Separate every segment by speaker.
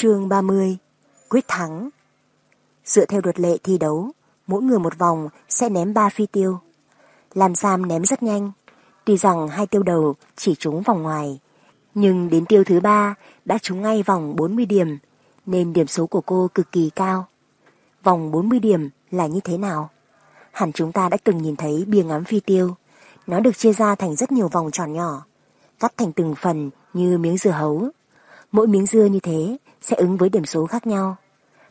Speaker 1: chương 30 Quyết thắng Dựa theo luật lệ thi đấu, mỗi người một vòng sẽ ném 3 phi tiêu. làm Sam ném rất nhanh, tuy rằng hai tiêu đầu chỉ trúng vòng ngoài, nhưng đến tiêu thứ ba đã trúng ngay vòng 40 điểm, nên điểm số của cô cực kỳ cao. Vòng 40 điểm là như thế nào? Hẳn chúng ta đã từng nhìn thấy bia ngắm phi tiêu. Nó được chia ra thành rất nhiều vòng tròn nhỏ, cắt thành từng phần như miếng dưa hấu. Mỗi miếng dưa như thế sẽ ứng với điểm số khác nhau.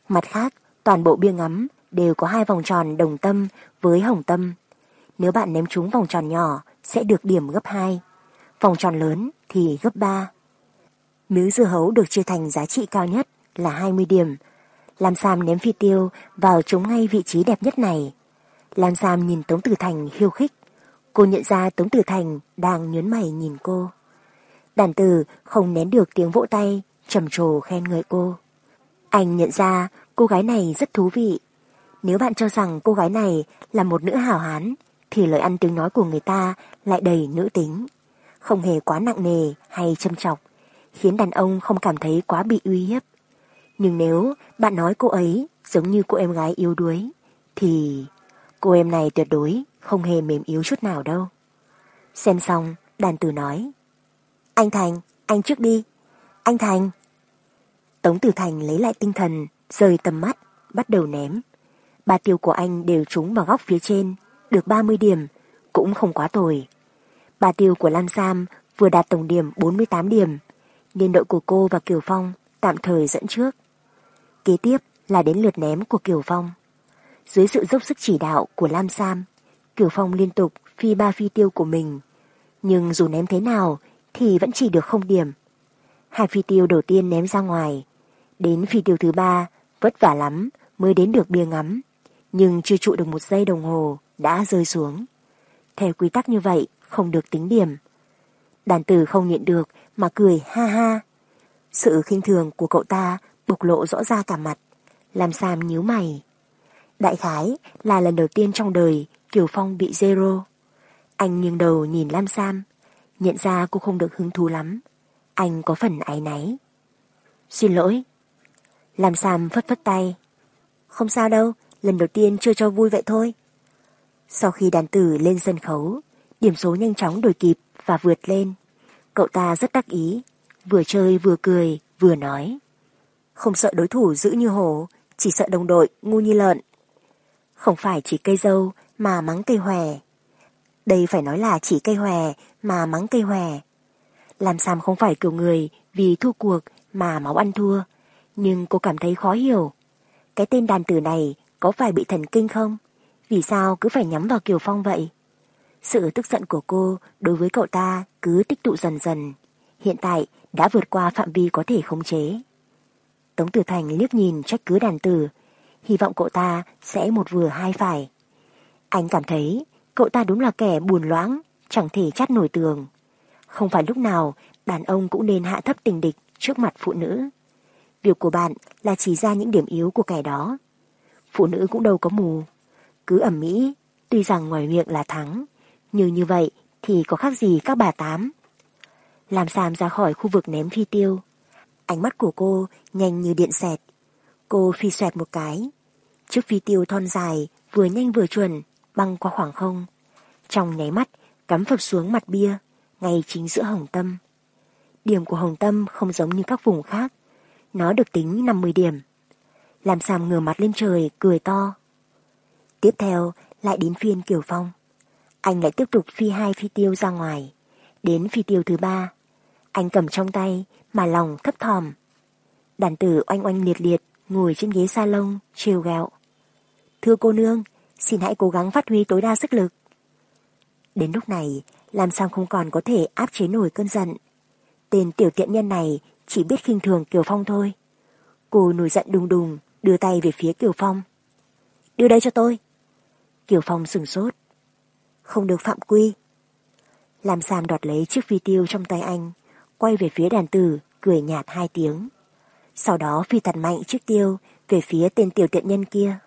Speaker 1: Mặt khác, toàn bộ bia ngắm đều có hai vòng tròn đồng tâm với hồng tâm. Nếu bạn ném trúng vòng tròn nhỏ sẽ được điểm gấp 2, vòng tròn lớn thì gấp 3. Miếng dưa hấu được chia thành giá trị cao nhất là 20 điểm. Lam Sam ném phi tiêu vào trúng ngay vị trí đẹp nhất này. Lam Sam nhìn Tống Tử Thành khiêu khích. Cô nhận ra Tống Tử Thành đang nhớn mày nhìn cô. Đàn tử không nén được tiếng vỗ tay, trầm trồ khen ngợi cô. Anh nhận ra cô gái này rất thú vị. Nếu bạn cho rằng cô gái này là một nữ hào hán, thì lời ăn tiếng nói của người ta lại đầy nữ tính. Không hề quá nặng nề hay châm chọc, khiến đàn ông không cảm thấy quá bị uy hiếp. Nhưng nếu bạn nói cô ấy giống như cô em gái yếu đuối, thì cô em này tuyệt đối không hề mềm yếu chút nào đâu. Xem xong, đàn tử nói. Anh Thành, anh trước đi. Anh Thành. Tống Tử Thành lấy lại tinh thần, rời tầm mắt, bắt đầu ném. Ba tiêu của anh đều trúng vào góc phía trên, được 30 điểm, cũng không quá tồi. Ba tiêu của Lam Sam vừa đạt tổng điểm 48 điểm, nên đội của cô và Kiều Phong tạm thời dẫn trước. Kế tiếp là đến lượt ném của Kiều Phong. Dưới sự dốc sức chỉ đạo của Lam Sam, Kiều Phong liên tục phi ba phi tiêu của mình. Nhưng dù ném thế nào thì vẫn chỉ được không điểm. Hai phi tiêu đầu tiên ném ra ngoài. Đến phi tiêu thứ ba, vất vả lắm mới đến được bia ngắm. Nhưng chưa trụ được một giây đồng hồ đã rơi xuống. Theo quy tắc như vậy, không được tính điểm. Đàn tử không nhịn được mà cười ha ha. Sự khinh thường của cậu ta bộc lộ rõ ra cả mặt, làm Sam nhíu mày. Đại khái là lần đầu tiên trong đời Kiều Phong bị zero. Anh nghiêng đầu nhìn Lam Sam, nhận ra cô không được hứng thú lắm. Anh có phần áy náy. Xin lỗi làm Sam phất phất tay. Không sao đâu, lần đầu tiên chưa cho vui vậy thôi. Sau khi đàn tử lên sân khấu, điểm số nhanh chóng đổi kịp và vượt lên. Cậu ta rất đắc ý, vừa chơi vừa cười, vừa nói. Không sợ đối thủ dữ như hổ, chỉ sợ đồng đội ngu như lợn. Không phải chỉ cây dâu mà mắng cây hòe. Đây phải nói là chỉ cây hòe mà mắng cây hòe. Làm Sam không phải kiểu người vì thua cuộc mà máu ăn thua, nhưng cô cảm thấy khó hiểu. Cái tên đàn tử này có phải bị thần kinh không? Vì sao cứ phải nhắm vào Kiều Phong vậy? Sự tức giận của cô đối với cậu ta cứ tích tụ dần dần. Hiện tại đã vượt qua phạm vi có thể khống chế. Tống Tử Thành liếc nhìn trách cứ đàn tử, hy vọng cậu ta sẽ một vừa hai phải. Anh cảm thấy cậu ta đúng là kẻ buồn loãng, chẳng thể chát nổi tường. Không phải lúc nào đàn ông cũng nên hạ thấp tình địch trước mặt phụ nữ. Việc của bạn là chỉ ra những điểm yếu của kẻ đó. Phụ nữ cũng đâu có mù. Cứ ẩm mỹ, tuy rằng ngoài miệng là thắng, nhưng như vậy thì có khác gì các bà tám. Làm Sam ra khỏi khu vực ném phi tiêu. Ánh mắt của cô nhanh như điện xẹt. Cô phi xoẹt một cái. Chiếc phi tiêu thon dài vừa nhanh vừa chuẩn băng qua khoảng không. Trong nháy mắt cắm phập xuống mặt bia ngay chính giữa hồng tâm. Điểm của hồng tâm không giống như các vùng khác. Nó được tính 50 điểm. Làm Sam ngửa mặt lên trời cười to. Tiếp theo lại đến phiên Kiều Phong. Anh lại tiếp tục phi hai phi tiêu ra ngoài. Đến phi tiêu thứ ba. Anh cầm trong tay mà lòng thấp thòm. Đàn tử oanh oanh liệt liệt ngồi trên ghế salon trêu gạo. Thưa cô nương, xin hãy cố gắng phát huy tối đa sức lực. Đến lúc này, làm sao không còn có thể áp chế nổi cơn giận. Tên tiểu tiện nhân này chỉ biết khinh thường Kiều Phong thôi. Cô nổi giận đùng đùng, đưa tay về phía Kiều Phong. Đưa đây cho tôi. Kiều Phong sừng sốt. Không được phạm quy. Làm Sam đoạt lấy chiếc phi tiêu trong tay anh, quay về phía đàn tử, cười nhạt hai tiếng. Sau đó phi thật mạnh chiếc tiêu về phía tên tiểu tiện nhân kia.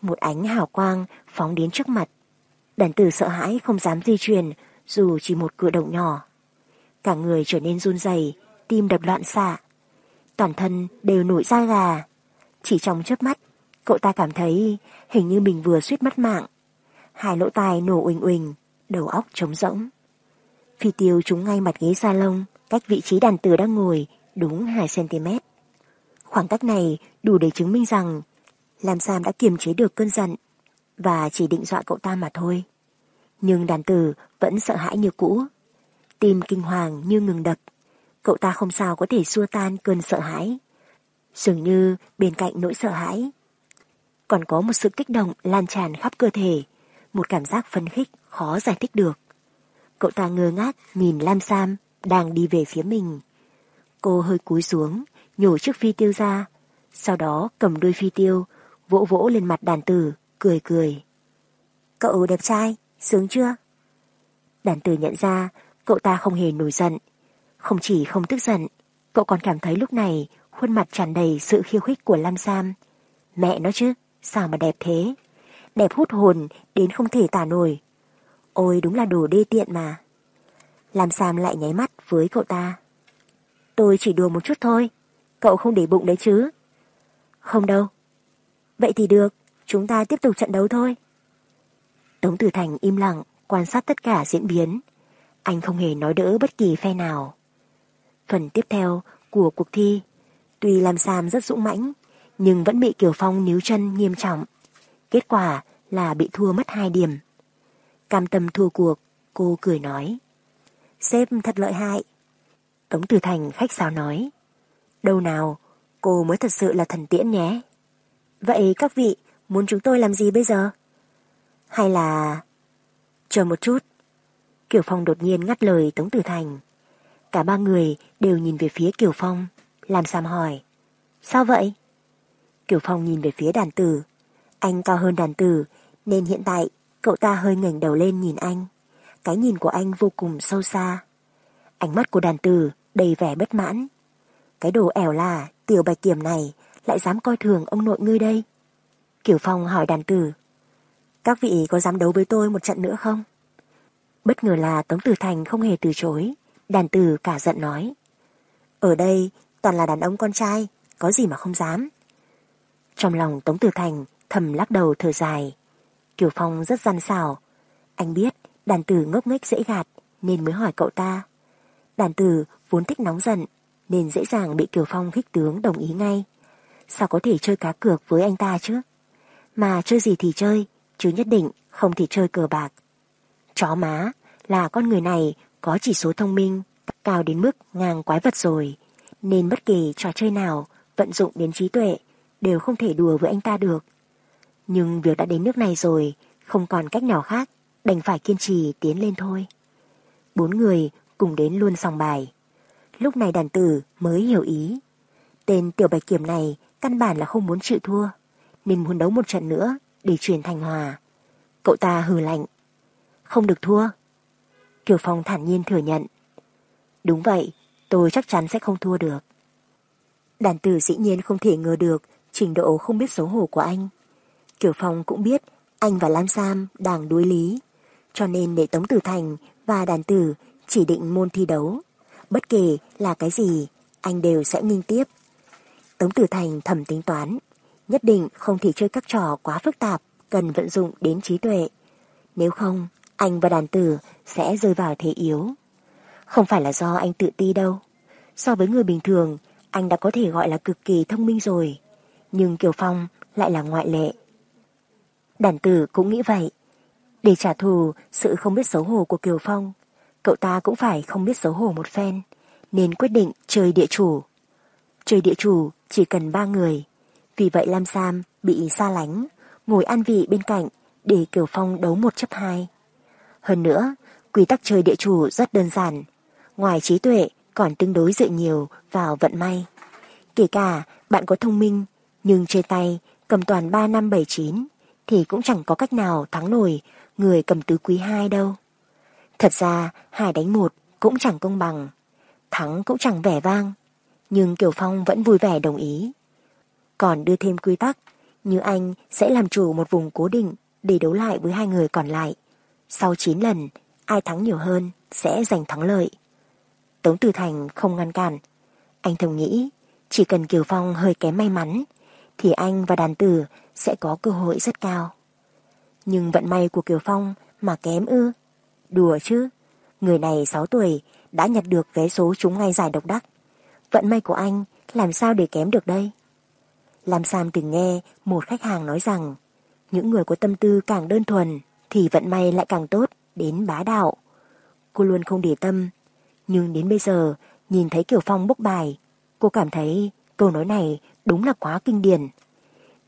Speaker 1: Một ánh hào quang phóng đến trước mặt. Đàn tử sợ hãi không dám di chuyển dù chỉ một cử động nhỏ. Cả người trở nên run rẩy, tim đập loạn xạ. toàn thân đều nổi da gà. Chỉ trong chớp mắt, cậu ta cảm thấy hình như mình vừa suýt mất mạng. Hai lỗ tai nổ uỳnh uỳnh, đầu óc trống rỗng. Phi tiêu trúng ngay mặt ghế salon, cách vị trí đàn tử đang ngồi, đúng 2cm. Khoảng cách này đủ để chứng minh rằng Lam Sam đã kiềm chế được cơn giận và chỉ định dọa cậu ta mà thôi. Nhưng đàn tử vẫn sợ hãi như cũ. Tim kinh hoàng như ngừng đập. Cậu ta không sao có thể xua tan cơn sợ hãi. Dường như bên cạnh nỗi sợ hãi. Còn có một sự kích động lan tràn khắp cơ thể. Một cảm giác phấn khích khó giải thích được. Cậu ta ngơ ngác nhìn Lam Sam đang đi về phía mình. Cô hơi cúi xuống, nhổ chiếc phi tiêu ra. Sau đó cầm đuôi phi tiêu, vỗ vỗ lên mặt đàn tử, cười cười. Cậu đẹp trai, sướng chưa? Đàn tử nhận ra cậu ta không hề nổi giận. Không chỉ không tức giận, cậu còn cảm thấy lúc này khuôn mặt tràn đầy sự khiêu khích của Lam Sam. Mẹ nó chứ, sao mà đẹp thế? Đẹp hút hồn đến không thể tả nổi. Ôi đúng là đồ đê tiện mà. Lam Sam lại nháy mắt với cậu ta. Tôi chỉ đùa một chút thôi, cậu không để bụng đấy chứ. Không đâu. Vậy thì được, chúng ta tiếp tục trận đấu thôi. Tống Tử Thành im lặng, quan sát tất cả diễn biến. Anh không hề nói đỡ bất kỳ phe nào. Phần tiếp theo của cuộc thi, tuy làm Sam rất dũng mãnh, nhưng vẫn bị Kiều Phong níu chân nghiêm trọng. Kết quả là bị thua mất 2 điểm. Cam tâm thua cuộc, cô cười nói. Sếp thật lợi hại. Tống Tử Thành khách sáo nói. Đâu nào, cô mới thật sự là thần tiễn nhé. Vậy các vị muốn chúng tôi làm gì bây giờ? Hay là... Chờ một chút. Kiều Phong đột nhiên ngắt lời Tống Tử Thành. Cả ba người đều nhìn về phía Kiều Phong. Làm Sam hỏi. Sao vậy? Kiều Phong nhìn về phía đàn tử. Anh cao hơn đàn tử, nên hiện tại cậu ta hơi ngẩng đầu lên nhìn anh. Cái nhìn của anh vô cùng sâu xa. Ánh mắt của đàn tử đầy vẻ bất mãn. Cái đồ ẻo là tiểu bạch kiểm này lại dám coi thường ông nội ngươi đây. Kiều Phong hỏi đàn tử. Các vị có dám đấu với tôi một trận nữa không? Bất ngờ là Tống Tử Thành không hề từ chối. Đàn tử cả giận nói. Ở đây toàn là đàn ông con trai, có gì mà không dám. Trong lòng Tống Tử Thành thầm lắc đầu thở dài. Kiều Phong rất gian xảo. Anh biết đàn tử ngốc nghếch dễ gạt nên mới hỏi cậu ta. Đàn tử vốn thích nóng giận nên dễ dàng bị Kiều Phong khích tướng đồng ý ngay. Sao có thể chơi cá cược với anh ta chứ? Mà chơi gì thì chơi, chứ nhất định không thể chơi cờ bạc. Chó má là con người này có chỉ số thông minh cao đến mức ngang quái vật rồi, nên bất kỳ trò chơi nào vận dụng đến trí tuệ đều không thể đùa với anh ta được. Nhưng việc đã đến nước này rồi, không còn cách nào khác, đành phải kiên trì tiến lên thôi. Bốn người cùng đến luôn sòng bài. Lúc này đàn tử mới hiểu ý. Tên tiểu bạch kiểm này căn bản là không muốn chịu thua, nên muốn đấu một trận nữa để chuyển thành hòa. Cậu ta hừ lạnh. Không được thua. Kiều Phong thản nhiên thừa nhận. Đúng vậy, tôi chắc chắn sẽ không thua được. Đàn tử dĩ nhiên không thể ngờ được trình độ không biết xấu hổ của anh. Kiều Phong cũng biết anh và Lam Sam đang đối lý, cho nên để Tống Tử Thành và đàn tử chỉ định môn thi đấu. Bất kể là cái gì, anh đều sẽ nghinh tiếp. Tống Tử Thành thầm tính toán, nhất định không thể chơi các trò quá phức tạp, cần vận dụng đến trí tuệ. Nếu không, anh và đàn tử sẽ rơi vào thế yếu. Không phải là do anh tự ti đâu. So với người bình thường, anh đã có thể gọi là cực kỳ thông minh rồi. Nhưng Kiều Phong lại là ngoại lệ. Đàn tử cũng nghĩ vậy. Để trả thù sự không biết xấu hổ của Kiều Phong, cậu ta cũng phải không biết xấu hổ một phen, nên quyết định chơi địa chủ. Chơi địa chủ chỉ cần ba người, vì vậy Lam Sam bị xa lánh, ngồi an vị bên cạnh để Kiều Phong đấu một chấp hai. Hơn nữa, quy tắc chơi địa chủ rất đơn giản, ngoài trí tuệ còn tương đối dựa nhiều vào vận may. Kể cả bạn có thông minh, nhưng chơi tay cầm toàn 3 năm 7 9 thì cũng chẳng có cách nào thắng nổi người cầm tứ quý hai đâu. Thật ra, hai đánh một cũng chẳng công bằng, thắng cũng chẳng vẻ vang, nhưng Kiều Phong vẫn vui vẻ đồng ý. Còn đưa thêm quy tắc, như anh sẽ làm chủ một vùng cố định để đấu lại với hai người còn lại. Sau 9 lần, ai thắng nhiều hơn sẽ giành thắng lợi. Tống Tử Thành không ngăn cản. Anh thầm nghĩ, Chỉ cần Kiều Phong hơi kém may mắn, thì anh và đàn tử sẽ có cơ hội rất cao. Nhưng vận may của Kiều Phong mà kém ư? Đùa chứ, người này 6 tuổi đã nhặt được vé số trúng ngay giải độc đắc. Vận may của anh làm sao để kém được đây? Lam Sam từng nghe một khách hàng nói rằng những người có tâm tư càng đơn thuần thì vận may lại càng tốt đến bá đạo. Cô luôn không để tâm, nhưng đến bây giờ nhìn thấy Kiều Phong bốc bài, cô cảm thấy câu nói này đúng là quá kinh điển.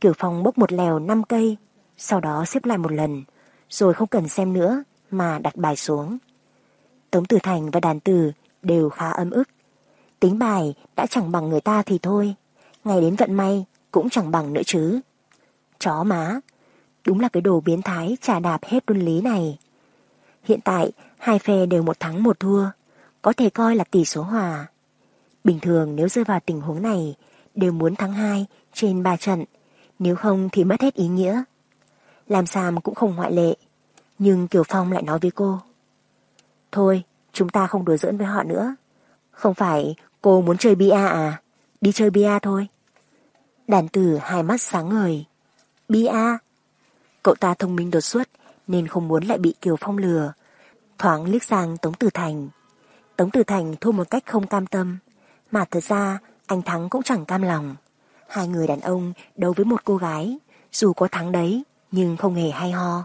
Speaker 1: Kiều Phong bốc một lèo 5 cây, sau đó xếp lại một lần, rồi không cần xem nữa mà đặt bài xuống. Tống Tử Thành và đàn tử đều khá ấm ức. Tính bài đã chẳng bằng người ta thì thôi, ngày đến vận may cũng chẳng bằng nữa chứ. Chó má, đúng là cái đồ biến thái trả đạp hết luân lý này. Hiện tại, hai phe đều một thắng một thua, có thể coi là tỷ số hòa. Bình thường nếu rơi vào tình huống này, đều muốn thắng hai trên ba trận, nếu không thì mất hết ý nghĩa. Làm Sam cũng không ngoại lệ, nhưng Kiều Phong lại nói với cô. Thôi, chúng ta không đùa giỡn với họ nữa. Không phải cô muốn chơi bia à? Đi chơi bia thôi. Đàn tử hai mắt sáng ngời. Bia? Cậu ta thông minh đột xuất, nên không muốn lại bị Kiều Phong lừa. Thoáng liếc sang Tống Tử Thành. Tống Tử Thành thua một cách không cam tâm. Mà thật ra, anh thắng cũng chẳng cam lòng. Hai người đàn ông đấu với một cô gái. Dù có thắng đấy, nhưng không hề hay ho.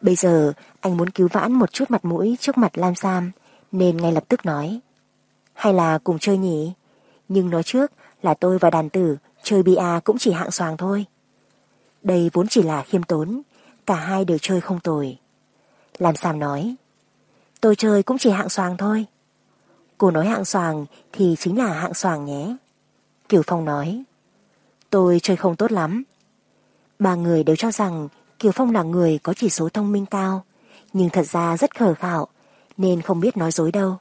Speaker 1: Bây giờ, anh muốn cứu vãn một chút mặt mũi trước mặt Lam Sam, nên ngay lập tức nói. Hay là cùng chơi nhỉ? Nhưng nói trước là tôi và đàn tử chơi bia cũng chỉ hạng xoàng thôi. Đây vốn chỉ là khiêm tốn, cả hai đều chơi không tồi. làm sao nói, tôi chơi cũng chỉ hạng xoàng thôi. Cô nói hạng xoàng thì chính là hạng xoàng nhé. Kiều Phong nói, tôi chơi không tốt lắm. Ba người đều cho rằng Kiều Phong là người có chỉ số thông minh cao, nhưng thật ra rất khờ khạo, nên không biết nói dối đâu.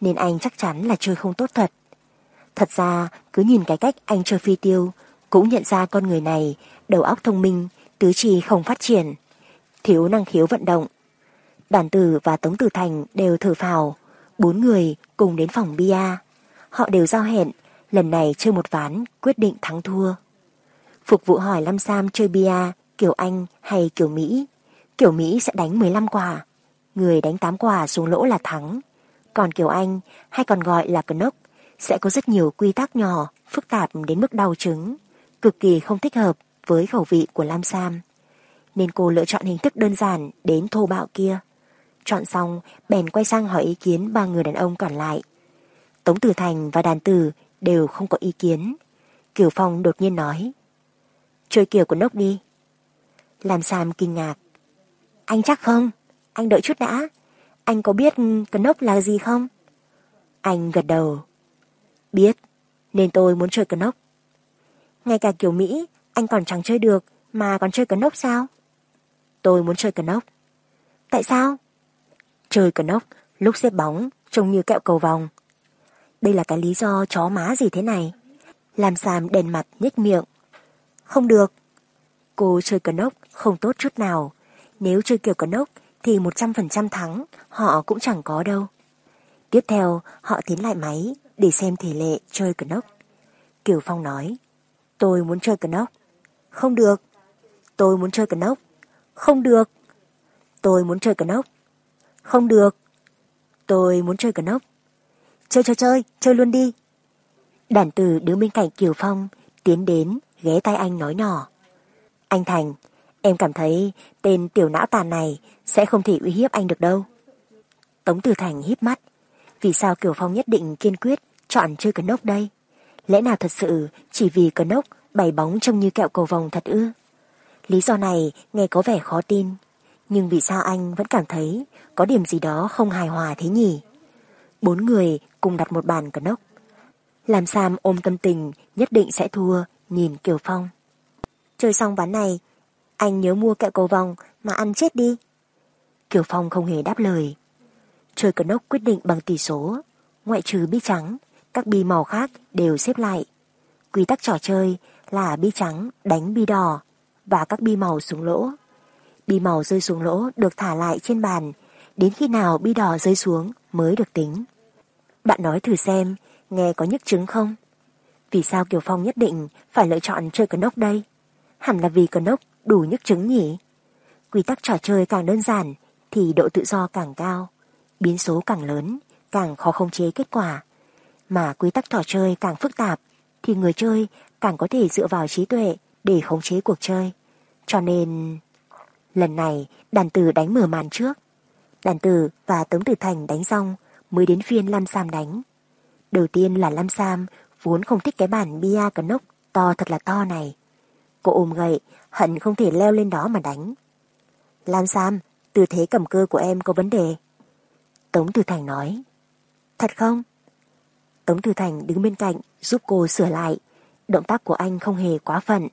Speaker 1: Nên anh chắc chắn là chơi không tốt thật. Thật ra, cứ nhìn cái cách anh chơi phi tiêu, cũng nhận ra con người này đầu óc thông minh, tứ chi không phát triển, thiếu năng khiếu vận động. Đàn tử và Tống Tử Thành đều thở phào, bốn người cùng đến phòng bia. Họ đều giao hẹn, lần này chơi một ván, quyết định thắng thua. Phục vụ hỏi Lâm Sam chơi bia, kiểu Anh hay kiểu Mỹ. Kiểu Mỹ sẽ đánh 15 quả, người đánh 8 quả xuống lỗ là thắng. Còn kiểu Anh, hay còn gọi là knock, sẽ có rất nhiều quy tắc nhỏ, phức tạp đến mức đau chứng, cực kỳ không thích hợp với khẩu vị của Lam Sam. Nên cô lựa chọn hình thức đơn giản đến thô bạo kia. Chọn xong, bèn quay sang hỏi ý kiến ba người đàn ông còn lại. Tống Tử Thành và đàn tử đều không có ý kiến. Kiều Phong đột nhiên nói. Chơi kiểu của nốc đi. Lam Sam kinh ngạc. Anh chắc không? Anh đợi chút đã. Anh có biết knock là gì không? Anh gật đầu. Biết, nên tôi muốn chơi knock. Ngay cả kiểu Mỹ, anh còn chẳng chơi được, mà còn chơi knock sao? Tôi muốn chơi knock. Tại sao? Chơi knock, lúc xếp bóng, trông như kẹo cầu vòng. Đây là cái lý do chó má gì thế này? Làm xàm đèn mặt nhếch miệng. Không được. Cô chơi knock không tốt chút nào. Nếu chơi kiểu knock thì 100% thắng, họ cũng chẳng có đâu. Tiếp theo, họ tiến lại máy để xem tỷ lệ chơi knock. Kiều Phong nói, tôi muốn chơi knock. Không được. Tôi muốn chơi cờ nóc, Không được. Tôi muốn chơi cờ nóc, Không được. Tôi muốn chơi cờ nóc, Chơi chơi chơi, chơi luôn đi. Đản tử đứng bên cạnh Kiều Phong, tiến đến, ghé tay anh nói nhỏ. Anh Thành, em cảm thấy tên tiểu não tàn này sẽ không thể uy hiếp anh được đâu. Tống Tử Thành híp mắt. Vì sao Kiều Phong nhất định kiên quyết chọn chơi cờ nốc đây? Lẽ nào thật sự chỉ vì cờ nốc bày bóng trông như kẹo cầu vòng thật ư? Lý do này nghe có vẻ khó tin. Nhưng vì sao anh vẫn cảm thấy có điểm gì đó không hài hòa thế nhỉ? Bốn người cùng đặt một bàn cờ nốc. Làm Sam ôm tâm tình nhất định sẽ thua nhìn Kiều Phong. Chơi xong ván này, anh nhớ mua kẹo cầu vòng mà ăn chết đi. Kiều Phong không hề đáp lời. Chơi cờ nốc quyết định bằng tỷ số, ngoại trừ bi trắng, các bi màu khác đều xếp lại. Quy tắc trò chơi là bi trắng đánh bi đỏ và các bi màu xuống lỗ. Bi màu rơi xuống lỗ được thả lại trên bàn, đến khi nào bi đỏ rơi xuống mới được tính. Bạn nói thử xem, nghe có nhức chứng không? Vì sao Kiều Phong nhất định phải lựa chọn chơi cờ nốc đây? Hẳn là vì cờ nốc đủ nhức chứng nhỉ? Quy tắc trò chơi càng đơn giản thì độ tự do càng cao, biến số càng lớn, càng khó khống chế kết quả. Mà quy tắc trò chơi càng phức tạp thì người chơi càng có thể dựa vào trí tuệ để khống chế cuộc chơi. Cho nên... Lần này đàn tử đánh mở màn trước. Đàn tử và Tống Tử Thành đánh xong mới đến phiên Lam Sam đánh. Đầu tiên là Lam Sam vốn không thích cái bản bia cờ nốc to thật là to này. Cô ôm gậy, hận không thể leo lên đó mà đánh. Lam Sam, tư thế cầm cơ của em có vấn đề. Tống Tử Thành nói. Thật không? Tống Tử Thành đứng bên cạnh giúp cô sửa lại. Động tác của anh không hề quá phận.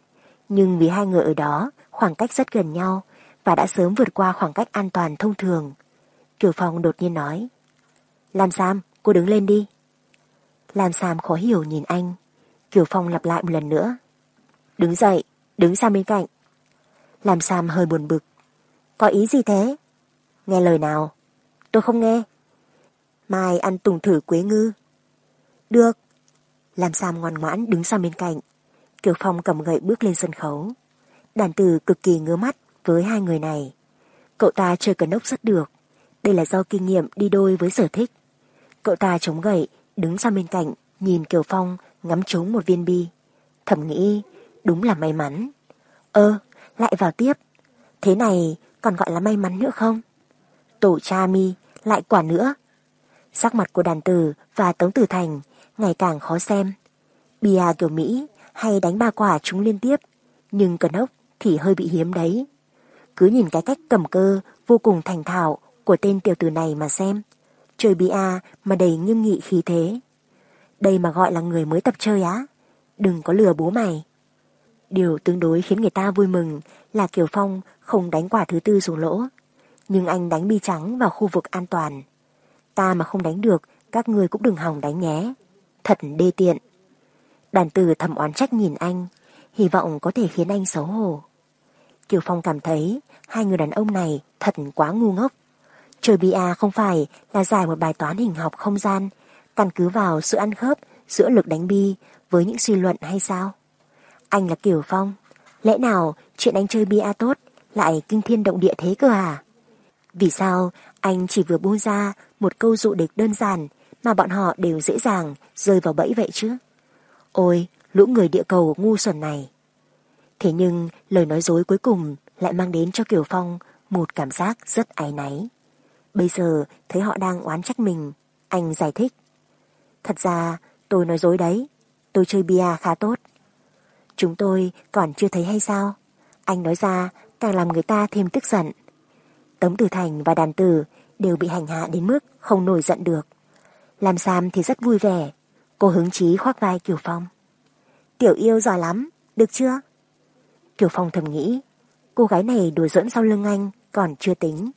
Speaker 1: Nhưng vì hai người ở đó khoảng cách rất gần nhau và đã sớm vượt qua khoảng cách an toàn thông thường. Kiều Phong đột nhiên nói. Lam Sam, cô đứng lên đi. Lam Sam khó hiểu nhìn anh. Kiều Phong lặp lại một lần nữa. Đứng dậy, đứng sang bên cạnh. Lam Sam hơi buồn bực. Có ý gì thế? Nghe lời nào? Tôi không nghe. Mai ăn tùng thử quế ngư. Được. Lam Sam ngoan ngoãn đứng sang bên cạnh. Kiều Phong cầm gậy bước lên sân khấu. Đàn từ cực kỳ ngứa mắt với hai người này. Cậu ta chơi cờ nốc rất được. Đây là do kinh nghiệm đi đôi với sở thích. Cậu ta chống gậy, đứng sang bên cạnh, nhìn Kiều Phong ngắm trúng một viên bi. Thầm nghĩ, đúng là may mắn. Ơ, lại vào tiếp. Thế này còn gọi là may mắn nữa không? Tổ cha mi, lại quả nữa. Sắc mặt của đàn tử và Tống Tử Thành ngày càng khó xem. Bia kiểu Mỹ hay đánh ba quả chúng liên tiếp, nhưng cờ ốc thì hơi bị hiếm đấy. Cứ nhìn cái cách cầm cơ vô cùng thành thạo của tên tiểu tử này mà xem. Chơi bia mà đầy nghiêm nghị khí thế. Đây mà gọi là người mới tập chơi á. Đừng có lừa bố mày. Điều tương đối khiến người ta vui mừng là Kiều Phong không đánh quả thứ tư xuống lỗ. Nhưng anh đánh bi trắng vào khu vực an toàn. Ta mà không đánh được, các người cũng đừng hòng đánh nhé. Thật đê tiện. Đàn tử thầm oán trách nhìn anh, hy vọng có thể khiến anh xấu hổ. Kiều Phong cảm thấy hai người đàn ông này thật quá ngu ngốc. Chơi bia không phải là giải một bài toán hình học không gian, căn cứ vào sự ăn khớp giữa lực đánh bi với những suy luận hay sao? Anh là Kiều Phong, lẽ nào chuyện anh chơi bia tốt lại kinh thiên động địa thế cơ à? Vì sao anh chỉ vừa buông ra một câu dụ địch đơn giản mà bọn họ đều dễ dàng rơi vào bẫy vậy chứ? Ôi, lũ người địa cầu ngu xuẩn này. Thế nhưng lời nói dối cuối cùng lại mang đến cho Kiều Phong một cảm giác rất áy náy. Bây giờ thấy họ đang oán trách mình, anh giải thích. Thật ra tôi nói dối đấy, tôi chơi bia khá tốt. Chúng tôi còn chưa thấy hay sao? Anh nói ra càng làm người ta thêm tức giận. Tống Tử Thành và đàn tử đều bị hành hạ đến mức không nổi giận được. Làm Sam thì rất vui vẻ. Cô hứng chí khoác vai Kiều Phong. Tiểu yêu giỏi lắm, được chưa? Kiều Phong thầm nghĩ, cô gái này đùa dẫn sau lưng anh còn chưa tính.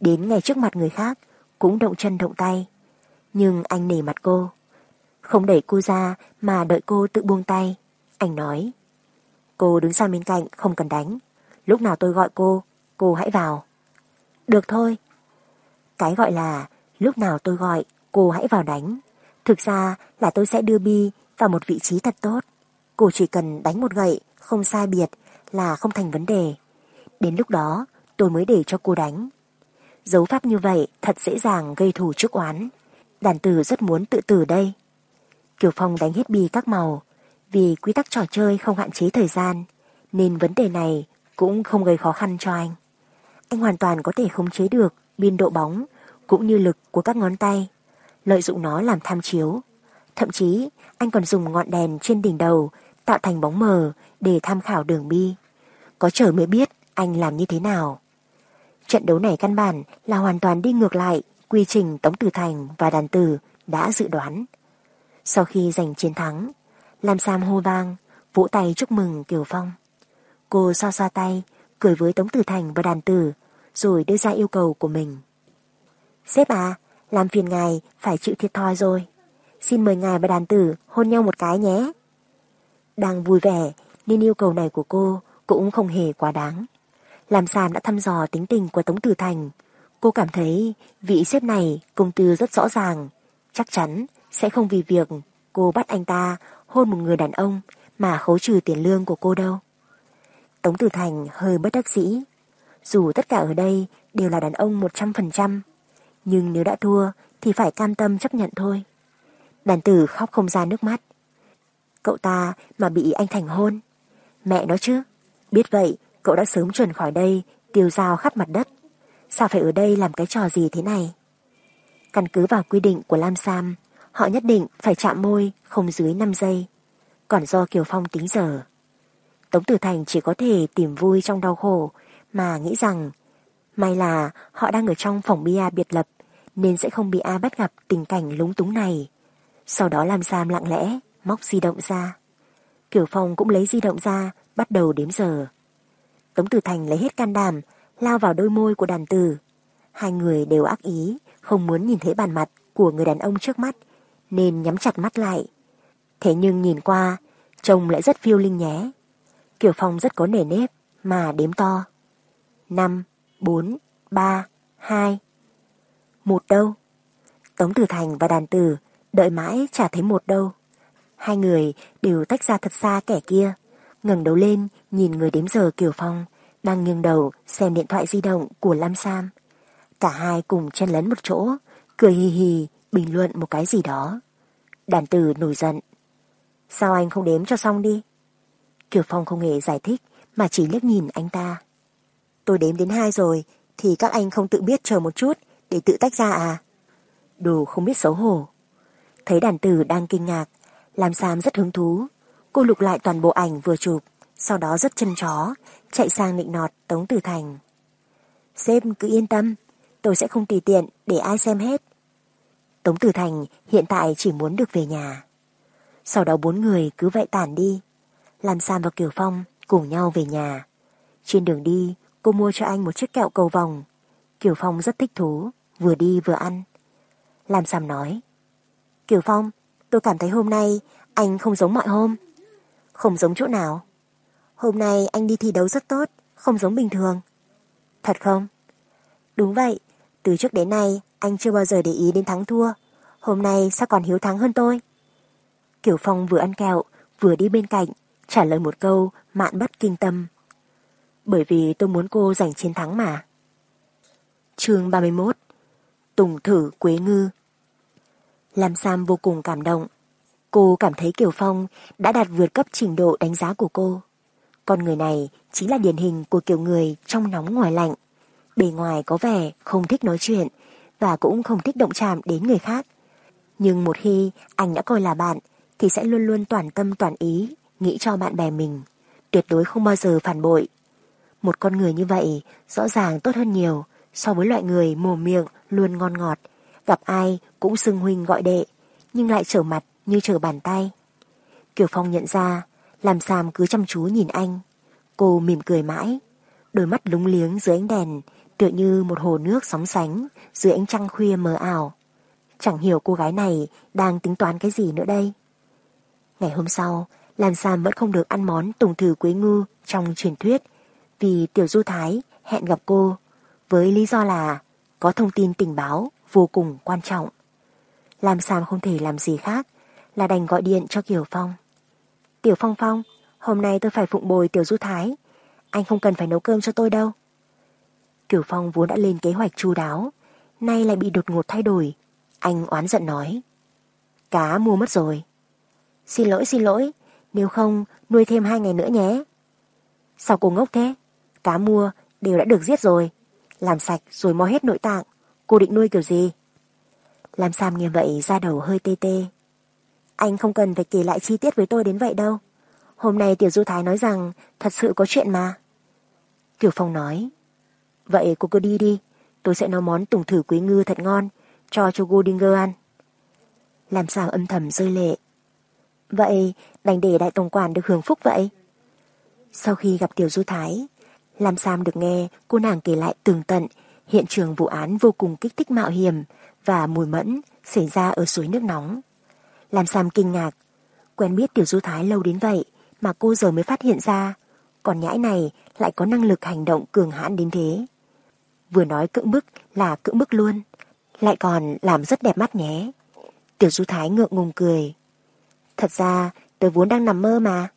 Speaker 1: Đến ngay trước mặt người khác cũng động chân động tay. Nhưng anh nể mặt cô. Không đẩy cô ra mà đợi cô tự buông tay. Anh nói, cô đứng sang bên cạnh không cần đánh. Lúc nào tôi gọi cô, cô hãy vào. Được thôi. Cái gọi là lúc nào tôi gọi, cô hãy vào đánh. Thực ra là tôi sẽ đưa Bi vào một vị trí thật tốt. Cô chỉ cần đánh một gậy, không sai biệt là không thành vấn đề. Đến lúc đó tôi mới để cho cô đánh. Dấu pháp như vậy thật dễ dàng gây thù trước oán. Đàn tử rất muốn tự tử đây. Kiều Phong đánh hết bi các màu. Vì quy tắc trò chơi không hạn chế thời gian, nên vấn đề này cũng không gây khó khăn cho anh. Anh hoàn toàn có thể khống chế được biên độ bóng cũng như lực của các ngón tay, lợi dụng nó làm tham chiếu. Thậm chí anh còn dùng ngọn đèn trên đỉnh đầu tạo thành bóng mờ để tham khảo đường bi. Có trời mới biết anh làm như thế nào. Trận đấu này căn bản là hoàn toàn đi ngược lại quy trình Tống Tử Thành và Đàn Tử đã dự đoán. Sau khi giành chiến thắng, Lam Sam hô vang, vỗ tay chúc mừng Kiều Phong. Cô xoa xoa tay, cười với Tống Tử Thành và Đàn Tử, rồi đưa ra yêu cầu của mình. Sếp à, làm phiền ngài phải chịu thiệt thòi rồi. Xin mời ngài và Đàn Tử hôn nhau một cái nhé. Đang vui vẻ nên yêu cầu này của cô cũng không hề quá đáng. Làm sàn đã thăm dò tính tình của Tống Tử Thành. Cô cảm thấy vị xếp này công tư rất rõ ràng, chắc chắn sẽ không vì việc cô bắt anh ta hôn một người đàn ông mà khấu trừ tiền lương của cô đâu. Tống Tử Thành hơi bất đắc dĩ. Dù tất cả ở đây đều là đàn ông 100%, nhưng nếu đã thua thì phải cam tâm chấp nhận thôi. Đàn tử khóc không ra nước mắt. Cậu ta mà bị anh Thành hôn. Mẹ nó chứ. Biết vậy, cậu đã sớm chuẩn khỏi đây, tiêu dao khắp mặt đất. Sao phải ở đây làm cái trò gì thế này? Căn cứ vào quy định của Lam Sam, họ nhất định phải chạm môi không dưới 5 giây. Còn do Kiều Phong tính giờ. Tống Tử Thành chỉ có thể tìm vui trong đau khổ mà nghĩ rằng may là họ đang ở trong phòng bia biệt lập nên sẽ không bị A bắt gặp tình cảnh lúng túng này. Sau đó Lam Sam lặng lẽ móc di động ra. Kiều Phong cũng lấy di động ra bắt đầu đếm giờ. Tống Tử Thành lấy hết can đảm lao vào đôi môi của đàn tử. Hai người đều ác ý không muốn nhìn thấy bàn mặt của người đàn ông trước mắt, nên nhắm chặt mắt lại. Thế nhưng nhìn qua, trông lại rất phiêu linh nhé. Kiều Phong rất có nể nếp, mà đếm to. năm bốn ba hai một đâu? Tống Tử Thành và đàn tử đợi mãi chả thấy một đâu. Hai người đều tách ra thật xa kẻ kia, ngẩng đầu lên nhìn người đếm giờ Kiều Phong đang nghiêng đầu xem điện thoại di động của Lam Sam. Cả hai cùng chen lấn một chỗ, cười hì hì, bình luận một cái gì đó. Đàn tử nổi giận. Sao anh không đếm cho xong đi? Kiều Phong không hề giải thích, mà chỉ liếc nhìn anh ta. Tôi đếm đến hai rồi, thì các anh không tự biết chờ một chút, để tự tách ra à? Đồ không biết xấu hổ. Thấy đàn tử đang kinh ngạc, làm Sam rất hứng thú. Cô lục lại toàn bộ ảnh vừa chụp, sau đó rất chân chó, chạy sang nịnh nọt Tống Tử Thành. Sếp cứ yên tâm, tôi sẽ không tùy tiện để ai xem hết. Tống Tử Thành hiện tại chỉ muốn được về nhà. Sau đó bốn người cứ vậy tản đi. làm Sam và Kiều Phong cùng nhau về nhà. Trên đường đi, cô mua cho anh một chiếc kẹo cầu vòng. Kiều Phong rất thích thú, vừa đi vừa ăn. Lam Sam nói, Kiều Phong, tôi cảm thấy hôm nay anh không giống mọi hôm. Không giống chỗ nào? Hôm nay anh đi thi đấu rất tốt, không giống bình thường. Thật không? Đúng vậy, từ trước đến nay anh chưa bao giờ để ý đến thắng thua. Hôm nay sao còn hiếu thắng hơn tôi? Kiều Phong vừa ăn kẹo, vừa đi bên cạnh, trả lời một câu mạn bất kinh tâm. Bởi vì tôi muốn cô giành chiến thắng mà. chương 31 Tùng thử Quế Ngư Lam Sam vô cùng cảm động. Cô cảm thấy Kiều Phong đã đạt vượt cấp trình độ đánh giá của cô. Con người này chính là điển hình của kiểu người trong nóng ngoài lạnh. Bề ngoài có vẻ không thích nói chuyện và cũng không thích động chạm đến người khác. Nhưng một khi anh đã coi là bạn, thì sẽ luôn luôn toàn tâm toàn ý nghĩ cho bạn bè mình. Tuyệt đối không bao giờ phản bội. Một con người như vậy rõ ràng tốt hơn nhiều so với loại người mồm miệng luôn ngon ngọt. Gặp ai cũng xưng huynh gọi đệ nhưng lại trở mặt như trở bàn tay. Kiều Phong nhận ra làm Sam cứ chăm chú nhìn anh. Cô mỉm cười mãi, đôi mắt lúng liếng dưới ánh đèn, tựa như một hồ nước sóng sánh dưới ánh trăng khuya mờ ảo. Chẳng hiểu cô gái này đang tính toán cái gì nữa đây. Ngày hôm sau, Lan Sam vẫn không được ăn món tùng thử quế ngư trong truyền thuyết vì Tiểu Du Thái hẹn gặp cô với lý do là có thông tin tình báo vô cùng quan trọng. Lam Sam không thể làm gì khác là đành gọi điện cho Kiều Phong. Tiểu Phong Phong, hôm nay tôi phải phụng bồi Tiểu Du Thái. Anh không cần phải nấu cơm cho tôi đâu. Kiều Phong vốn đã lên kế hoạch chu đáo, nay lại bị đột ngột thay đổi. Anh oán giận nói. Cá mua mất rồi. Xin lỗi xin lỗi, nếu không nuôi thêm hai ngày nữa nhé. Sao cô ngốc thế? Cá mua đều đã được giết rồi. Làm sạch rồi mò hết nội tạng. Cô định nuôi kiểu gì? Làm Sam nghe vậy ra đầu hơi tê tê. Anh không cần phải kể lại chi tiết với tôi đến vậy đâu. Hôm nay Tiểu Du Thái nói rằng thật sự có chuyện mà. Kiều Phong nói. Vậy cô cứ đi đi. Tôi sẽ nấu món tùng thử quý ngư thật ngon cho cho Goldinger ăn. Làm sao âm thầm rơi lệ. Vậy đành để đại tổng quản được hưởng phúc vậy. Sau khi gặp Tiểu Du Thái, Lam Sam được nghe cô nàng kể lại tường tận hiện trường vụ án vô cùng kích thích mạo hiểm và mùi mẫn xảy ra ở suối nước nóng. Lam Sam kinh ngạc, quen biết Tiểu Du Thái lâu đến vậy mà cô giờ mới phát hiện ra, còn nhãi này lại có năng lực hành động cường hãn đến thế. Vừa nói cưỡng bức là cưỡng bức luôn, lại còn làm rất đẹp mắt nhé. Tiểu Du Thái ngượng ngùng cười. Thật ra tớ vốn đang nằm mơ mà.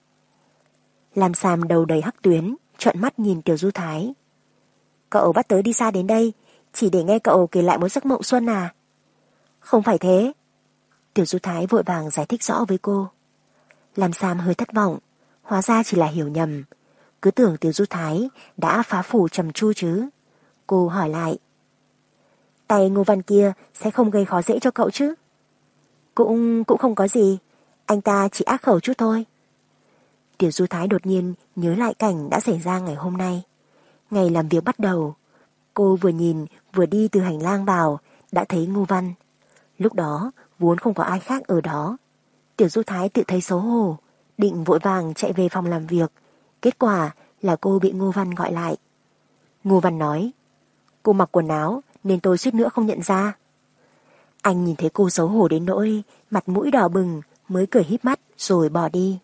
Speaker 1: Lam Sam đầu đầy hắc tuyến, trợn mắt nhìn Tiểu Du Thái. Cậu bắt tớ đi xa đến đây, chỉ để nghe cậu kể lại một giấc mộng xuân à? Không phải thế. Tiểu Du Thái vội vàng giải thích rõ với cô. Làm Sam hơi thất vọng, hóa ra chỉ là hiểu nhầm. Cứ tưởng Tiểu Du Thái đã phá phủ trầm chu chứ. Cô hỏi lại. Tay Ngô Văn kia sẽ không gây khó dễ cho cậu chứ? Cũng cũng không có gì, anh ta chỉ ác khẩu chút thôi. Tiểu Du Thái đột nhiên nhớ lại cảnh đã xảy ra ngày hôm nay. Ngày làm việc bắt đầu, cô vừa nhìn vừa đi từ hành lang vào đã thấy Ngô Văn. Lúc đó vốn không có ai khác ở đó. Tiểu Du Thái tự thấy xấu hổ, định vội vàng chạy về phòng làm việc. Kết quả là cô bị Ngô Văn gọi lại. Ngô Văn nói, cô mặc quần áo nên tôi suýt nữa không nhận ra. Anh nhìn thấy cô xấu hổ đến nỗi, mặt mũi đỏ bừng mới cười híp mắt rồi bỏ đi.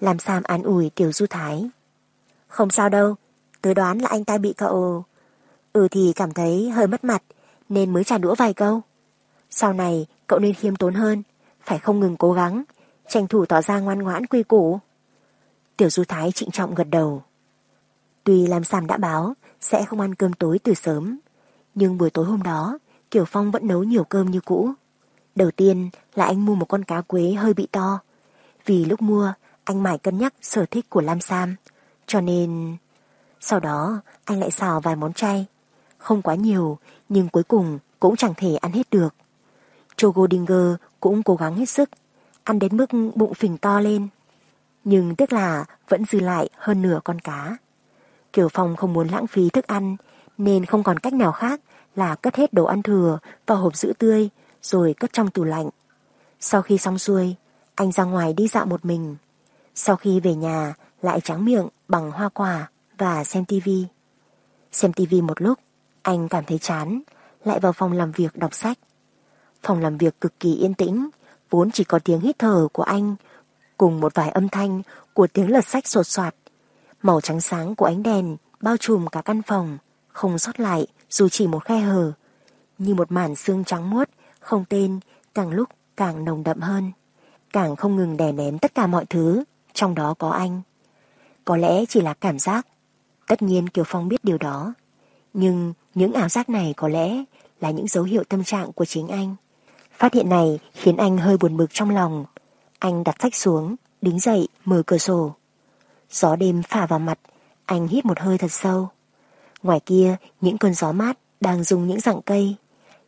Speaker 1: Làm Sam an ủi Tiểu Du Thái. Không sao đâu, tớ đoán là anh ta bị cậu... Ừ thì cảm thấy hơi mất mặt nên mới trả đũa vài câu. Sau này cậu nên khiêm tốn hơn, phải không ngừng cố gắng, tranh thủ tỏ ra ngoan ngoãn quy củ. Tiểu Du Thái trịnh trọng gật đầu. Tuy làm Sam đã báo sẽ không ăn cơm tối từ sớm, nhưng buổi tối hôm đó Kiều Phong vẫn nấu nhiều cơm như cũ. Đầu tiên là anh mua một con cá quế hơi bị to. Vì lúc mua, anh mải cân nhắc sở thích của Lam Sam. Cho nên... Sau đó, anh lại xào vài món chay. Không quá nhiều, nhưng cuối cùng cũng chẳng thể ăn hết được. chogodinger cũng cố gắng hết sức, ăn đến mức bụng phình to lên. Nhưng tiếc là vẫn dư lại hơn nửa con cá. Kiều Phong không muốn lãng phí thức ăn, nên không còn cách nào khác là cất hết đồ ăn thừa vào hộp giữ tươi rồi cất trong tủ lạnh. Sau khi xong xuôi, anh ra ngoài đi dạo một mình. Sau khi về nhà, lại trắng miệng bằng hoa quả và xem tivi. Xem tivi một lúc, anh cảm thấy chán, lại vào phòng làm việc đọc sách. Phòng làm việc cực kỳ yên tĩnh, vốn chỉ có tiếng hít thở của anh, cùng một vài âm thanh của tiếng lật sách sột soạt. Màu trắng sáng của ánh đèn bao trùm cả căn phòng, không sót lại dù chỉ một khe hở, như một màn xương trắng muốt, không tên, càng lúc càng nồng đậm hơn, càng không ngừng đè nén tất cả mọi thứ, trong đó có anh. Có lẽ chỉ là cảm giác, tất nhiên Kiều Phong biết điều đó, nhưng những ảo giác này có lẽ là những dấu hiệu tâm trạng của chính anh. Phát hiện này khiến anh hơi buồn bực trong lòng. Anh đặt sách xuống, đứng dậy, mở cửa sổ. Gió đêm phả vào mặt, anh hít một hơi thật sâu. Ngoài kia, những cơn gió mát đang rung những rặng cây.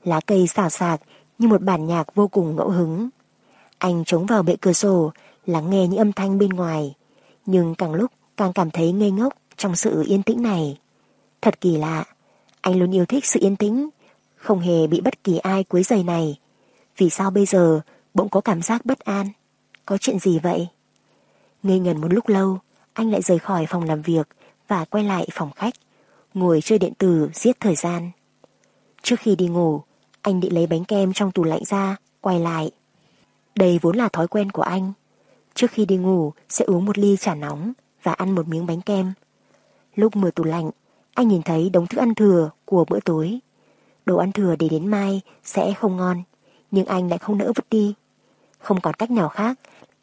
Speaker 1: Lá cây xào xạc như một bản nhạc vô cùng ngẫu hứng. Anh chống vào bệ cửa sổ, lắng nghe những âm thanh bên ngoài. Nhưng càng lúc càng cảm thấy ngây ngốc trong sự yên tĩnh này. Thật kỳ lạ, anh luôn yêu thích sự yên tĩnh, không hề bị bất kỳ ai quấy rầy này. Vì sao bây giờ bỗng có cảm giác bất an? Có chuyện gì vậy? Ngây ngần một lúc lâu, anh lại rời khỏi phòng làm việc và quay lại phòng khách ngồi chơi điện tử giết thời gian. Trước khi đi ngủ, anh định lấy bánh kem trong tủ lạnh ra, quay lại. Đây vốn là thói quen của anh. Trước khi đi ngủ sẽ uống một ly trà nóng và ăn một miếng bánh kem. Lúc mở tủ lạnh, anh nhìn thấy đống thức ăn thừa của bữa tối. Đồ ăn thừa để đến mai sẽ không ngon, nhưng anh lại không nỡ vứt đi. Không còn cách nào khác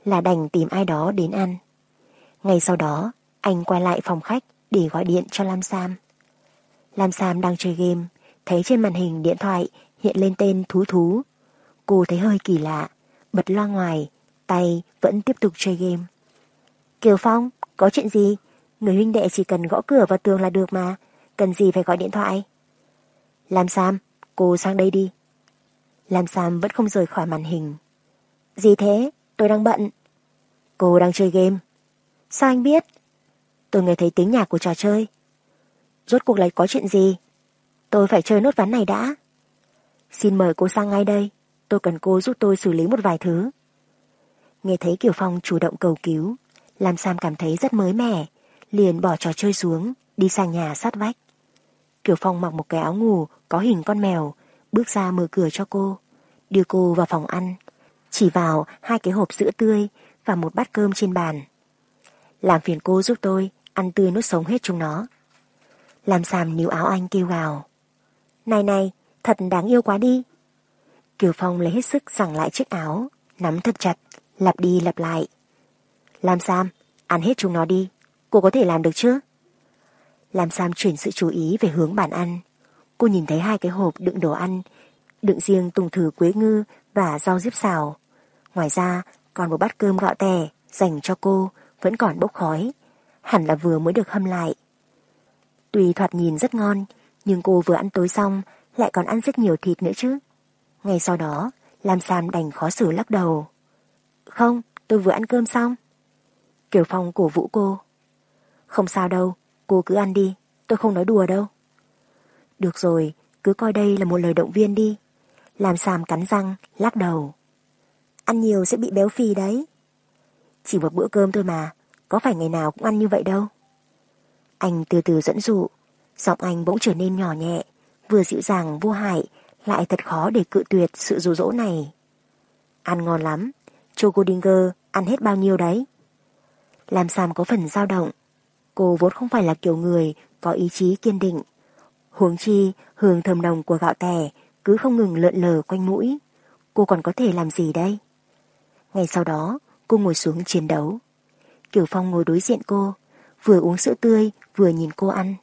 Speaker 1: là đành tìm ai đó đến ăn. Ngay sau đó, anh quay lại phòng khách để gọi điện cho Lam Sam. Lam Sam đang chơi game, thấy trên màn hình điện thoại hiện lên tên Thú Thú. Cô thấy hơi kỳ lạ, bật loa ngoài, tay vẫn tiếp tục chơi game. Kiều Phong, có chuyện gì? Người huynh đệ chỉ cần gõ cửa vào tường là được mà, cần gì phải gọi điện thoại? Lam Sam, cô sang đây đi. Lam Sam vẫn không rời khỏi màn hình. Gì thế? Tôi đang bận. Cô đang chơi game. Sao anh biết? Tôi nghe thấy tiếng nhạc của trò chơi. Rốt cuộc lại có chuyện gì? Tôi phải chơi nốt ván này đã. Xin mời cô sang ngay đây. Tôi cần cô giúp tôi xử lý một vài thứ. Nghe thấy Kiều Phong chủ động cầu cứu, làm Sam cảm thấy rất mới mẻ, liền bỏ trò chơi xuống, đi sang nhà sát vách. Kiều Phong mặc một cái áo ngủ có hình con mèo, bước ra mở cửa cho cô, đưa cô vào phòng ăn, chỉ vào hai cái hộp sữa tươi và một bát cơm trên bàn. Làm phiền cô giúp tôi ăn tươi nuốt sống hết chúng nó. Làm Sam níu áo anh kêu gào. Này này, thật đáng yêu quá đi. Kiều Phong lấy hết sức giằng lại chiếc áo, nắm thật chặt, lặp đi lặp lại. Lam Sam, ăn hết chúng nó đi. Cô có thể làm được chứ? Lam Sam chuyển sự chú ý về hướng bàn ăn. Cô nhìn thấy hai cái hộp đựng đồ ăn, đựng riêng tùng thử quế ngư và rau diếp xào. Ngoài ra còn một bát cơm gạo tẻ dành cho cô vẫn còn bốc khói. Hẳn là vừa mới được hâm lại. Tuy thoạt nhìn rất ngon, nhưng cô vừa ăn tối xong lại còn ăn rất nhiều thịt nữa chứ. Ngay sau đó, Lam Sam đành khó xử lắc đầu. Không, tôi vừa ăn cơm xong. Kiều Phong cổ vũ cô. Không sao đâu, cô cứ ăn đi, tôi không nói đùa đâu. Được rồi, cứ coi đây là một lời động viên đi. làm sàm cắn răng, lắc đầu. Ăn nhiều sẽ bị béo phì đấy. Chỉ một bữa cơm thôi mà, có phải ngày nào cũng ăn như vậy đâu. Anh từ từ dẫn dụ, giọng anh bỗng trở nên nhỏ nhẹ, vừa dịu dàng vô hại, lại thật khó để cự tuyệt sự dụ dỗ này. Ăn ngon lắm, Choco Dinger ăn hết bao nhiêu đấy? Làm Sam có phần dao động. Cô vốn không phải là kiểu người có ý chí kiên định. Huống chi, hương thơm nồng của gạo tẻ cứ không ngừng lượn lờ quanh mũi. Cô còn có thể làm gì đây? Ngày sau đó, cô ngồi xuống chiến đấu. Kiều Phong ngồi đối diện cô, vừa uống sữa tươi, vừa nhìn cô ăn.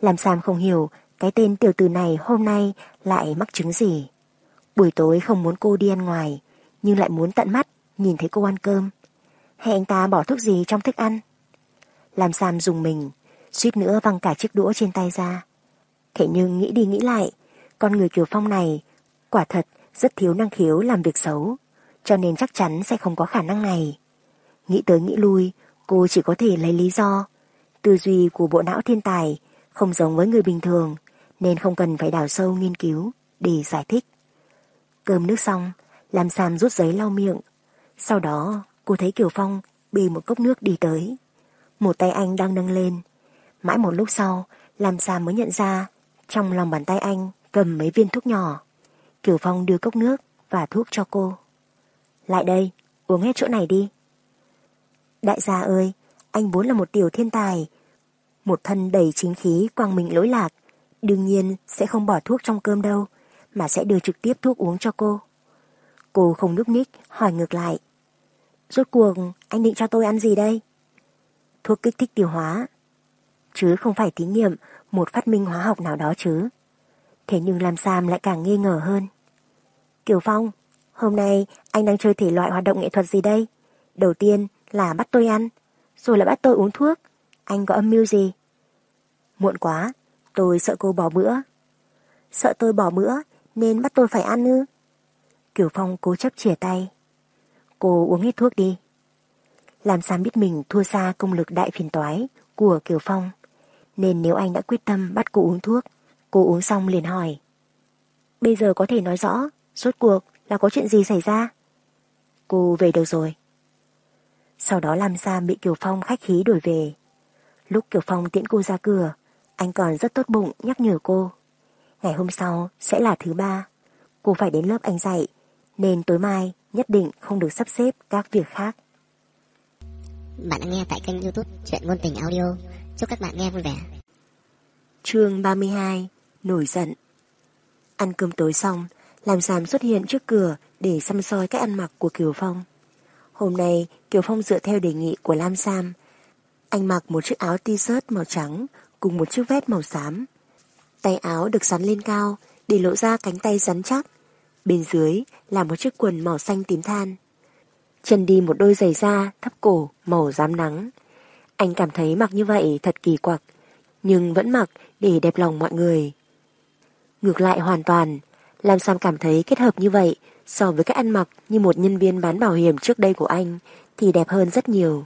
Speaker 1: Làm Sam không hiểu cái tên tiểu tử này hôm nay lại mắc chứng gì. Buổi tối không muốn cô đi ăn ngoài, nhưng lại muốn tận mắt nhìn thấy cô ăn cơm. Hay anh ta bỏ thuốc gì trong thức ăn? Làm Sam dùng mình, suýt nữa văng cả chiếc đũa trên tay ra. Thế nhưng nghĩ đi nghĩ lại, con người Kiều Phong này quả thật rất thiếu năng khiếu làm việc xấu, cho nên chắc chắn sẽ không có khả năng này. Nghĩ tới nghĩ lui, cô chỉ có thể lấy lý do. Tư duy của bộ não thiên tài không giống với người bình thường, nên không cần phải đào sâu nghiên cứu để giải thích. Cơm nước xong, làm Sam rút giấy lau miệng. Sau đó, cô thấy Kiều Phong bì một cốc nước đi tới. Một tay anh đang nâng lên. Mãi một lúc sau, làm sao mới nhận ra trong lòng bàn tay anh cầm mấy viên thuốc nhỏ. Kiều Phong đưa cốc nước và thuốc cho cô. Lại đây, uống hết chỗ này đi. Đại gia ơi, anh vốn là một tiểu thiên tài. Một thân đầy chính khí quang minh lỗi lạc. Đương nhiên sẽ không bỏ thuốc trong cơm đâu, mà sẽ đưa trực tiếp thuốc uống cho cô. Cô không núp ních, hỏi ngược lại. Rốt cuộc, anh định cho tôi ăn gì đây? Thuốc kích thích tiêu hóa. Chứ không phải thí nghiệm một phát minh hóa học nào đó chứ. Thế nhưng làm Sam lại càng nghi ngờ hơn. Kiều Phong, hôm nay anh đang chơi thể loại hoạt động nghệ thuật gì đây? Đầu tiên là bắt tôi ăn, rồi lại bắt tôi uống thuốc. Anh có âm mưu gì? Muộn quá, tôi sợ cô bỏ bữa. Sợ tôi bỏ bữa nên bắt tôi phải ăn ư? Kiều Phong cố chấp chìa tay. Cô uống hết thuốc đi. Làm sao biết mình thua xa công lực đại phiền toái của Kiều Phong. Nên nếu anh đã quyết tâm bắt cô uống thuốc, cô uống xong liền hỏi. Bây giờ có thể nói rõ, suốt cuộc là có chuyện gì xảy ra? Cô về đâu rồi? Sau đó làm Sam bị Kiều Phong khách khí đuổi về. Lúc Kiều Phong tiễn cô ra cửa, anh còn rất tốt bụng nhắc nhở cô. Ngày hôm sau sẽ là thứ ba. Cô phải đến lớp anh dạy, nên tối mai nhất định không được sắp xếp các việc khác.
Speaker 2: Bạn đang nghe tại kênh youtube Chuyện Ngôn Tình Audio. Chúc các bạn nghe vui vẻ.
Speaker 1: chương 32 Nổi giận Ăn cơm tối xong, làm Sam xuất hiện trước cửa để xăm soi cách ăn mặc của Kiều Phong. Hôm nay, Kiều Phong dựa theo đề nghị của Lam Sam. Anh mặc một chiếc áo t-shirt màu trắng cùng một chiếc vest màu xám. Tay áo được sắn lên cao để lộ ra cánh tay rắn chắc. Bên dưới là một chiếc quần màu xanh tím than. Chân đi một đôi giày da thấp cổ màu rám nắng. Anh cảm thấy mặc như vậy thật kỳ quặc, nhưng vẫn mặc để đẹp lòng mọi người. Ngược lại hoàn toàn, làm Sam cảm thấy kết hợp như vậy so với cách ăn mặc như một nhân viên bán bảo hiểm trước đây của anh thì đẹp hơn rất nhiều.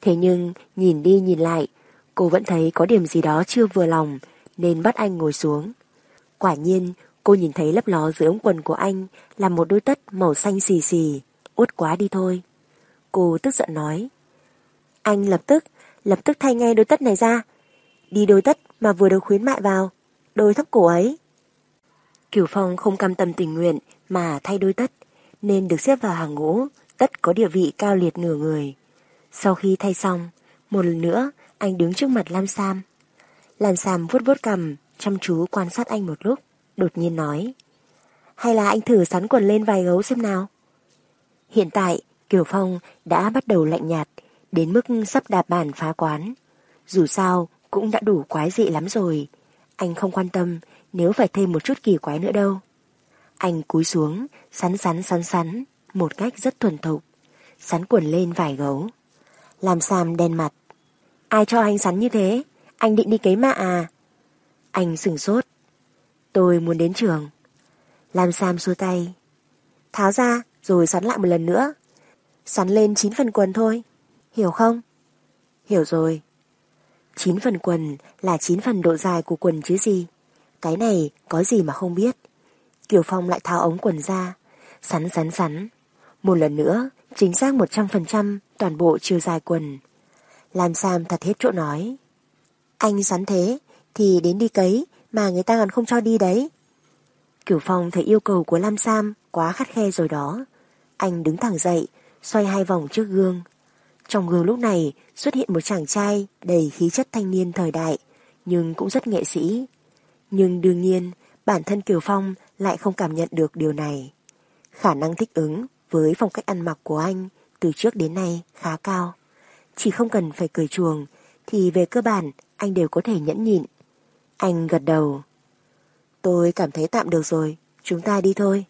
Speaker 1: Thế nhưng nhìn đi nhìn lại, cô vẫn thấy có điểm gì đó chưa vừa lòng nên bắt anh ngồi xuống. Quả nhiên cô nhìn thấy lấp ló dưới ống quần của anh là một đôi tất màu xanh xì xì, uất quá đi thôi. Cô tức giận nói. Anh lập tức, lập tức thay ngay đôi tất này ra. Đi đôi tất mà vừa được khuyến mại vào, đôi thấp cổ ấy. Kiều Phong không cam tâm tình nguyện mà thay đôi tất, nên được xếp vào hàng ngũ, tất có địa vị cao liệt nửa người. Sau khi thay xong, một lần nữa anh đứng trước mặt Lam Sam. Lam Sam vuốt vuốt cầm, chăm chú quan sát anh một lúc, đột nhiên nói. Hay là anh thử sắn quần lên vài gấu xem nào? Hiện tại, Kiều Phong đã bắt đầu lạnh nhạt, đến mức sắp đạp bàn phá quán. Dù sao, cũng đã đủ quái dị lắm rồi. Anh không quan tâm nếu phải thêm một chút kỳ quái nữa đâu. Anh cúi xuống, sắn sắn sắn sắn, một cách rất thuần thục. Sắn quần lên vài gấu. Làm Sam đen mặt. Ai cho anh sắn như thế? Anh định đi cấy mạ à? Anh sừng sốt. Tôi muốn đến trường. Làm Sam xua tay. Tháo ra rồi sắn lại một lần nữa. Sắn lên 9 phần quần thôi. Hiểu không? Hiểu rồi. 9 phần quần là 9 phần độ dài của quần chứ gì. Cái này có gì mà không biết. Kiều Phong lại tháo ống quần ra. Sắn sắn sắn. Một lần nữa, chính xác 100% toàn bộ chiều dài quần. Làm Sam thật hết chỗ nói. Anh sắn thế, thì đến đi cấy, mà người ta còn không cho đi đấy. Kiều Phong thấy yêu cầu của Lam Sam quá khắt khe rồi đó. Anh đứng thẳng dậy, xoay hai vòng trước gương. Trong gương lúc này xuất hiện một chàng trai đầy khí chất thanh niên thời đại, nhưng cũng rất nghệ sĩ. Nhưng đương nhiên, bản thân Kiều Phong lại không cảm nhận được điều này. Khả năng thích ứng với phong cách ăn mặc của anh từ trước đến nay khá cao. Chỉ không cần phải cười chuồng, thì về cơ bản anh đều có thể nhẫn nhịn. Anh gật đầu. Tôi cảm thấy tạm được rồi, chúng ta đi thôi.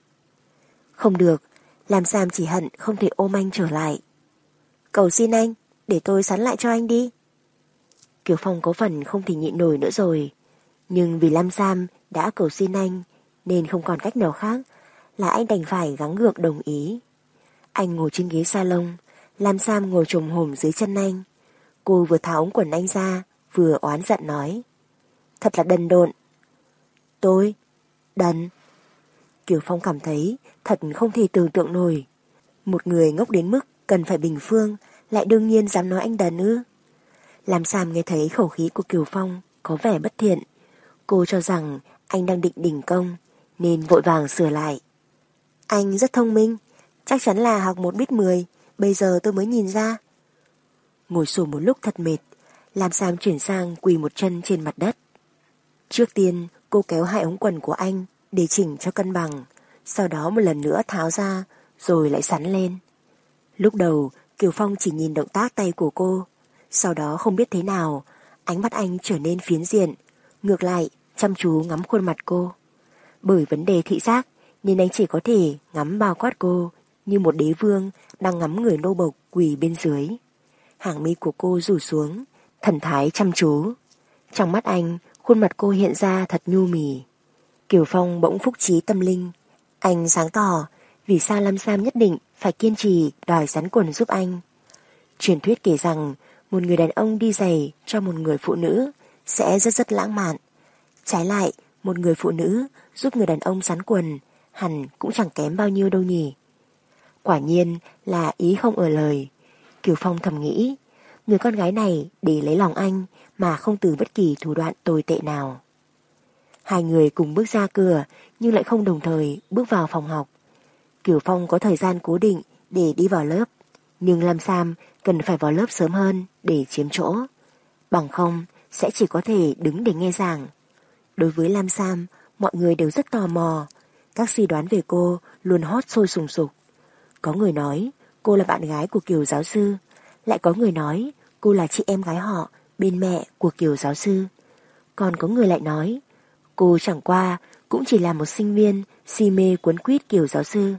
Speaker 1: Không được, làm Sam chỉ hận không thể ôm anh trở lại. Cầu xin anh, để tôi sắn lại cho anh đi. Kiều Phong có phần không thể nhịn nổi nữa rồi. Nhưng vì Lam Sam đã cầu xin anh nên không còn cách nào khác là anh đành phải gắng gượng đồng ý. Anh ngồi trên ghế salon, Lam Sam ngồi trồm hổm dưới chân anh. Cô vừa tháo ống quần anh ra, vừa oán giận nói. Thật là đần độn. Tôi? Đần? Kiều Phong cảm thấy thật không thể tưởng tượng nổi. Một người ngốc đến mức cần phải bình phương, lại đương nhiên dám nói anh đần ư. Làm Sam nghe thấy khẩu khí của Kiều Phong có vẻ bất thiện. Cô cho rằng anh đang định đỉnh công, nên vội vàng sửa lại. Anh rất thông minh, chắc chắn là học một biết mười, bây giờ tôi mới nhìn ra. Ngồi sổ một lúc thật mệt, làm Sam chuyển sang quỳ một chân trên mặt đất. Trước tiên, cô kéo hai ống quần của anh để chỉnh cho cân bằng, sau đó một lần nữa tháo ra, rồi lại sắn lên. Lúc đầu, Kiều Phong chỉ nhìn động tác tay của cô, sau đó không biết thế nào, ánh mắt anh trở nên phiến diện, ngược lại, chăm chú ngắm khuôn mặt cô. Bởi vấn đề thị giác, nên anh chỉ có thể ngắm bao quát cô như một đế vương đang ngắm người nô bộc quỳ bên dưới. Hàng mi của cô rủ xuống, thần thái chăm chú. Trong mắt anh, khuôn mặt cô hiện ra thật nhu mì. Kiều Phong bỗng phúc trí tâm linh. Anh sáng tỏ vì sao Lâm Sam nhất định phải kiên trì đòi sắn quần giúp anh. Truyền thuyết kể rằng một người đàn ông đi giày cho một người phụ nữ sẽ rất rất lãng mạn. Trái lại, một người phụ nữ giúp người đàn ông sắn quần hẳn cũng chẳng kém bao nhiêu đâu nhỉ. Quả nhiên là ý không ở lời. Kiều Phong thầm nghĩ, người con gái này để lấy lòng anh mà không từ bất kỳ thủ đoạn tồi tệ nào. Hai người cùng bước ra cửa nhưng lại không đồng thời bước vào phòng học. Kiều Phong có thời gian cố định để đi vào lớp, nhưng Lam Sam cần phải vào lớp sớm hơn để chiếm chỗ. Bằng không, sẽ chỉ có thể đứng để nghe giảng. Đối với Lam Sam, mọi người đều rất tò mò. Các suy đoán về cô luôn hot sôi sùng sục. Có người nói cô là bạn gái của Kiều giáo sư, lại có người nói cô là chị em gái họ bên mẹ của Kiều giáo sư. Còn có người lại nói cô chẳng qua cũng chỉ là một sinh viên si mê cuốn quýt Kiều giáo sư.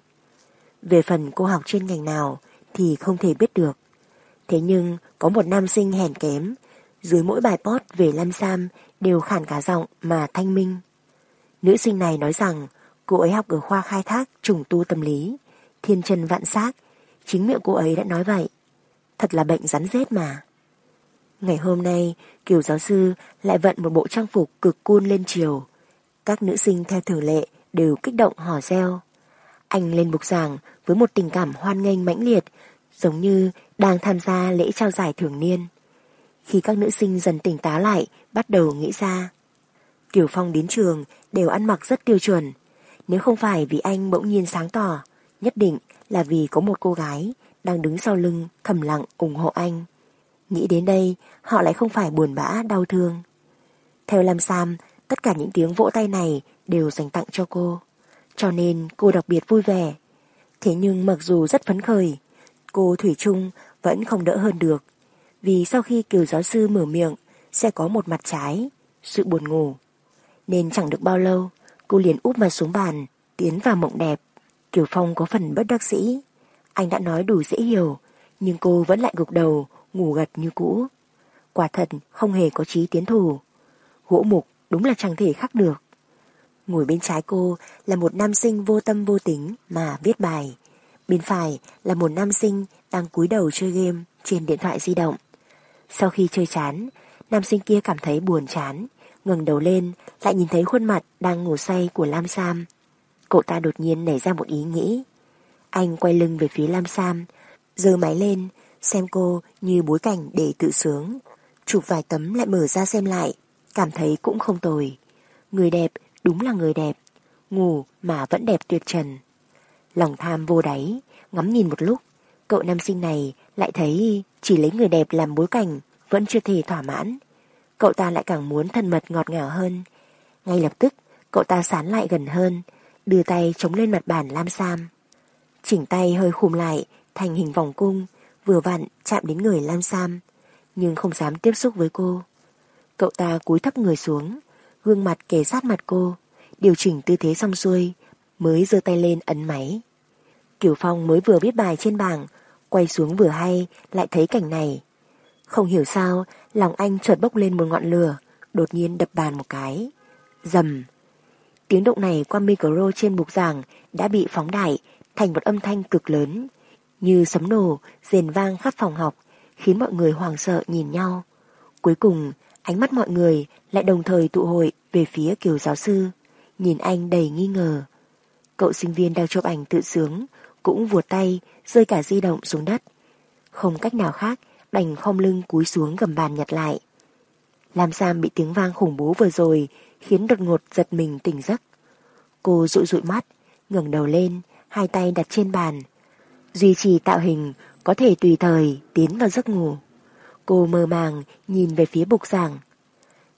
Speaker 1: Về phần cô học chuyên ngành nào thì không thể biết được. Thế nhưng có một nam sinh hèn kém, dưới mỗi bài post về Lam Sam đều khản cả giọng mà thanh minh. Nữ sinh này nói rằng cô ấy học ở khoa khai thác trùng tu tâm lý, thiên chân vạn xác, chính miệng cô ấy đã nói vậy. Thật là bệnh rắn rết mà. Ngày hôm nay, Kiều giáo sư lại vận một bộ trang phục cực cool lên chiều. Các nữ sinh theo thường lệ đều kích động hò reo. Anh lên bục giảng với một tình cảm hoan nghênh mãnh liệt, giống như đang tham gia lễ trao giải thường niên. Khi các nữ sinh dần tỉnh táo lại, bắt đầu nghĩ ra. Kiều Phong đến trường đều ăn mặc rất tiêu chuẩn. Nếu không phải vì anh bỗng nhiên sáng tỏ, nhất định là vì có một cô gái đang đứng sau lưng thầm lặng ủng hộ anh. Nghĩ đến đây, họ lại không phải buồn bã, đau thương. Theo Lam Sam, tất cả những tiếng vỗ tay này đều dành tặng cho cô. Cho nên cô đặc biệt vui vẻ. Thế nhưng mặc dù rất phấn khởi, cô Thủy Trung vẫn không đỡ hơn được. Vì sau khi Kiều giáo sư mở miệng sẽ có một mặt trái, sự buồn ngủ. Nên chẳng được bao lâu, cô liền úp mặt xuống bàn, tiến vào mộng đẹp. Kiều Phong có phần bất đắc sĩ. Anh đã nói đủ dễ hiểu, nhưng cô vẫn lại gục đầu, ngủ gật như cũ. Quả thật không hề có trí tiến thủ. Gỗ mục đúng là chẳng thể khác được. Ngồi bên trái cô là một nam sinh vô tâm vô tính mà viết bài. Bên phải là một nam sinh đang cúi đầu chơi game trên điện thoại di động. Sau khi chơi chán, nam sinh kia cảm thấy buồn chán, ngẩng đầu lên lại nhìn thấy khuôn mặt đang ngủ say của Lam Sam. Cậu ta đột nhiên nảy ra một ý nghĩ. Anh quay lưng về phía Lam Sam, giơ máy lên, xem cô như bối cảnh để tự sướng. Chụp vài tấm lại mở ra xem lại, cảm thấy cũng không tồi. Người đẹp đúng là người đẹp, ngủ mà vẫn đẹp tuyệt trần. Lòng tham vô đáy, ngắm nhìn một lúc, cậu nam sinh này lại thấy chỉ lấy người đẹp làm bối cảnh vẫn chưa thể thỏa mãn. Cậu ta lại càng muốn thân mật ngọt ngào hơn. Ngay lập tức, cậu ta sán lại gần hơn, đưa tay chống lên mặt bàn Lam Sam. Chỉnh tay hơi khùm lại, thành hình vòng cung, vừa vặn chạm đến người Lam Sam, nhưng không dám tiếp xúc với cô. Cậu ta cúi thấp người xuống, gương mặt kề sát mặt cô, điều chỉnh tư thế xong xuôi, mới giơ tay lên ấn máy. Kiều Phong mới vừa viết bài trên bảng, quay xuống vừa hay, lại thấy cảnh này. Không hiểu sao, lòng anh chợt bốc lên một ngọn lửa, đột nhiên đập bàn một cái. Dầm. Tiếng động này qua micro trên bục giảng đã bị phóng đại thành một âm thanh cực lớn, như sấm nổ, rền vang khắp phòng học, khiến mọi người hoảng sợ nhìn nhau. Cuối cùng, ánh mắt mọi người lại đồng thời tụ hội về phía Kiều giáo sư, nhìn anh đầy nghi ngờ. Cậu sinh viên đang chụp ảnh tự sướng, cũng vuột tay, rơi cả di động xuống đất. Không cách nào khác, đành khom lưng cúi xuống gầm bàn nhặt lại. Lam Sam bị tiếng vang khủng bố vừa rồi, khiến đột ngột giật mình tỉnh giấc. Cô dụi dụi mắt, ngẩng đầu lên, hai tay đặt trên bàn. Duy trì tạo hình, có thể tùy thời tiến vào giấc ngủ. Cô mơ màng nhìn về phía bục giảng.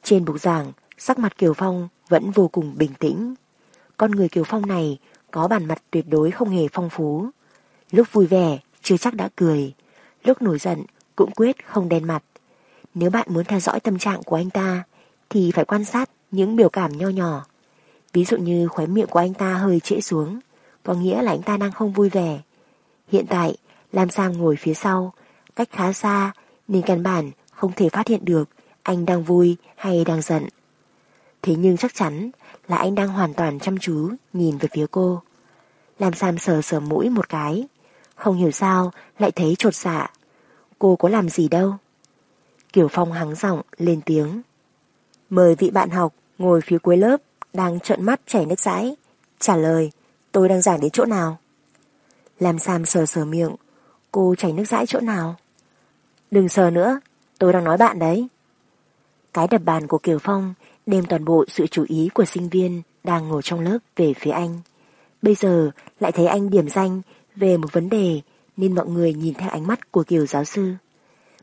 Speaker 1: Trên bục giảng, sắc mặt Kiều Phong vẫn vô cùng bình tĩnh. Con người Kiều Phong này có bản mặt tuyệt đối không hề phong phú. Lúc vui vẻ, chưa chắc đã cười. Lúc nổi giận, cũng quyết không đen mặt. Nếu bạn muốn theo dõi tâm trạng của anh ta, thì phải quan sát những biểu cảm nho nhỏ. Ví dụ như khóe miệng của anh ta hơi trễ xuống, có nghĩa là anh ta đang không vui vẻ. Hiện tại, Lam Sam ngồi phía sau, cách khá xa, nên căn bản không thể phát hiện được anh đang vui hay đang giận. Thế nhưng chắc chắn là anh đang hoàn toàn chăm chú nhìn về phía cô. Lam Sam sờ sờ mũi một cái, không hiểu sao lại thấy trột dạ. Cô có làm gì đâu. Kiều Phong hắng giọng lên tiếng. Mời vị bạn học ngồi phía cuối lớp đang trợn mắt chảy nước dãi. Trả lời, tôi đang giảng đến chỗ nào? Làm Sam sờ sờ miệng, cô chảy nước dãi chỗ nào? Đừng sờ nữa, tôi đang nói bạn đấy. Cái đập bàn của Kiều Phong đem toàn bộ sự chú ý của sinh viên đang ngồi trong lớp về phía anh. Bây giờ lại thấy anh điểm danh về một vấn đề nên mọi người nhìn theo ánh mắt của Kiều giáo sư.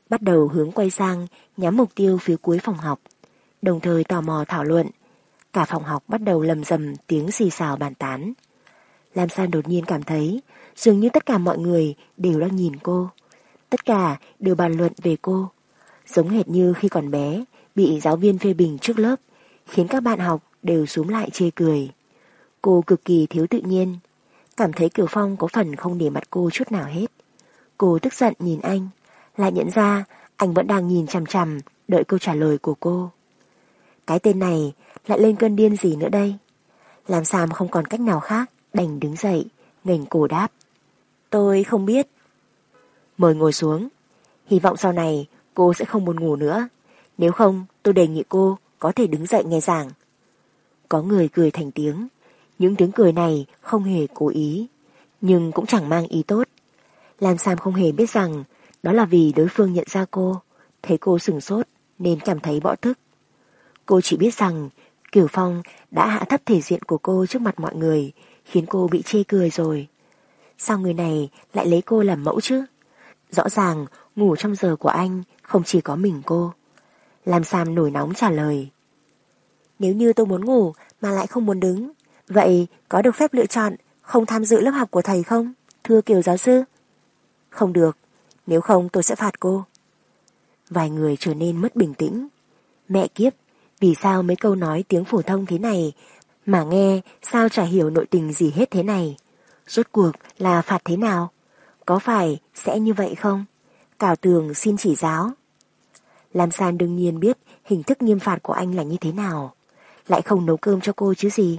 Speaker 1: Bắt đầu hướng quay sang nhắm mục tiêu phía cuối phòng học, đồng thời tò mò thảo luận. Cả phòng học bắt đầu lầm rầm tiếng xì xào bàn tán. Lam San đột nhiên cảm thấy dường như tất cả mọi người đều đang nhìn cô. Tất cả đều bàn luận về cô. Giống hệt như khi còn bé, bị giáo viên phê bình trước lớp, khiến các bạn học đều xuống lại chê cười. Cô cực kỳ thiếu tự nhiên, cảm thấy Kiều Phong có phần không để mặt cô chút nào hết. Cô tức giận nhìn anh, lại nhận ra anh vẫn đang nhìn chằm chằm đợi câu trả lời của cô. Cái tên này lại lên cơn điên gì nữa đây? Làm Sam không còn cách nào khác, đành đứng dậy, ngành cổ đáp. Tôi không biết. Mời ngồi xuống. Hy vọng sau này cô sẽ không buồn ngủ nữa. Nếu không, tôi đề nghị cô có thể đứng dậy nghe giảng. Có người cười thành tiếng. Những tiếng cười này không hề cố ý, nhưng cũng chẳng mang ý tốt. Lam Sam không hề biết rằng đó là vì đối phương nhận ra cô, thấy cô sừng sốt nên cảm thấy bõ thức. Cô chỉ biết rằng Kiều Phong đã hạ thấp thể diện của cô trước mặt mọi người, khiến cô bị chê cười rồi. Sao người này lại lấy cô làm mẫu chứ? Rõ ràng ngủ trong giờ của anh không chỉ có mình cô. Lam Sam nổi nóng trả lời. Nếu như tôi muốn ngủ mà lại không muốn đứng, vậy có được phép lựa chọn không tham dự lớp học của thầy không? Thưa Kiều giáo sư. Không được, Nếu không tôi sẽ phạt cô. Vài người trở nên mất bình tĩnh. Mẹ kiếp, vì sao mấy câu nói tiếng phổ thông thế này mà nghe sao chả hiểu nội tình gì hết thế này? Rốt cuộc là phạt thế nào? Có phải sẽ như vậy không? Cảo tường xin chỉ giáo. Lam San đương nhiên biết hình thức nghiêm phạt của anh là như thế nào. Lại không nấu cơm cho cô chứ gì.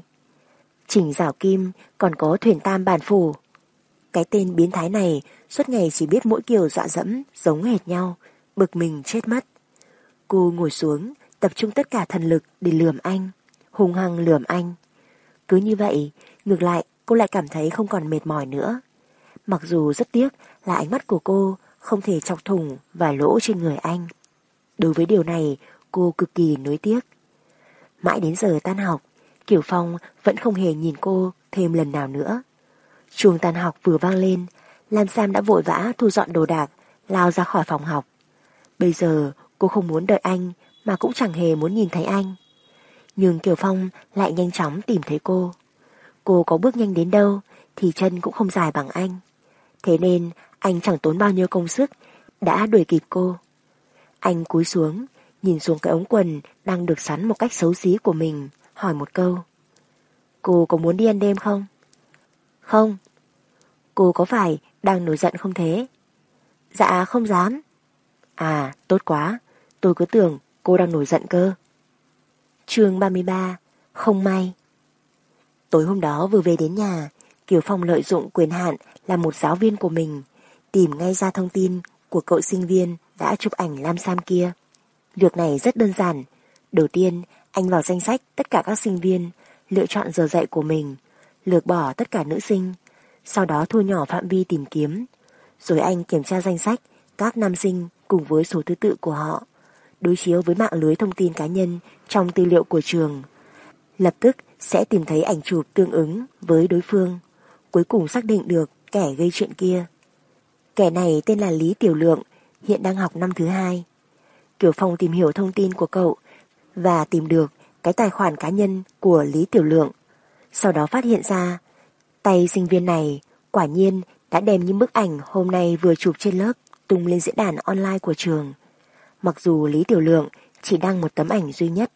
Speaker 1: Trình Giảo kim còn có thuyền tam bản phủ. Cái tên biến thái này suốt ngày chỉ biết mỗi kiểu dọa dẫm giống hệt nhau, bực mình chết mất. Cô ngồi xuống, tập trung tất cả thần lực để lườm anh, hung hăng lườm anh. Cứ như vậy, ngược lại cô lại cảm thấy không còn mệt mỏi nữa. Mặc dù rất tiếc là ánh mắt của cô không thể chọc thủng và lỗ trên người anh. Đối với điều này, cô cực kỳ nuối tiếc. Mãi đến giờ tan học, Kiều Phong vẫn không hề nhìn cô thêm lần nào nữa. Chuông tan học vừa vang lên, Lam Sam đã vội vã thu dọn đồ đạc, lao ra khỏi phòng học. Bây giờ cô không muốn đợi anh mà cũng chẳng hề muốn nhìn thấy anh. Nhưng Kiều Phong lại nhanh chóng tìm thấy cô. Cô có bước nhanh đến đâu thì chân cũng không dài bằng anh. Thế nên anh chẳng tốn bao nhiêu công sức đã đuổi kịp cô. Anh cúi xuống, nhìn xuống cái ống quần đang được sắn một cách xấu xí của mình, hỏi một câu. Cô có muốn đi ăn đêm không? Không. Cô có phải đang nổi giận không thế? Dạ không dám. À, tốt quá. Tôi cứ tưởng cô đang nổi giận cơ. chương 33 Không may Tối hôm đó vừa về đến nhà, Kiều Phong lợi dụng quyền hạn là một giáo viên của mình, tìm ngay ra thông tin của cậu sinh viên đã chụp ảnh Lam Sam kia. Việc này rất đơn giản. Đầu tiên, anh vào danh sách tất cả các sinh viên, lựa chọn giờ dạy của mình, lược bỏ tất cả nữ sinh, sau đó thu nhỏ phạm vi tìm kiếm. Rồi anh kiểm tra danh sách các nam sinh cùng với số thứ tự của họ, đối chiếu với mạng lưới thông tin cá nhân trong tư liệu của trường. Lập tức sẽ tìm thấy ảnh chụp tương ứng với đối phương, cuối cùng xác định được kẻ gây chuyện kia. Kẻ này tên là Lý Tiểu Lượng, hiện đang học năm thứ hai. Kiều Phong tìm hiểu thông tin của cậu và tìm được cái tài khoản cá nhân của Lý Tiểu Lượng. Sau đó phát hiện ra tay sinh viên này quả nhiên đã đem những bức ảnh hôm nay vừa chụp trên lớp tung lên diễn đàn online của trường. Mặc dù Lý Tiểu Lượng chỉ đăng một tấm ảnh duy nhất,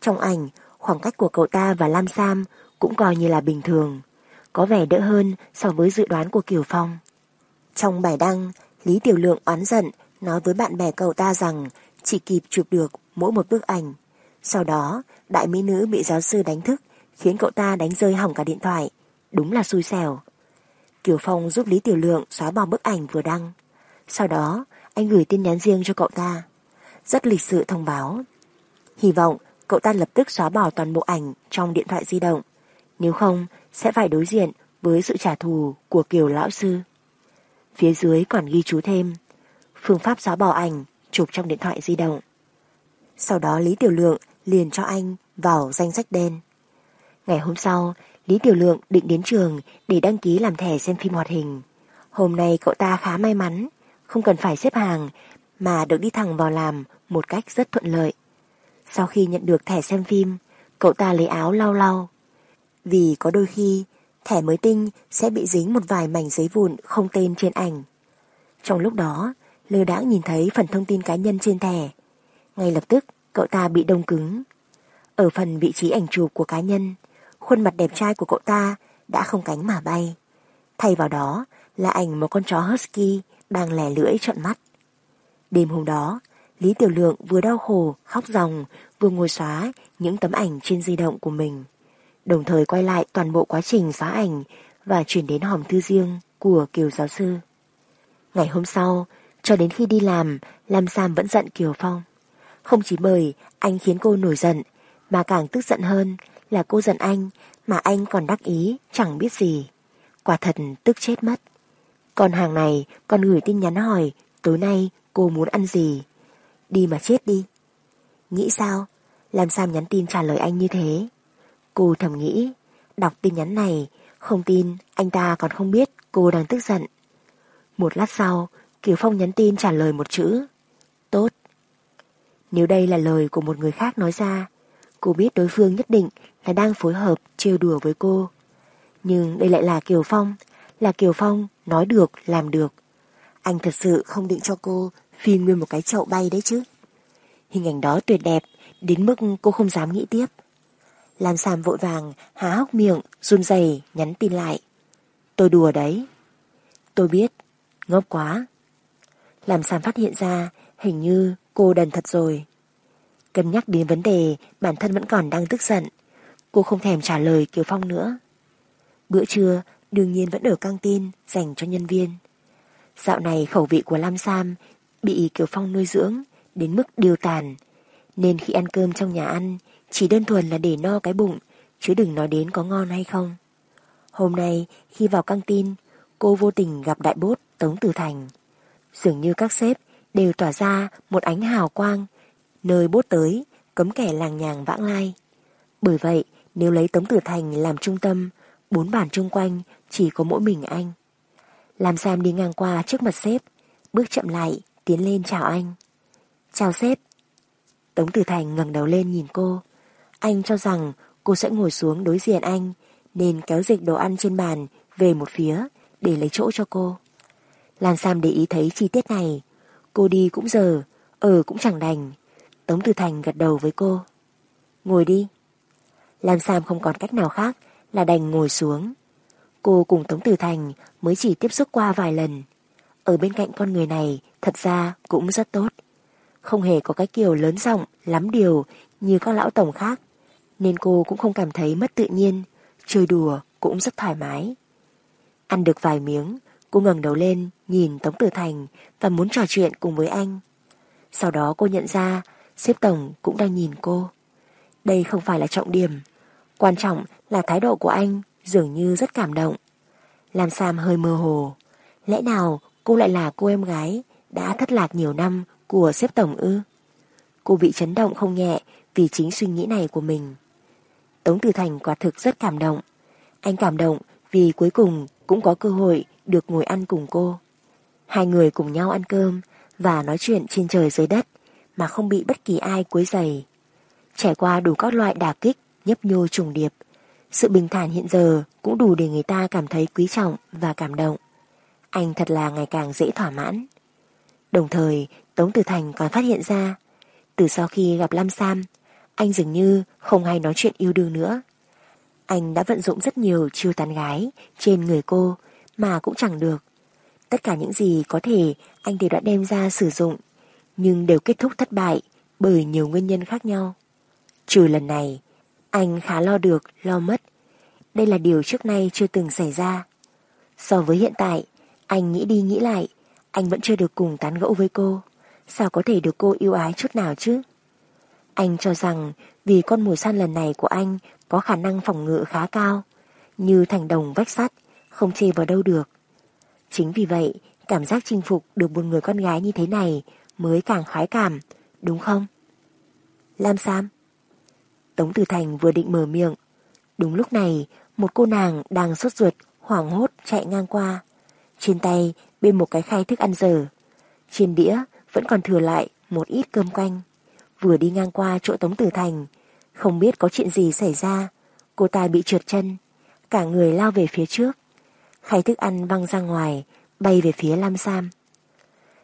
Speaker 1: trong ảnh khoảng cách của cậu ta và Lam Sam cũng coi như là bình thường, có vẻ đỡ hơn so với dự đoán của Kiều Phong. Trong bài đăng, Lý Tiểu Lượng oán giận nói với bạn bè cậu ta rằng chỉ kịp chụp được mỗi một bức ảnh. Sau đó, đại mỹ nữ bị giáo sư đánh thức, khiến cậu ta đánh rơi hỏng cả điện thoại. Đúng là xui xẻo. Kiều Phong giúp Lý Tiểu Lượng xóa bỏ bức ảnh vừa đăng. Sau đó, anh gửi tin nhắn riêng cho cậu ta. Rất lịch sự thông báo. Hy vọng cậu ta lập tức xóa bỏ toàn bộ ảnh trong điện thoại di động. Nếu không, sẽ phải đối diện với sự trả thù của Kiều Lão Sư. Phía dưới còn ghi chú thêm phương pháp xóa bỏ ảnh chụp trong điện thoại di động. Sau đó Lý Tiểu Lượng liền cho anh vào danh sách đen. Ngày hôm sau, Lý Tiểu Lượng định đến trường để đăng ký làm thẻ xem phim hoạt hình. Hôm nay cậu ta khá may mắn, không cần phải xếp hàng mà được đi thẳng vào làm một cách rất thuận lợi. Sau khi nhận được thẻ xem phim, cậu ta lấy áo lau lau. Vì có đôi khi, thẻ mới tinh sẽ bị dính một vài mảnh giấy vụn không tên trên ảnh. Trong lúc đó, lơ đã nhìn thấy phần thông tin cá nhân trên thẻ. Ngay lập tức, cậu ta bị đông cứng. Ở phần vị trí ảnh chụp của cá nhân, khuôn mặt đẹp trai của cậu ta đã không cánh mà bay. Thay vào đó là ảnh một con chó husky đang lẻ lưỡi trợn mắt. Đêm hôm đó, Lý Tiểu Lượng vừa đau khổ, khóc ròng, vừa ngồi xóa những tấm ảnh trên di động của mình. Đồng thời quay lại toàn bộ quá trình xóa ảnh và chuyển đến hòm thư riêng của Kiều giáo sư. Ngày hôm sau, cho đến khi đi làm, Lam Sam vẫn giận Kiều Phong. Không chỉ bởi anh khiến cô nổi giận, mà càng tức giận hơn là cô giận anh mà anh còn đắc ý chẳng biết gì. Quả thật tức chết mất. Còn hàng này còn gửi tin nhắn hỏi tối nay cô muốn ăn gì. Đi mà chết đi. Nghĩ sao? Làm sao nhắn tin trả lời anh như thế. Cô thầm nghĩ, đọc tin nhắn này, không tin anh ta còn không biết cô đang tức giận. Một lát sau, Kiều Phong nhắn tin trả lời một chữ. Tốt. Nếu đây là lời của một người khác nói ra, cô biết đối phương nhất định là đang phối hợp trêu đùa với cô. Nhưng đây lại là Kiều Phong, là Kiều Phong nói được làm được. Anh thật sự không định cho cô phi nguyên một cái chậu bay đấy chứ. Hình ảnh đó tuyệt đẹp, đến mức cô không dám nghĩ tiếp. Lam Sam vội vàng, há hốc miệng, run rẩy nhắn tin lại. Tôi đùa đấy. Tôi biết, ngốc quá. Lam Sam phát hiện ra, hình như cô đần thật rồi. Cân nhắc đến vấn đề, bản thân vẫn còn đang tức giận. Cô không thèm trả lời Kiều Phong nữa. Bữa trưa, đương nhiên vẫn ở căng tin dành cho nhân viên. Dạo này khẩu vị của Lam Sam bị Kiều Phong nuôi dưỡng đến mức điều tàn, nên khi ăn cơm trong nhà ăn chỉ đơn thuần là để no cái bụng, chứ đừng nói đến có ngon hay không. Hôm nay khi vào căng tin, cô vô tình gặp đại bốt Tống Tử Thành. Dường như các sếp đều tỏa ra một ánh hào quang, nơi bốt tới, cấm kẻ làng nhàng vãng lai. Bởi vậy, nếu lấy Tống Tử Thành làm trung tâm, bốn bản chung quanh chỉ có mỗi mình anh. Làm Sam đi ngang qua trước mặt sếp, bước chậm lại, tiến lên chào anh. Chào sếp. Tống Tử Thành ngẩng đầu lên nhìn cô. Anh cho rằng cô sẽ ngồi xuống đối diện anh, nên kéo dịch đồ ăn trên bàn về một phía để lấy chỗ cho cô. Lan Sam để ý thấy chi tiết này. Cô đi cũng giờ, ở cũng chẳng đành. Tống Tử Thành gật đầu với cô. Ngồi đi. Lan Sam không còn cách nào khác là đành ngồi xuống. Cô cùng Tống Tử Thành mới chỉ tiếp xúc qua vài lần. Ở bên cạnh con người này thật ra cũng rất tốt. Không hề có cái kiểu lớn giọng lắm điều như các lão tổng khác. Nên cô cũng không cảm thấy mất tự nhiên, chơi đùa cũng rất thoải mái. Ăn được vài miếng, cô ngẩng đầu lên nhìn Tống Tử Thành và muốn trò chuyện cùng với anh. Sau đó cô nhận ra xếp tổng cũng đang nhìn cô. Đây không phải là trọng điểm. Quan trọng là thái độ của anh dường như rất cảm động. Làm Sam hơi mơ hồ. Lẽ nào cô lại là cô em gái đã thất lạc nhiều năm của xếp tổng ư? Cô bị chấn động không nhẹ vì chính suy nghĩ này của mình. Tống Tử Thành quả thực rất cảm động. Anh cảm động vì cuối cùng cũng có cơ hội được ngồi ăn cùng cô. Hai người cùng nhau ăn cơm và nói chuyện trên trời dưới đất mà không bị bất kỳ ai quấy rầy. Trải qua đủ các loại đả kích, nhấp nhô trùng điệp, sự bình thản hiện giờ cũng đủ để người ta cảm thấy quý trọng và cảm động. Anh thật là ngày càng dễ thỏa mãn. Đồng thời, Tống Tử Thành còn phát hiện ra, từ sau khi gặp Lam Sam, anh dường như không hay nói chuyện yêu đương nữa. Anh đã vận dụng rất nhiều chiêu tán gái trên người cô mà cũng chẳng được. Tất cả những gì có thể anh đều đã đem ra sử dụng, nhưng đều kết thúc thất bại bởi nhiều nguyên nhân khác nhau. Trừ lần này, anh khá lo được, lo mất. Đây là điều trước nay chưa từng xảy ra. So với hiện tại, anh nghĩ đi nghĩ lại, anh vẫn chưa được cùng tán gẫu với cô. Sao có thể được cô yêu ái chút nào chứ? Anh cho rằng vì con mồi săn lần này của anh có khả năng phòng ngự khá cao, như thành đồng vách sắt, không chê vào đâu được. Chính vì vậy, cảm giác chinh phục được một người con gái như thế này mới càng khoái cảm, đúng không? Lam Sam Tống Tử Thành vừa định mở miệng. Đúng lúc này, một cô nàng đang sốt ruột, hoảng hốt chạy ngang qua. Trên tay bên một cái khay thức ăn dở. Trên đĩa vẫn còn thừa lại một ít cơm canh. Vừa đi ngang qua chỗ Tống Tử Thành, không biết có chuyện gì xảy ra. Cô ta bị trượt chân, cả người lao về phía trước. Khay thức ăn văng ra ngoài, bay về phía Lam Sam.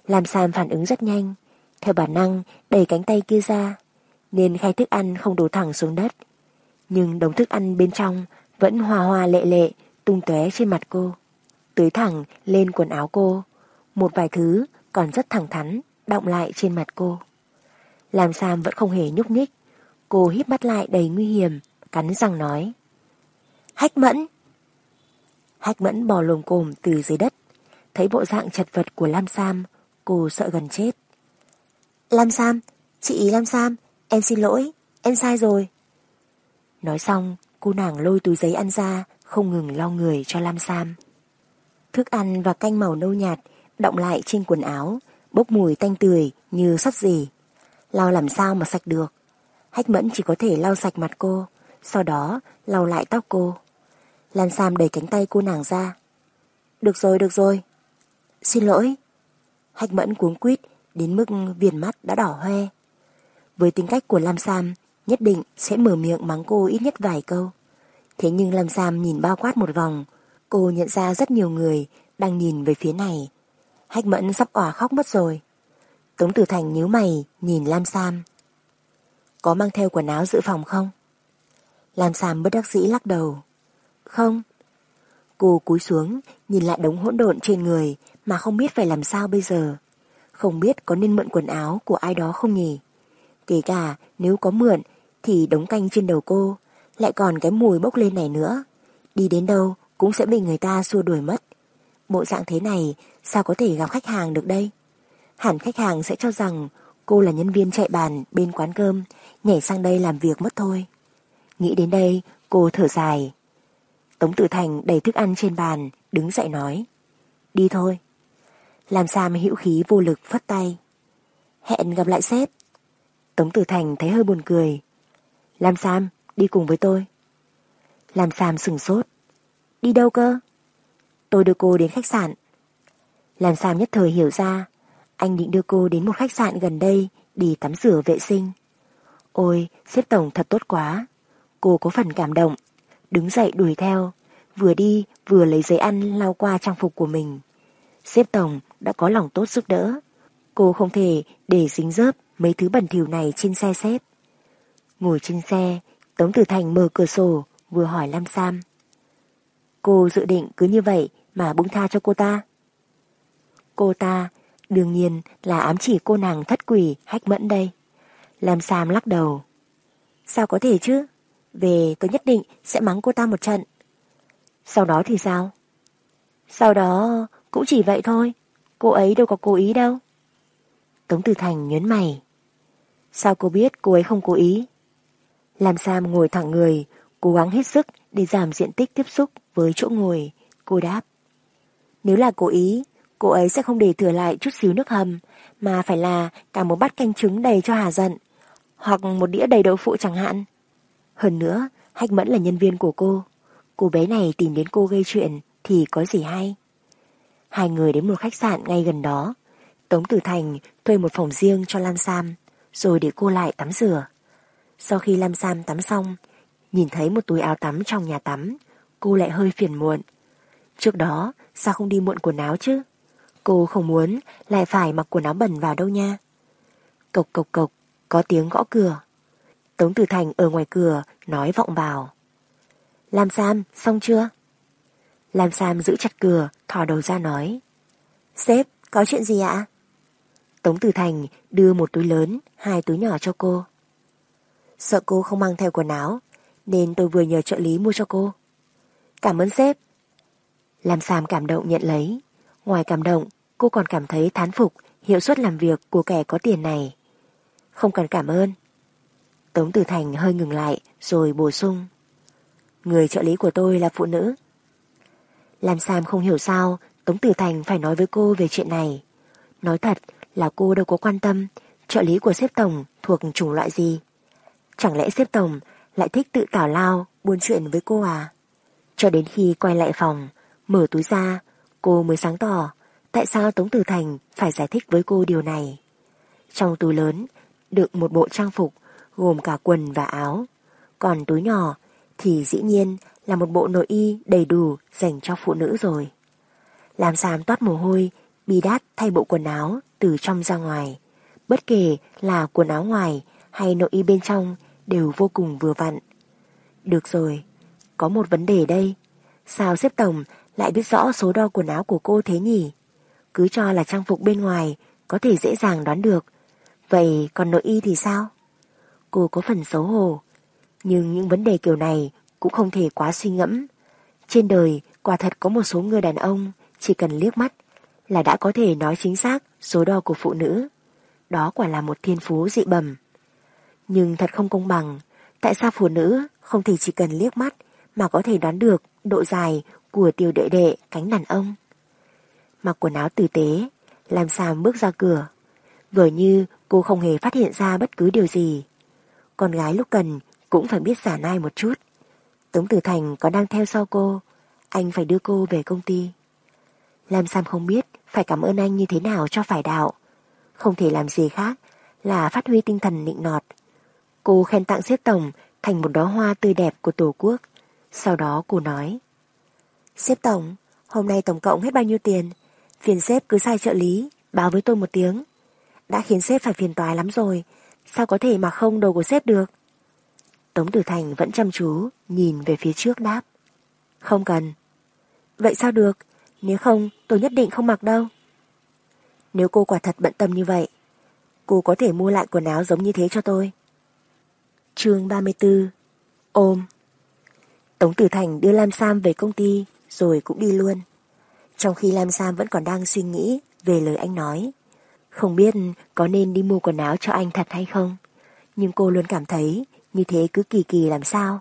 Speaker 1: Lam Sam phản ứng rất nhanh, theo bản năng đẩy cánh tay kia ra, nên khay thức ăn không đổ thẳng xuống đất. Nhưng đống thức ăn bên trong vẫn hòa hòa lệ lệ tung tóe trên mặt cô. Tưới thẳng lên quần áo cô. Một vài thứ còn rất thẳng thắn động lại trên mặt cô. Làm Sam vẫn không hề nhúc nhích. Cô híp mắt lại đầy nguy hiểm, cắn răng nói. Hách mẫn! Hách mẫn bò lồm cồm từ dưới đất. Thấy bộ dạng chật vật của Lam Sam, cô sợ gần chết. Lam Sam, chị Lam Sam, em xin lỗi, em sai rồi. Nói xong, cô nàng lôi túi giấy ăn ra, không ngừng lo người cho Lam Sam. Thức ăn và canh màu nâu nhạt động lại trên quần áo, bốc mùi tanh tươi như sắt gì. Lau làm sao mà sạch được. Hách mẫn chỉ có thể lau sạch mặt cô, sau đó lau lại tóc cô. Lan Sam đẩy cánh tay cô nàng ra. Được rồi, được rồi. Xin lỗi. Hách mẫn cuống quýt đến mức viền mắt đã đỏ hoe. Với tính cách của Lam Sam, nhất định sẽ mở miệng mắng cô ít nhất vài câu. Thế nhưng Lam Sam nhìn bao quát một vòng, cô nhận ra rất nhiều người đang nhìn về phía này. Hách Mẫn sắp òa khóc mất rồi. Tống Tử Thành nhíu mày, nhìn Lam Sam. Có mang theo quần áo dự phòng không? Lam Sam bất đắc dĩ lắc đầu. Không. Cô cúi xuống, nhìn lại đống hỗn độn trên người mà không biết phải làm sao bây giờ. Không biết có nên mượn quần áo của ai đó không nhỉ? Kể cả nếu có mượn, thì đống canh trên đầu cô lại còn cái mùi bốc lên này nữa. Đi đến đâu cũng sẽ bị người ta xua đuổi mất. Bộ dạng thế này sao có thể gặp khách hàng được đây? Hẳn khách hàng sẽ cho rằng cô là nhân viên chạy bàn bên quán cơm, nhảy sang đây làm việc mất thôi. Nghĩ đến đây, cô thở dài. Tống Tử Thành đầy thức ăn trên bàn, đứng dậy nói. Đi thôi. Làm Sam hữu khí vô lực phất tay. Hẹn gặp lại sếp. Tống Tử Thành thấy hơi buồn cười. Lam Sam, đi cùng với tôi. Lam Sam sừng sốt. Đi đâu cơ? Tôi đưa cô đến khách sạn. làm Sam nhất thời hiểu ra, anh định đưa cô đến một khách sạn gần đây đi tắm rửa vệ sinh. Ôi, xếp tổng thật tốt quá. Cô có phần cảm động, đứng dậy đuổi theo, vừa đi vừa lấy giấy ăn lau qua trang phục của mình. Xếp tổng đã có lòng tốt giúp đỡ. Cô không thể để dính dớp mấy thứ bẩn thỉu này trên xe xếp. Ngồi trên xe, Tống Tử Thành mở cửa sổ, vừa hỏi Lam Sam. Cô dự định cứ như vậy mà buông tha cho cô ta. Cô ta, đương nhiên là ám chỉ cô nàng thất quỷ hách mẫn đây. Lam Sam lắc đầu. Sao có thể chứ? Về tôi nhất định sẽ mắng cô ta một trận. Sau đó thì sao? Sau đó cũng chỉ vậy thôi. Cô ấy đâu có cố ý đâu. Tống Tử Thành nhớn mày. Sao cô biết cô ấy không cố ý? Lam Sam ngồi thẳng người, cố gắng hết sức để giảm diện tích tiếp xúc với chỗ ngồi. Cô đáp. Nếu là cố ý, cô ấy sẽ không để thừa lại chút xíu nước hầm, mà phải là cả một bát canh trứng đầy cho hà giận, hoặc một đĩa đầy đậu phụ chẳng hạn. Hơn nữa, Hách Mẫn là nhân viên của cô. Cô bé này tìm đến cô gây chuyện thì có gì hay. Hai người đến một khách sạn ngay gần đó. Tống Tử Thành thuê một phòng riêng cho Lam Sam, rồi để cô lại tắm rửa. Sau khi Lam Sam tắm xong, nhìn thấy một túi áo tắm trong nhà tắm, cô lại hơi phiền muộn. Trước đó, sao không đi muộn quần áo chứ? Cô không muốn lại phải mặc quần áo bẩn vào đâu nha. Cộc cộc cộc, có tiếng gõ cửa. Tống Tử Thành ở ngoài cửa nói vọng vào. Lam Sam, xong chưa? Lam Sam giữ chặt cửa, thò đầu ra nói. Sếp, có chuyện gì ạ? Tống Tử Thành đưa một túi lớn, hai túi nhỏ cho cô. Sợ cô không mang theo quần áo, nên tôi vừa nhờ trợ lý mua cho cô. Cảm ơn sếp. Lam Sam cảm động nhận lấy. Ngoài cảm động, cô còn cảm thấy thán phục hiệu suất làm việc của kẻ có tiền này. Không cần cảm ơn. Tống Tử Thành hơi ngừng lại rồi bổ sung. Người trợ lý của tôi là phụ nữ. Lam Sam không hiểu sao Tống Tử Thành phải nói với cô về chuyện này. Nói thật là cô đâu có quan tâm trợ lý của xếp tổng thuộc chủng loại gì. Chẳng lẽ xếp tổng lại thích tự tảo lao buôn chuyện với cô à? Cho đến khi quay lại phòng, mở túi ra, cô mới sáng tỏ tại sao Tống Tử Thành phải giải thích với cô điều này. Trong túi lớn, đựng một bộ trang phục gồm cả quần và áo. Còn túi nhỏ thì dĩ nhiên là một bộ nội y đầy đủ dành cho phụ nữ rồi. Làm xám toát mồ hôi, bi đát thay bộ quần áo từ trong ra ngoài. Bất kể là quần áo ngoài hay nội y bên trong đều vô cùng vừa vặn. Được rồi, có một vấn đề đây. Sao xếp tổng lại biết rõ số đo quần áo của cô thế nhỉ? Cứ cho là trang phục bên ngoài có thể dễ dàng đoán được. Vậy còn nội y thì sao? Cô có phần xấu hổ. Nhưng những vấn đề kiểu này cũng không thể quá suy ngẫm. Trên đời quả thật có một số người đàn ông chỉ cần liếc mắt là đã có thể nói chính xác số đo của phụ nữ. Đó quả là một thiên phú dị bẩm. Nhưng thật không công bằng, tại sao phụ nữ không thể chỉ cần liếc mắt mà có thể đoán được độ dài của tiểu đệ đệ cánh đàn ông? Mặc quần áo tử tế, làm sao bước ra cửa. Vừa như cô không hề phát hiện ra bất cứ điều gì. Con gái lúc cần cũng phải biết giả nai một chút. Tống Tử Thành có đang theo sau cô, anh phải đưa cô về công ty. Lam Sam không biết phải cảm ơn anh như thế nào cho phải đạo. Không thể làm gì khác là phát huy tinh thần nịnh nọt. Cô khen tặng xếp tổng thành một đóa hoa tươi đẹp của Tổ quốc. Sau đó cô nói. Xếp tổng, hôm nay tổng cộng hết bao nhiêu tiền? Phiền sếp cứ sai trợ lý, báo với tôi một tiếng. Đã khiến sếp phải phiền toái lắm rồi, sao có thể mà không đồ của sếp được? Tống Tử Thành vẫn chăm chú, nhìn về phía trước đáp. Không cần. Vậy sao được, nếu không tôi nhất định không mặc đâu. Nếu cô quả thật bận tâm như vậy, cô có thể mua lại quần áo giống như thế cho tôi. chương 34 Ôm Tống Tử Thành đưa Lam Sam về công ty rồi cũng đi luôn. Trong khi Lam Sam vẫn còn đang suy nghĩ về lời anh nói. Không biết có nên đi mua quần áo cho anh thật hay không. Nhưng cô luôn cảm thấy như thế cứ kỳ kỳ làm sao.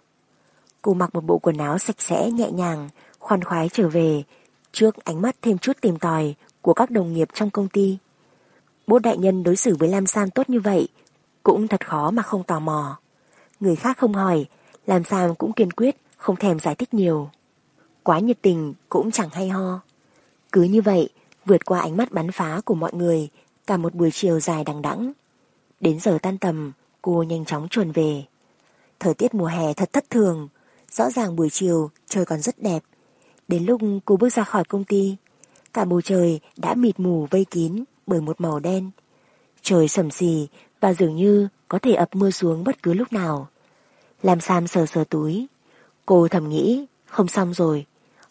Speaker 1: Cô mặc một bộ quần áo sạch sẽ nhẹ nhàng, khoan khoái trở về, trước ánh mắt thêm chút tìm tòi của các đồng nghiệp trong công ty. Bố đại nhân đối xử với Lam Sam tốt như vậy, cũng thật khó mà không tò mò. Người khác không hỏi, Lam Sam cũng kiên quyết không thèm giải thích nhiều. Quá nhiệt tình cũng chẳng hay ho. Cứ như vậy, vượt qua ánh mắt bắn phá của mọi người, cả một buổi chiều dài đằng đẵng. Đến giờ tan tầm, cô nhanh chóng chuồn về. Thời tiết mùa hè thật thất thường, rõ ràng buổi chiều trời còn rất đẹp. Đến lúc cô bước ra khỏi công ty, cả bầu trời đã mịt mù vây kín bởi một màu đen. Trời sầm xì và dường như có thể ập mưa xuống bất cứ lúc nào. Làm Sam sờ sờ túi. Cô thầm nghĩ, không xong rồi.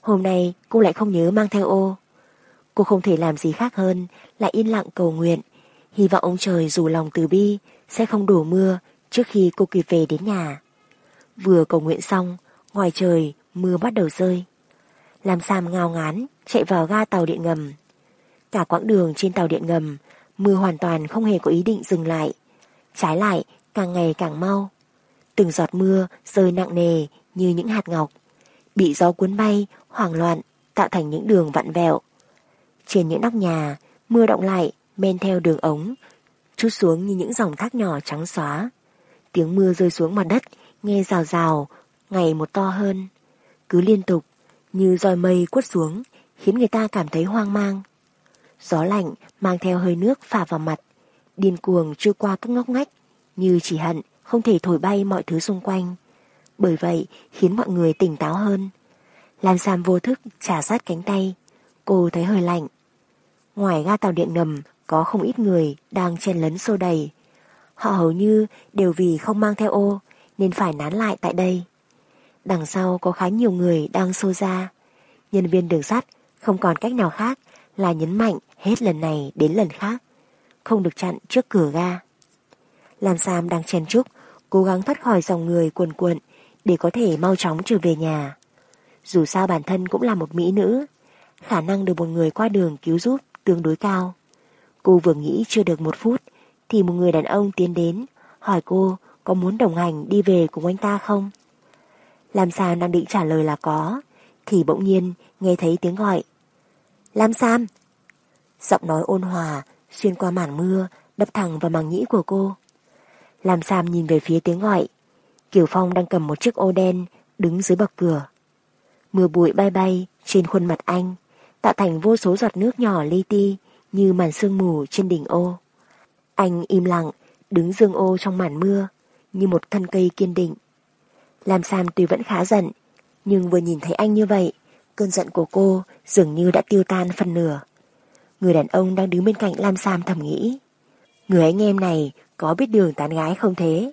Speaker 1: Hôm nay cô lại không nhớ mang theo ô. Cô không thể làm gì khác hơn là yên lặng cầu nguyện, hy vọng ông trời dù lòng từ bi sẽ không đổ mưa trước khi cô kịp về đến nhà. Vừa cầu nguyện xong, ngoài trời mưa bắt đầu rơi. Làm Sam ngao ngán chạy vào ga tàu điện ngầm. Cả quãng đường trên tàu điện ngầm, mưa hoàn toàn không hề có ý định dừng lại. Trái lại, càng ngày càng mau. Từng giọt mưa rơi nặng nề như những hạt ngọc, bị gió cuốn bay, hoảng loạn, tạo thành những đường vặn vẹo. Trên những nóc nhà, mưa động lại, men theo đường ống, chút xuống như những dòng thác nhỏ trắng xóa. Tiếng mưa rơi xuống mặt đất, nghe rào rào, ngày một to hơn. Cứ liên tục, như roi mây quất xuống, khiến người ta cảm thấy hoang mang. Gió lạnh mang theo hơi nước phả vào mặt, điên cuồng trôi qua các ngóc ngách, như chỉ hận không thể thổi bay mọi thứ xung quanh. Bởi vậy khiến mọi người tỉnh táo hơn. Lan Sam vô thức trả sát cánh tay, cô thấy hơi lạnh. Ngoài ga tàu điện ngầm có không ít người đang chen lấn xô đầy. Họ hầu như đều vì không mang theo ô nên phải nán lại tại đây. Đằng sau có khá nhiều người đang xô ra. Nhân viên đường sắt không còn cách nào khác là nhấn mạnh hết lần này đến lần khác. Không được chặn trước cửa ga. Lam Sam đang chen chúc, cố gắng thoát khỏi dòng người cuồn cuộn để có thể mau chóng trở về nhà. Dù sao bản thân cũng là một mỹ nữ, khả năng được một người qua đường cứu giúp tương đối cao. Cô vừa nghĩ chưa được một phút thì một người đàn ông tiến đến hỏi cô có muốn đồng hành đi về cùng anh ta không. Lam Sam đang định trả lời là có thì bỗng nhiên nghe thấy tiếng gọi. Lam Sam! Giọng nói ôn hòa xuyên qua màn mưa đập thẳng vào màng nhĩ của cô. Lam Sam nhìn về phía tiếng gọi. Kiều Phong đang cầm một chiếc ô đen đứng dưới bậc cửa. Mưa bụi bay bay trên khuôn mặt anh tạo thành vô số giọt nước nhỏ li ti như màn sương mù trên đỉnh ô. Anh im lặng, đứng dương ô trong màn mưa, như một thân cây kiên định. Lam Sam tuy vẫn khá giận, nhưng vừa nhìn thấy anh như vậy, cơn giận của cô dường như đã tiêu tan phần nửa. Người đàn ông đang đứng bên cạnh Lam Sam thầm nghĩ. Người anh em này có biết đường tán gái không thế?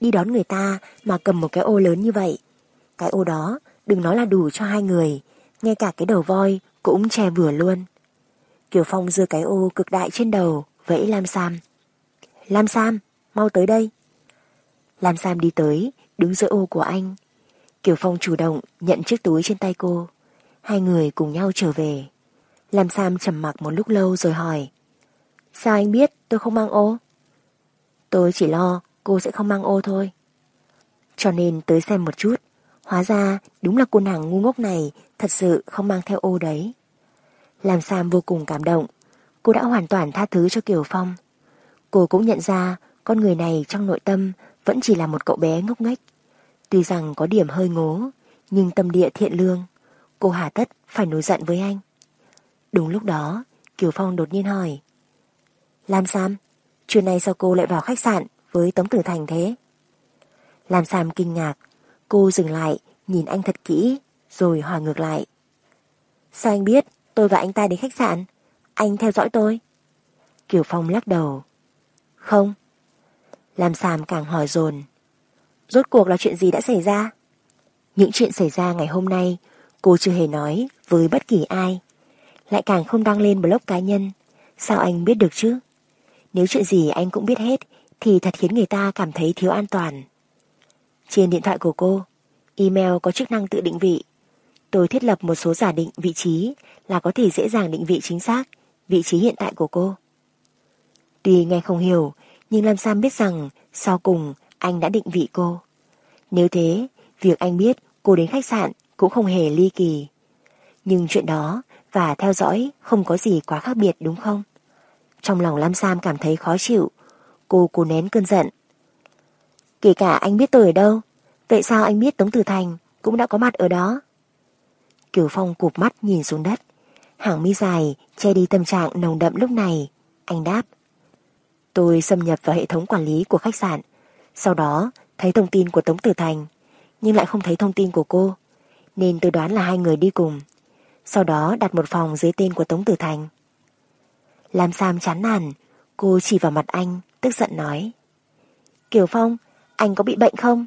Speaker 1: Đi đón người ta mà cầm một cái ô lớn như vậy. Cái ô đó đừng nói là đủ cho hai người, ngay cả cái đầu voi cũng che vừa luôn. Kiều Phong giơ cái ô cực đại trên đầu, vẫy Lam Sam. Lam Sam, mau tới đây. Lam Sam đi tới, đứng giữa ô của anh. Kiều Phong chủ động nhận chiếc túi trên tay cô. Hai người cùng nhau trở về. Lam Sam trầm mặc một lúc lâu rồi hỏi. Sao anh biết tôi không mang ô? Tôi chỉ lo cô sẽ không mang ô thôi. Cho nên tới xem một chút. Hóa ra đúng là cô nàng ngu ngốc này thật sự không mang theo ô đấy. Làm Sam vô cùng cảm động. Cô đã hoàn toàn tha thứ cho Kiều Phong. Cô cũng nhận ra con người này trong nội tâm vẫn chỉ là một cậu bé ngốc nghếch. Tuy rằng có điểm hơi ngố, nhưng tâm địa thiện lương. Cô hà tất phải nổi giận với anh. Đúng lúc đó, Kiều Phong đột nhiên hỏi. Lam Sam, chuyện nay sao cô lại vào khách sạn với Tống Tử Thành thế? Lam Sam kinh ngạc, cô dừng lại, nhìn anh thật kỹ, rồi hỏi ngược lại. Sao anh biết tôi và anh ta đến khách sạn? anh theo dõi tôi. Kiều Phong lắc đầu. Không. Làm sàm càng hỏi dồn Rốt cuộc là chuyện gì đã xảy ra? Những chuyện xảy ra ngày hôm nay cô chưa hề nói với bất kỳ ai. Lại càng không đăng lên blog cá nhân. Sao anh biết được chứ? Nếu chuyện gì anh cũng biết hết thì thật khiến người ta cảm thấy thiếu an toàn. Trên điện thoại của cô, email có chức năng tự định vị. Tôi thiết lập một số giả định vị trí là có thể dễ dàng định vị chính xác vị trí hiện tại của cô. Tuy nghe không hiểu, nhưng Lam Sam biết rằng sau cùng anh đã định vị cô. Nếu thế, việc anh biết cô đến khách sạn cũng không hề ly kỳ. Nhưng chuyện đó và theo dõi không có gì quá khác biệt đúng không? Trong lòng Lam Sam cảm thấy khó chịu, cô cố nén cơn giận. Kể cả anh biết tôi ở đâu, vậy sao anh biết Tống Tử Thành cũng đã có mặt ở đó? Kiều Phong cụp mắt nhìn xuống đất, hàng mi dài che đi tâm trạng nồng đậm lúc này. Anh đáp. Tôi xâm nhập vào hệ thống quản lý của khách sạn, sau đó thấy thông tin của Tống Tử Thành, nhưng lại không thấy thông tin của cô, nên tôi đoán là hai người đi cùng. Sau đó đặt một phòng dưới tên của Tống Tử Thành. Lam Sam chán nản, cô chỉ vào mặt anh, tức giận nói. Kiều Phong, anh có bị bệnh không?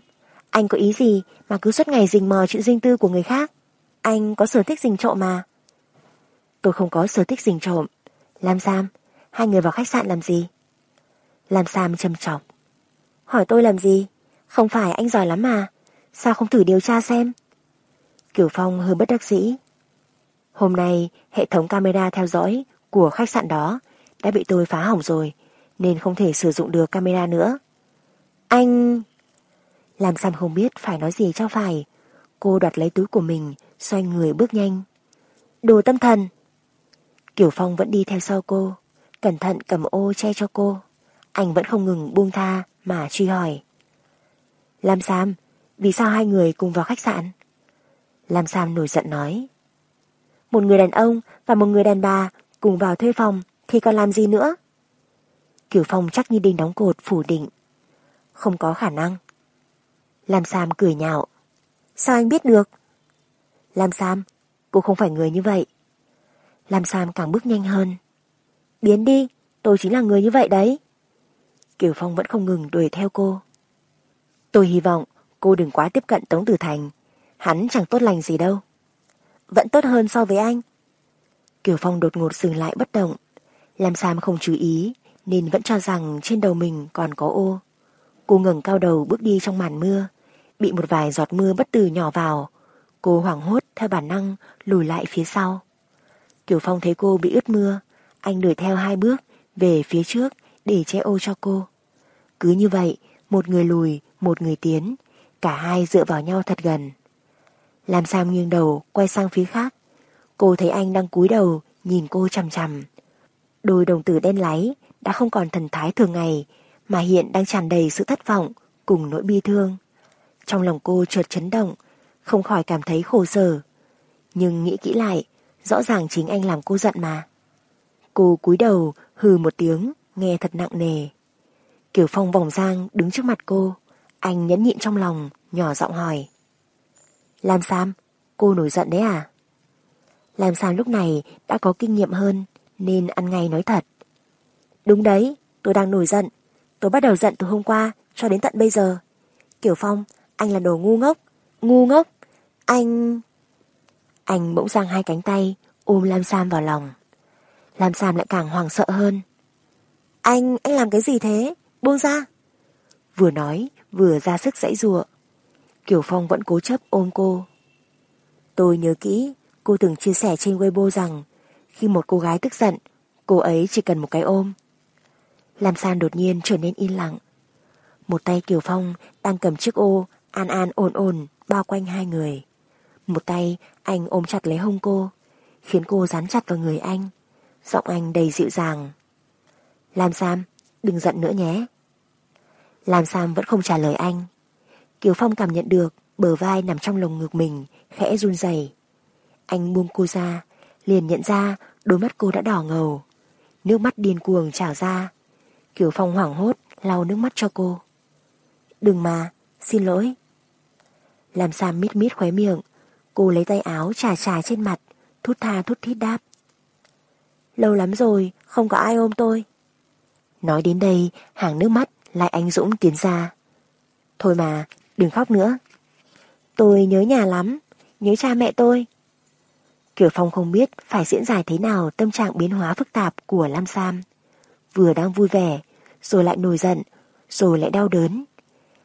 Speaker 1: Anh có ý gì mà cứ suốt ngày rình mò chuyện riêng tư của người khác? Anh có sở thích rình trộm mà. Tôi không có sở thích rình trộm. Lam Sam, hai người vào khách sạn làm gì? Lam Sam trầm trọng? Hỏi tôi làm gì? Không phải anh giỏi lắm mà. Sao không thử điều tra xem? Kiều Phong hơi bất đắc dĩ. Hôm nay, hệ thống camera theo dõi của khách sạn đó đã bị tôi phá hỏng rồi, nên không thể sử dụng được camera nữa. Anh... Làm Sam không biết phải nói gì cho phải. Cô đoạt lấy túi của mình, xoay người bước nhanh. Đồ tâm thần! kiểu Phong vẫn đi theo sau cô, cẩn thận cầm ô che cho cô. Anh vẫn không ngừng buông tha mà truy hỏi. Lam Sam, vì sao hai người cùng vào khách sạn? Lam Sam nổi giận nói. Một người đàn ông và một người đàn bà cùng vào thuê phòng thì còn làm gì nữa? kiểu Phong chắc như đinh đóng cột phủ định. Không có khả năng. Lam Sam cười nhạo. Sao anh biết được? Lam Sam, cô không phải người như vậy. Lam Sam càng bước nhanh hơn. Biến đi, tôi chính là người như vậy đấy. Kiều Phong vẫn không ngừng đuổi theo cô. Tôi hy vọng cô đừng quá tiếp cận Tống Tử Thành. Hắn chẳng tốt lành gì đâu. Vẫn tốt hơn so với anh. Kiều Phong đột ngột dừng lại bất động. Lam Sam không chú ý nên vẫn cho rằng trên đầu mình còn có ô. Cô ngẩng cao đầu bước đi trong màn mưa. Bị một vài giọt mưa bất từ nhỏ vào. Cô hoảng hốt theo bản năng lùi lại phía sau. Kiều Phong thấy cô bị ướt mưa. Anh đuổi theo hai bước về phía trước để che ô cho cô. Cứ như vậy, một người lùi, một người tiến, cả hai dựa vào nhau thật gần. làm Sam nghiêng đầu, quay sang phía khác. Cô thấy anh đang cúi đầu, nhìn cô chằm chằm. Đôi đồng tử đen láy đã không còn thần thái thường ngày, mà hiện đang tràn đầy sự thất vọng cùng nỗi bi thương. Trong lòng cô chợt chấn động, không khỏi cảm thấy khổ sở. Nhưng nghĩ kỹ lại, rõ ràng chính anh làm cô giận mà. Cô cúi đầu, hừ một tiếng, nghe thật nặng nề. Kiều Phong vòng giang đứng trước mặt cô, anh nhẫn nhịn trong lòng, nhỏ giọng hỏi. Lam Sam, cô nổi giận đấy à? Lam Sam lúc này đã có kinh nghiệm hơn, nên ăn ngay nói thật. Đúng đấy, tôi đang nổi giận. Tôi bắt đầu giận từ hôm qua cho đến tận bây giờ. Kiều Phong, anh là đồ ngu ngốc. Ngu ngốc. Anh... Anh bỗng giang hai cánh tay, ôm Lam Sam vào lòng. Lam Sam lại càng hoảng sợ hơn. Anh, anh làm cái gì thế? Buông ra. Vừa nói, vừa ra sức dãy rùa. Kiều Phong vẫn cố chấp ôm cô. Tôi nhớ kỹ, cô từng chia sẻ trên Weibo rằng khi một cô gái tức giận, cô ấy chỉ cần một cái ôm. Lam San đột nhiên trở nên yên lặng. Một tay Kiều Phong đang cầm chiếc ô, an an ổn ổn bao quanh hai người. Một tay anh ôm chặt lấy hông cô, khiến cô dán chặt vào người anh. Giọng anh đầy dịu dàng. Lam Sam, đừng giận nữa nhé. Lam Sam vẫn không trả lời anh. Kiều Phong cảm nhận được bờ vai nằm trong lồng ngực mình, khẽ run rẩy. Anh buông cô ra, liền nhận ra đôi mắt cô đã đỏ ngầu. Nước mắt điên cuồng trào ra. Kiều Phong hoảng hốt, lau nước mắt cho cô. Đừng mà, xin lỗi. Làm Sam mít mít khóe miệng, cô lấy tay áo trà trà trên mặt, thút tha thút thít đáp. lâu lắm rồi, không có ai ôm tôi. Nói đến đây, hàng nước mắt lại anh Dũng tiến ra. Thôi mà, đừng khóc nữa. Tôi nhớ nhà lắm, nhớ cha mẹ tôi. Kiều Phong không biết phải diễn giải thế nào tâm trạng biến hóa phức tạp của Lam Sam. Vừa đang vui vẻ, rồi lại nổi giận, rồi lại đau đớn.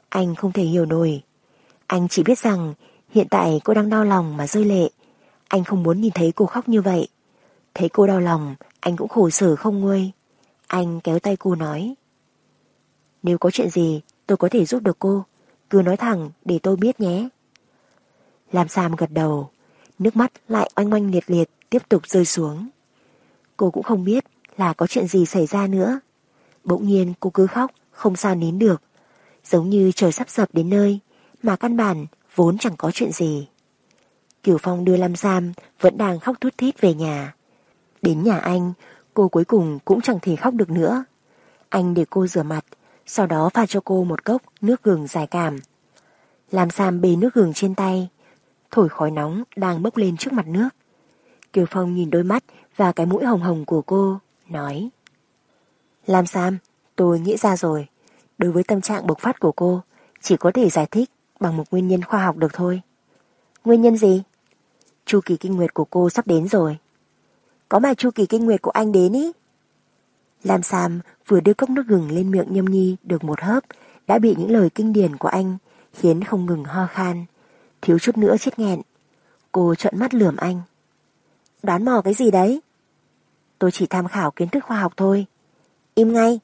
Speaker 1: Anh không thể hiểu nổi. Anh chỉ biết rằng hiện tại cô đang đau lòng mà rơi lệ. Anh không muốn nhìn thấy cô khóc như vậy. Thấy cô đau lòng, anh cũng khổ sở không nguôi. Anh kéo tay cô nói. Nếu có chuyện gì, tôi có thể giúp được cô. Cứ nói thẳng để tôi biết nhé. Làm Sam gật đầu, nước mắt lại oanh oanh liệt liệt tiếp tục rơi xuống. Cô cũng không biết là có chuyện gì xảy ra nữa. Bỗng nhiên cô cứ khóc, không sao nín được. Giống như trời sắp sập đến nơi, mà căn bản vốn chẳng có chuyện gì. Kiều Phong đưa Lam Sam vẫn đang khóc thút thít về nhà. Đến nhà anh, cô cuối cùng cũng chẳng thể khóc được nữa. Anh để cô rửa mặt, sau đó pha cho cô một cốc nước gừng dài cảm. Lam Sam bê nước gừng trên tay, thổi khói nóng đang bốc lên trước mặt nước. Kiều Phong nhìn đôi mắt và cái mũi hồng hồng của cô, nói Lam Sam, tôi nghĩ ra rồi. Đối với tâm trạng bộc phát của cô, chỉ có thể giải thích bằng một nguyên nhân khoa học được thôi. Nguyên nhân gì? Chu kỳ kinh nguyệt của cô sắp đến rồi. Có mà chu kỳ kinh nguyệt của anh đến ý. Lam Sam vừa đưa cốc nước gừng lên miệng nhâm nhi được một hớp đã bị những lời kinh điển của anh khiến không ngừng ho khan thiếu chút nữa chết nghẹn. Cô trợn mắt lườm anh. Đoán mò cái gì đấy? Tôi chỉ tham khảo kiến thức khoa học thôi. Im ngay.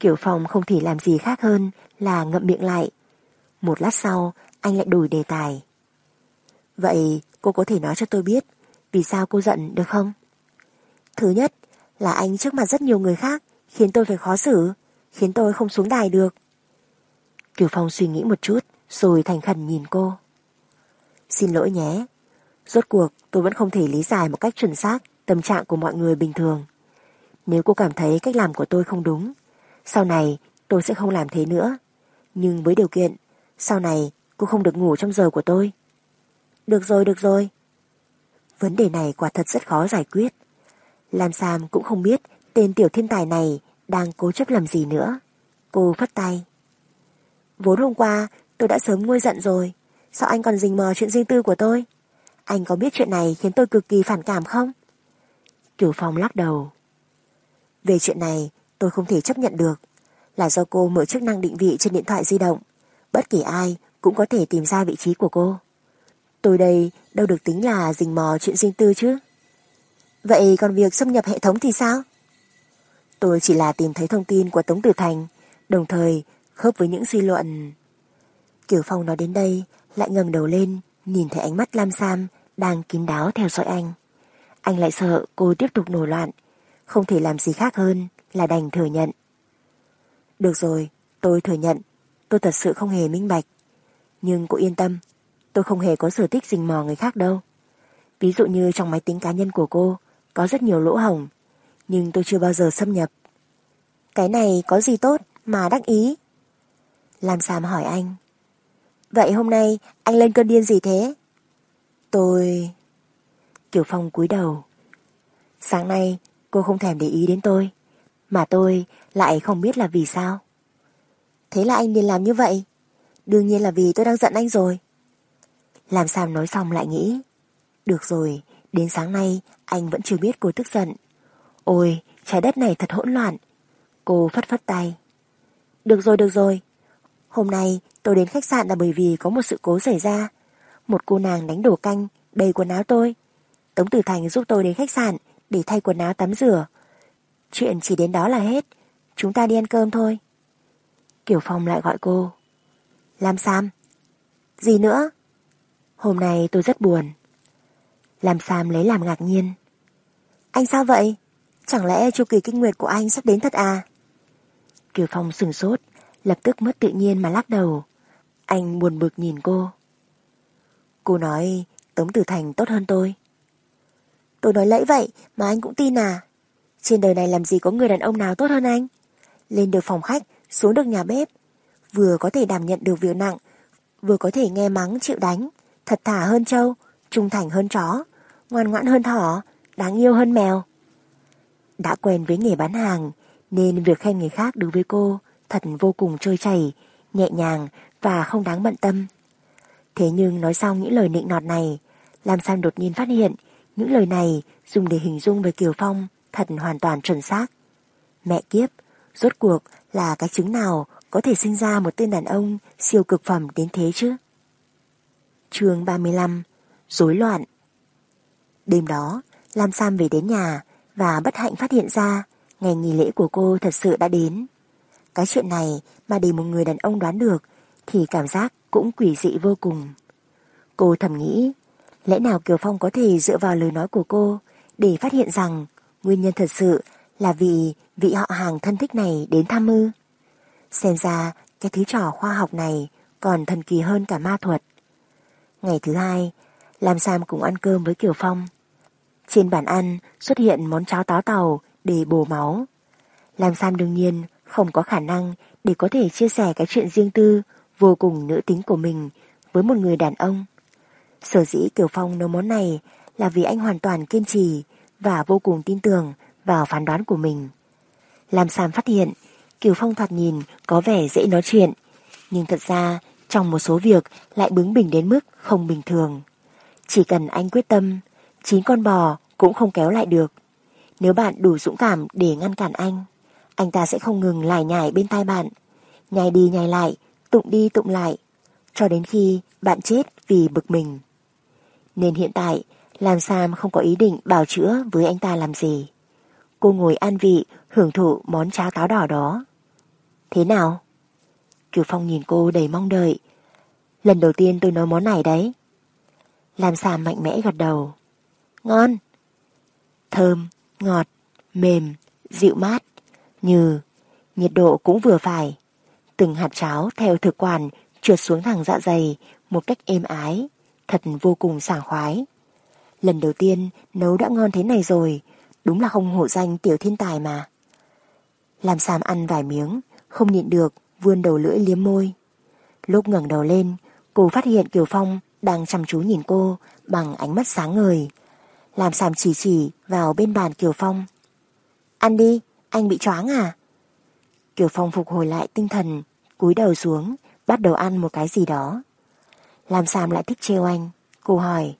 Speaker 1: Kiểu phòng không thể làm gì khác hơn là ngậm miệng lại. Một lát sau, anh lại đổi đề tài. Vậy cô có thể nói cho tôi biết vì sao cô giận được không? Thứ nhất là anh trước mặt rất nhiều người khác khiến tôi phải khó xử, khiến tôi không xuống đài được. Kiều Phong suy nghĩ một chút rồi thành khẩn nhìn cô. Xin lỗi nhé. Rốt cuộc tôi vẫn không thể lý giải một cách chuẩn xác tâm trạng của mọi người bình thường. Nếu cô cảm thấy cách làm của tôi không đúng, sau này tôi sẽ không làm thế nữa. Nhưng với điều kiện, sau này cô không được ngủ trong giờ của tôi. Được rồi, được rồi. Vấn đề này quả thật rất khó giải quyết. Lam Sam cũng không biết tên tiểu thiên tài này đang cố chấp làm gì nữa. Cô phất tay. Vốn hôm qua tôi đã sớm nguôi giận rồi. Sao anh còn rình mò chuyện riêng tư của tôi? Anh có biết chuyện này khiến tôi cực kỳ phản cảm không? Cửu phòng lắc đầu. Về chuyện này, tôi không thể chấp nhận được. Là do cô mở chức năng định vị trên điện thoại di động. Bất kỳ ai cũng có thể tìm ra vị trí của cô. Tôi đây đâu được tính là rình mò chuyện riêng tư chứ. Vậy còn việc xâm nhập hệ thống thì sao? Tôi chỉ là tìm thấy thông tin của Tống Tử Thành, đồng thời khớp với những suy luận. Kiều Phong nói đến đây, lại ngẩng đầu lên, nhìn thấy ánh mắt Lam Sam đang kín đáo theo dõi anh. Anh lại sợ cô tiếp tục nổi loạn, không thể làm gì khác hơn là đành thừa nhận. Được rồi, tôi thừa nhận, tôi thật sự không hề minh bạch. Nhưng cô yên tâm, tôi không hề có sở thích rình mò người khác đâu. Ví dụ như trong máy tính cá nhân của cô có rất nhiều lỗ hổng, nhưng tôi chưa bao giờ xâm nhập. Cái này có gì tốt mà đắc ý? Lam Sam hỏi anh. Vậy hôm nay anh lên cơn điên gì thế? Tôi... Kiều Phong cúi đầu. Sáng nay cô không thèm để ý đến tôi, mà tôi lại không biết là vì sao. Thế là anh nên làm như vậy. Đương nhiên là vì tôi đang giận anh rồi. Làm Sam nói xong lại nghĩ. Được rồi, đến sáng nay anh vẫn chưa biết cô tức giận. Ôi, trái đất này thật hỗn loạn. Cô phất phất tay. Được rồi, được rồi. Hôm nay tôi đến khách sạn là bởi vì có một sự cố xảy ra. Một cô nàng đánh đổ canh, đầy quần áo tôi. Tống Tử Thành giúp tôi đến khách sạn để thay quần áo tắm rửa. Chuyện chỉ đến đó là hết. Chúng ta đi ăn cơm thôi. Kiểu Phong lại gọi cô. Lam Sam. Gì nữa? Hôm nay tôi rất buồn. Lam Sam lấy làm ngạc nhiên. Anh sao vậy? Chẳng lẽ chu kỳ kinh nguyệt của anh sắp đến thật à? Kiều Phong sừng sốt, lập tức mất tự nhiên mà lắc đầu. Anh buồn bực nhìn cô. Cô nói Tống Tử Thành tốt hơn tôi. Tôi nói lẫy vậy mà anh cũng tin à? Trên đời này làm gì có người đàn ông nào tốt hơn anh? Lên được phòng khách, xuống được nhà bếp. Vừa có thể đảm nhận được việc nặng, vừa có thể nghe mắng chịu đánh. Thật thà hơn trâu, trung thành hơn chó, ngoan ngoãn hơn thỏ, đáng yêu hơn mèo. Đã quen với nghề bán hàng nên việc khen người khác đối với cô thật vô cùng trôi chảy, nhẹ nhàng và không đáng bận tâm. Thế nhưng nói xong những lời nịnh nọt này, Lam Sam đột nhiên phát hiện những lời này dùng để hình dung về Kiều Phong thật hoàn toàn chuẩn xác. Mẹ kiếp, rốt cuộc là cái trứng nào có thể sinh ra một tên đàn ông siêu cực phẩm đến thế chứ? chương 35 Rối loạn Đêm đó, Lam Sam về đến nhà và bất hạnh phát hiện ra ngày nghỉ lễ của cô thật sự đã đến. Cái chuyện này mà để một người đàn ông đoán được thì cảm giác cũng quỷ dị vô cùng. Cô thầm nghĩ, lẽ nào Kiều Phong có thể dựa vào lời nói của cô để phát hiện rằng nguyên nhân thật sự là vì vị họ hàng thân thích này đến thăm ư. Xem ra cái thứ trò khoa học này còn thần kỳ hơn cả ma thuật. Ngày thứ hai, Lam Sam cùng ăn cơm với Kiều Phong. Trên bàn ăn xuất hiện món cháo táo tàu để bổ máu. Lam Sam đương nhiên không có khả năng để có thể chia sẻ cái chuyện riêng tư vô cùng nữ tính của mình với một người đàn ông. Sở dĩ Kiều Phong nấu món này là vì anh hoàn toàn kiên trì và vô cùng tin tưởng vào phán đoán của mình. làm Sam phát hiện Kiều Phong thoạt nhìn có vẻ dễ nói chuyện, nhưng thật ra trong một số việc lại bướng bỉnh đến mức không bình thường. Chỉ cần anh quyết tâm, chín con bò cũng không kéo lại được. Nếu bạn đủ dũng cảm để ngăn cản anh, anh ta sẽ không ngừng lải nhải bên tai bạn, nhai đi nhai lại, tụng đi tụng lại, cho đến khi bạn chết vì bực mình. Nên hiện tại, Lam Sam không có ý định bảo chữa với anh ta làm gì. Cô ngồi an vị, hưởng thụ món cháo táo đỏ đó. Thế nào? Kiều Phong nhìn cô đầy mong đợi. Lần đầu tiên tôi nói món này đấy. Lam Sam mạnh mẽ gật đầu. Ngon. Thơm, ngọt, mềm, dịu mát, như, nhiệt độ cũng vừa phải. Từng hạt cháo theo thực quản trượt xuống thẳng dạ dày một cách êm ái, thật vô cùng sảng khoái. Lần đầu tiên nấu đã ngon thế này rồi, đúng là không hổ danh tiểu thiên tài mà. Làm Sam ăn vài miếng, không nhịn được, vươn đầu lưỡi liếm môi. Lúc ngẩng đầu lên, cô phát hiện Kiều Phong đang chăm chú nhìn cô bằng ánh mắt sáng ngời. Làm Sam chỉ chỉ vào bên bàn Kiều Phong. Ăn đi, anh bị choáng à? Kiều Phong phục hồi lại tinh thần, cúi đầu xuống, bắt đầu ăn một cái gì đó. Làm Sam lại thích trêu anh, cô hỏi.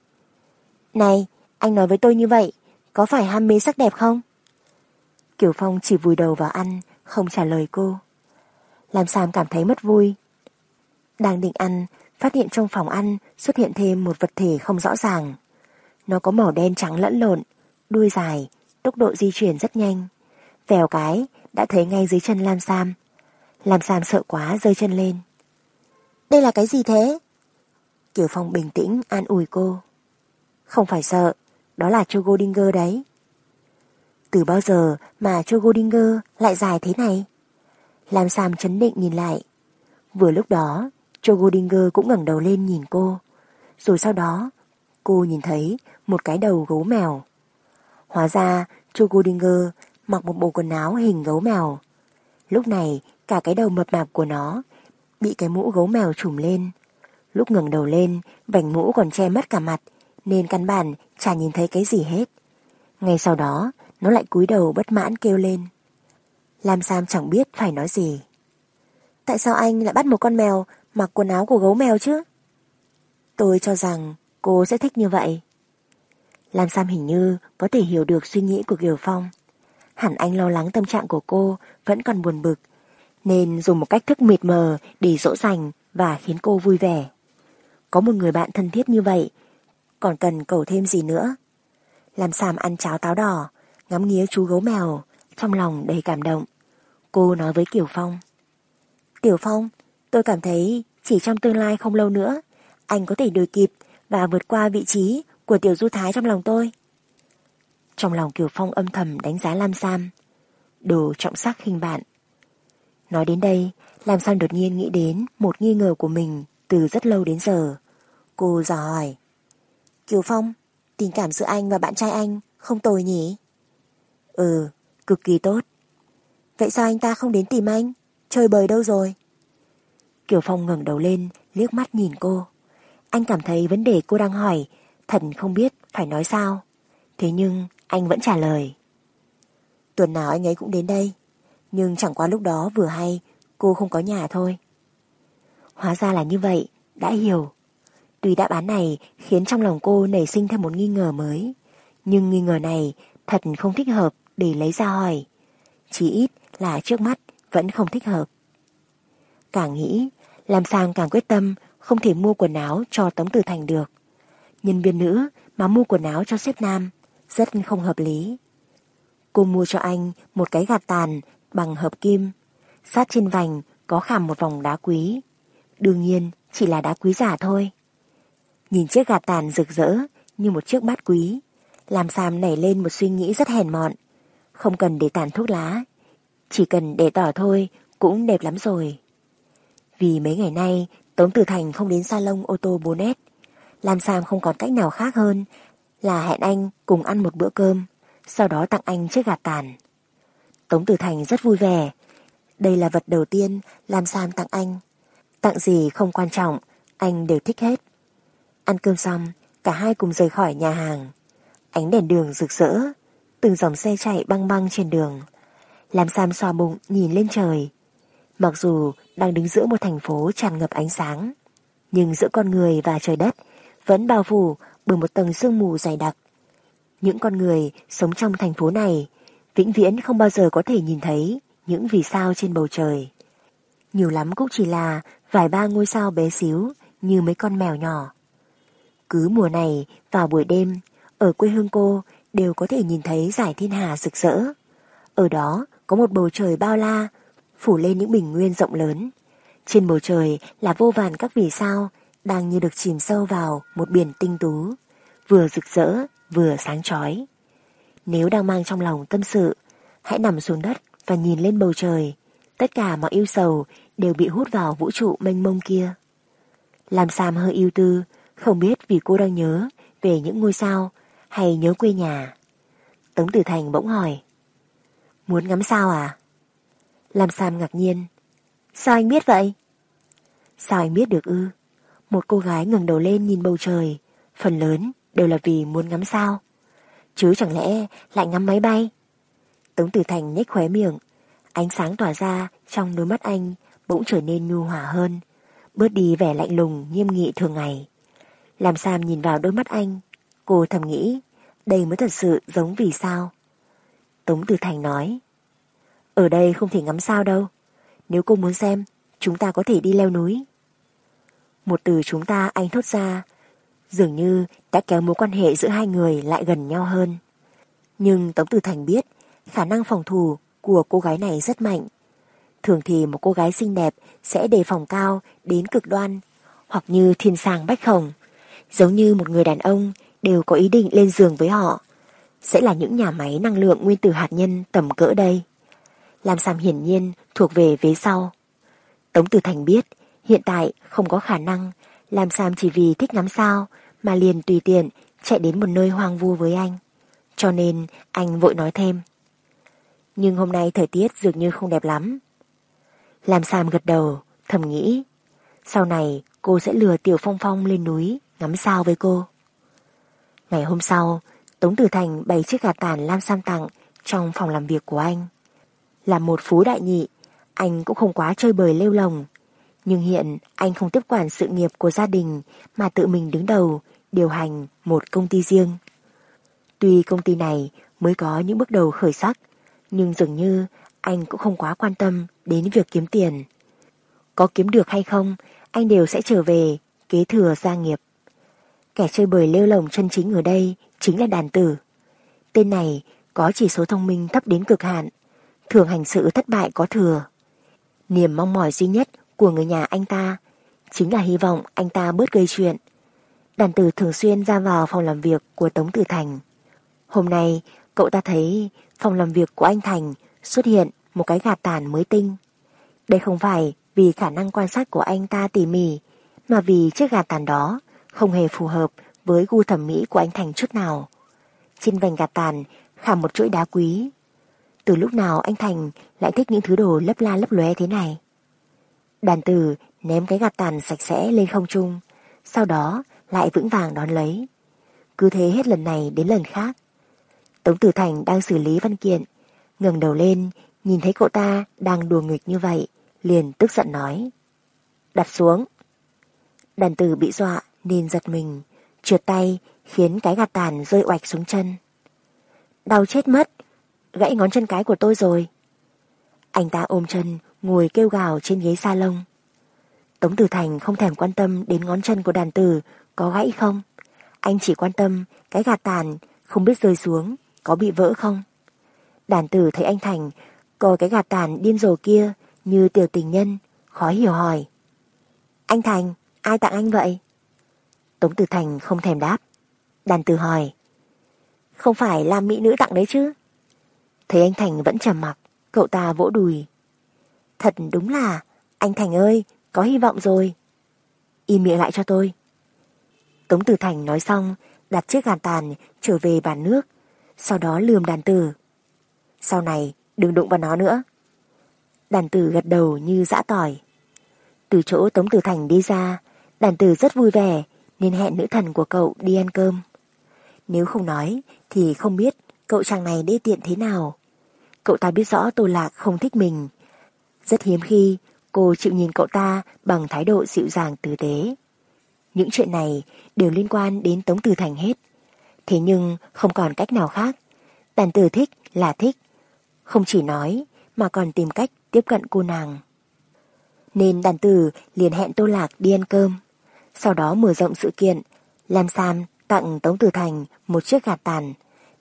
Speaker 1: Này, anh nói với tôi như vậy, có phải ham mê sắc đẹp không? Kiều Phong chỉ vùi đầu vào ăn, không trả lời cô. Làm Sam cảm thấy mất vui. Đang định ăn, phát hiện trong phòng ăn xuất hiện thêm một vật thể không rõ ràng. Nó có màu đen trắng lẫn lộn, đuôi dài, tốc độ di chuyển rất nhanh. Vèo cái, đã thấy ngay dưới chân Lam Sam. Lam Sam sợ quá rơi chân lên. Đây là cái gì thế? Kiều Phong bình tĩnh an ủi cô. Không phải sợ, đó là Chogo Goldinger đấy. Từ bao giờ mà Chogo Goldinger lại dài thế này? Lam Sam chấn định nhìn lại. Vừa lúc đó, Chogo Goldinger cũng ngẩng đầu lên nhìn cô. Rồi sau đó, cô nhìn thấy một cái đầu gấu mèo. Hóa ra, Chogo Goldinger mặc một bộ quần áo hình gấu mèo. Lúc này, cả cái đầu mập mạp của nó bị cái mũ gấu mèo trùm lên. Lúc ngừng đầu lên, vành mũ còn che mất cả mặt, nên căn bản chả nhìn thấy cái gì hết. Ngay sau đó, nó lại cúi đầu bất mãn kêu lên. Lam Sam chẳng biết phải nói gì. Tại sao anh lại bắt một con mèo mặc quần áo của gấu mèo chứ? Tôi cho rằng cô sẽ thích như vậy. Lam Sam hình như có thể hiểu được suy nghĩ của Kiều Phong. Hẳn anh lo lắng tâm trạng của cô vẫn còn buồn bực, nên dùng một cách thức mịt mờ để dỗ dành và khiến cô vui vẻ. Có một người bạn thân thiết như vậy, còn cần cầu thêm gì nữa? Làm Sam ăn cháo táo đỏ, ngắm nghía chú gấu mèo, trong lòng đầy cảm động. Cô nói với Kiều Phong. Tiểu Phong, tôi cảm thấy chỉ trong tương lai không lâu nữa, anh có thể đuổi kịp và vượt qua vị trí của Tiểu Du Thái trong lòng tôi. Trong lòng Kiều Phong âm thầm đánh giá Lam Sam. Đồ trọng sắc hình bạn. Nói đến đây, Lam Sam đột nhiên nghĩ đến một nghi ngờ của mình từ rất lâu đến giờ. Cô dò hỏi. Kiều Phong, tình cảm giữa anh và bạn trai anh không tồi nhỉ? Ừ, cực kỳ tốt. Vậy sao anh ta không đến tìm anh? Chơi bời đâu rồi? Kiều Phong ngẩng đầu lên, liếc mắt nhìn cô. Anh cảm thấy vấn đề cô đang hỏi, thần không biết phải nói sao. Thế nhưng anh vẫn trả lời. tuần nào anh ấy cũng đến đây. Nhưng chẳng qua lúc đó vừa hay cô không có nhà thôi. Hóa ra là như vậy, đã hiểu. Tuy đáp án này khiến trong lòng cô nảy sinh thêm một nghi ngờ mới, nhưng nghi ngờ này thật không thích hợp để lấy ra hỏi. Chỉ ít là trước mắt vẫn không thích hợp. Càng nghĩ, làm Sang càng quyết tâm không thể mua quần áo cho Tống Tử Thành được. Nhân viên nữ mà mua quần áo cho sếp nam rất không hợp lý. Cô mua cho anh một cái gạt tàn bằng hợp kim, sát trên vành có khảm một vòng đá quý. Đương nhiên chỉ là đá quý giả thôi. Nhìn chiếc gạt tàn rực rỡ như một chiếc bát quý, làm Sam nảy lên một suy nghĩ rất hèn mọn. Không cần để tàn thuốc lá, chỉ cần để tỏ thôi cũng đẹp lắm rồi. Vì mấy ngày nay Tống Tử Thành không đến salon ô tô 4S, làm Sam không còn cách nào khác hơn là hẹn anh cùng ăn một bữa cơm, sau đó tặng anh chiếc gạt tàn. Tống Tử Thành rất vui vẻ. Đây là vật đầu tiên làm Sam tặng anh. Tặng gì không quan trọng, anh đều thích hết. Ăn cơm xong, cả hai cùng rời khỏi nhà hàng. Ánh đèn đường rực rỡ, từng dòng xe chạy băng băng trên đường. Làm Sam xoa bụng nhìn lên trời. Mặc dù đang đứng giữa một thành phố tràn ngập ánh sáng, nhưng giữa con người và trời đất vẫn bao phủ bởi một tầng sương mù dày đặc. Những con người sống trong thành phố này vĩnh viễn không bao giờ có thể nhìn thấy những vì sao trên bầu trời. Nhiều lắm cũng chỉ là vài ba ngôi sao bé xíu như mấy con mèo nhỏ. Cứ mùa này vào buổi đêm, ở quê hương cô đều có thể nhìn thấy giải thiên hà rực rỡ. Ở đó có một bầu trời bao la, phủ lên những bình nguyên rộng lớn. Trên bầu trời là vô vàn các vì sao đang như được chìm sâu vào một biển tinh tú, vừa rực rỡ, vừa sáng chói. Nếu đang mang trong lòng tâm sự, hãy nằm xuống đất và nhìn lên bầu trời. Tất cả mọi yêu sầu đều bị hút vào vũ trụ mênh mông kia. Làm Sam hơi yêu tư, không biết vì cô đang nhớ về những ngôi sao hay nhớ quê nhà. Tống Tử Thành bỗng hỏi. Muốn ngắm sao à? Làm Sam ngạc nhiên. Sao anh biết vậy? Sao anh biết được ư? Một cô gái ngẩng đầu lên nhìn bầu trời, phần lớn đều là vì muốn ngắm sao. Chứ chẳng lẽ lại ngắm máy bay? Tống Tử Thành nhếch khóe miệng, ánh sáng tỏa ra trong đôi mắt anh bỗng trở nên nhu hòa hơn, bớt đi vẻ lạnh lùng nghiêm nghị thường ngày. Làm Sam nhìn vào đôi mắt anh, cô thầm nghĩ, đây mới thật sự giống vì sao. Tống Tử Thành nói, ở đây không thể ngắm sao đâu, nếu cô muốn xem, chúng ta có thể đi leo núi. Một từ chúng ta anh thốt ra, dường như đã kéo mối quan hệ giữa hai người lại gần nhau hơn. Nhưng Tống Tử Thành biết khả năng phòng thủ của cô gái này rất mạnh. Thường thì một cô gái xinh đẹp sẽ đề phòng cao đến cực đoan, hoặc như thiên sàng bách khổng, giống như một người đàn ông đều có ý định lên giường với họ. Sẽ là những nhà máy năng lượng nguyên tử hạt nhân tầm cỡ đây. Làm Sam hiển nhiên thuộc về vế sau. Tống Tử Thành biết hiện tại không có khả năng làm Sam chỉ vì thích ngắm sao mà liền tùy tiện chạy đến một nơi hoang vu với anh. Cho nên anh vội nói thêm. Nhưng hôm nay thời tiết dường như không đẹp lắm. Làm Sam gật đầu, thầm nghĩ. Sau này cô sẽ lừa Tiểu Phong Phong lên núi ngắm sao với cô. Ngày hôm sau, Tống Tử Thành bày chiếc gà tàn Lam Sam tặng trong phòng làm việc của anh. Là một phú đại nhị, anh cũng không quá chơi bời lêu lồng. Nhưng hiện anh không tiếp quản sự nghiệp của gia đình mà tự mình đứng đầu, điều hành một công ty riêng. Tuy công ty này mới có những bước đầu khởi sắc, nhưng dường như anh cũng không quá quan tâm đến việc kiếm tiền. Có kiếm được hay không, anh đều sẽ trở về kế thừa gia nghiệp. Kẻ chơi bời lêu lồng chân chính ở đây chính là đàn tử. Tên này có chỉ số thông minh thấp đến cực hạn, thường hành sự thất bại có thừa. Niềm mong mỏi duy nhất của người nhà anh ta chính là hy vọng anh ta bớt gây chuyện. Đàn tử thường xuyên ra vào phòng làm việc của Tống Tử Thành. Hôm nay, cậu ta thấy phòng làm việc của anh Thành xuất hiện một cái gạt tàn mới tinh. Đây không phải vì khả năng quan sát của anh ta tỉ mỉ, mà vì chiếc gạt tàn đó không hề phù hợp với gu thẩm mỹ của anh Thành chút nào. Trên vành gạt tàn khảm một chuỗi đá quý. Từ lúc nào anh Thành lại thích những thứ đồ lấp la lấp lóe thế này? Đàn tử ném cái gạt tàn sạch sẽ lên không trung, sau đó lại vững vàng đón lấy. Cứ thế hết lần này đến lần khác. Tống Tử Thành đang xử lý văn kiện, ngẩng đầu lên, nhìn thấy cậu ta đang đùa nghịch như vậy, liền tức giận nói. Đặt xuống. Đàn tử bị dọa nên giật mình, trượt tay khiến cái gạt tàn rơi oạch xuống chân. Đau chết mất, gãy ngón chân cái của tôi rồi. Anh ta ôm chân, ngồi kêu gào trên ghế salon. Tống Tử Thành không thèm quan tâm đến ngón chân của đàn tử có gãy không. Anh chỉ quan tâm cái gạt tàn không biết rơi xuống có bị vỡ không. Đàn tử thấy anh Thành coi cái gạt tàn điên rồ kia như tiểu tình nhân, khó hiểu hỏi. Anh Thành, ai tặng anh vậy? Tống Tử Thành không thèm đáp. Đàn tử hỏi. Không phải là mỹ nữ tặng đấy chứ? Thấy anh Thành vẫn trầm mặc, cậu ta vỗ đùi. Thật đúng là, anh Thành ơi, có hy vọng rồi. Im miệng lại cho tôi. Tống Tử Thành nói xong, đặt chiếc gàn tàn trở về bàn nước, sau đó lườm đàn tử. Sau này, đừng đụng vào nó nữa. Đàn tử gật đầu như dã tỏi. Từ chỗ Tống Tử Thành đi ra, đàn tử rất vui vẻ nên hẹn nữ thần của cậu đi ăn cơm. Nếu không nói thì không biết cậu chàng này đê tiện thế nào. Cậu ta biết rõ Tô Lạc không thích mình. Rất hiếm khi cô chịu nhìn cậu ta bằng thái độ dịu dàng tử tế. Những chuyện này đều liên quan đến Tống Tử Thành hết. Thế nhưng không còn cách nào khác. Đàn tử thích là thích. Không chỉ nói mà còn tìm cách tiếp cận cô nàng. Nên đàn tử liền hẹn Tô Lạc đi ăn cơm. Sau đó mở rộng sự kiện, Lam Sam tặng Tống Tử Thành một chiếc gạt tàn,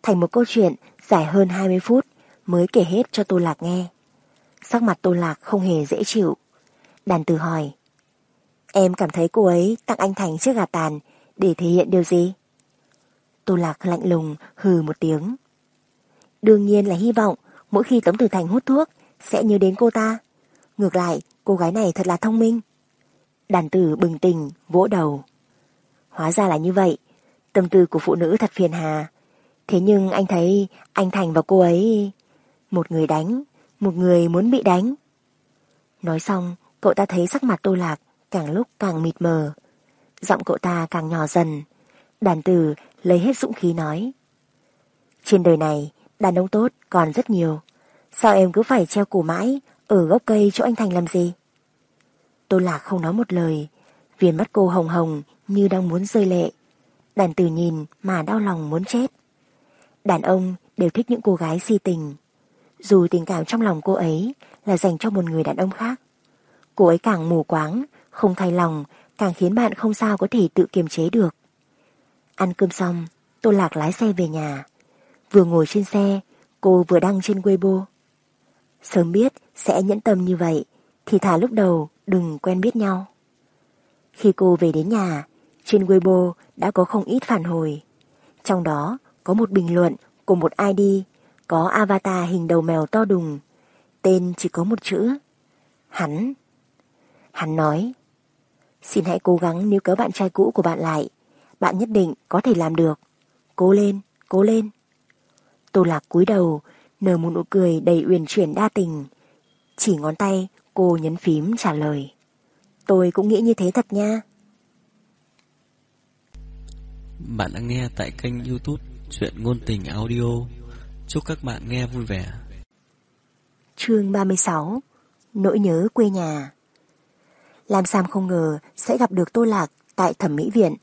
Speaker 1: thành một câu chuyện dài hơn 20 phút mới kể hết cho Tô Lạc nghe. Sắc mặt Tô Lạc không hề dễ chịu. Đàn tử hỏi, em cảm thấy cô ấy tặng anh Thành chiếc gạt tàn để thể hiện điều gì? Tô Lạc lạnh lùng hừ một tiếng. Đương nhiên là hy vọng mỗi khi Tống Tử Thành hút thuốc sẽ nhớ đến cô ta. Ngược lại, cô gái này thật là thông minh. Đàn tử bừng tỉnh, vỗ đầu. Hóa ra là như vậy, tâm tư của phụ nữ thật phiền hà. Thế nhưng anh thấy anh Thành và cô ấy... Một người đánh, một người muốn bị đánh. Nói xong, cậu ta thấy sắc mặt tô lạc càng lúc càng mịt mờ. Giọng cậu ta càng nhỏ dần. Đàn tử lấy hết dũng khí nói. Trên đời này, đàn ông tốt còn rất nhiều. Sao em cứ phải treo cổ mãi ở gốc cây chỗ anh Thành làm gì? Tô Lạc không nói một lời, viền mắt cô hồng hồng như đang muốn rơi lệ. Đàn tử nhìn mà đau lòng muốn chết. Đàn ông đều thích những cô gái si tình. Dù tình cảm trong lòng cô ấy là dành cho một người đàn ông khác. Cô ấy càng mù quáng, không thay lòng, càng khiến bạn không sao có thể tự kiềm chế được. Ăn cơm xong, Tô Lạc lái xe về nhà. Vừa ngồi trên xe, cô vừa đăng trên Weibo. Sớm biết sẽ nhẫn tâm như vậy, thì thả lúc đầu đừng quen biết nhau. Khi cô về đến nhà, trên Weibo đã có không ít phản hồi. Trong đó có một bình luận của một ID có avatar hình đầu mèo to đùng. Tên chỉ có một chữ. Hắn. Hắn nói. Xin hãy cố gắng níu kéo bạn trai cũ của bạn lại. Bạn nhất định có thể làm được. Cố lên, cố lên. Tô lạc cúi đầu, nở một nụ cười đầy uyển chuyển đa tình. Chỉ ngón tay, cô nhấn phím trả lời. Tôi cũng nghĩ như thế thật nha.
Speaker 3: Bạn đang nghe tại kênh youtube Chuyện Ngôn Tình Audio. Chúc các bạn nghe vui vẻ.
Speaker 1: Chương 36 Nỗi nhớ quê nhà Lam Sam không ngờ sẽ gặp được Tô Lạc tại thẩm mỹ viện.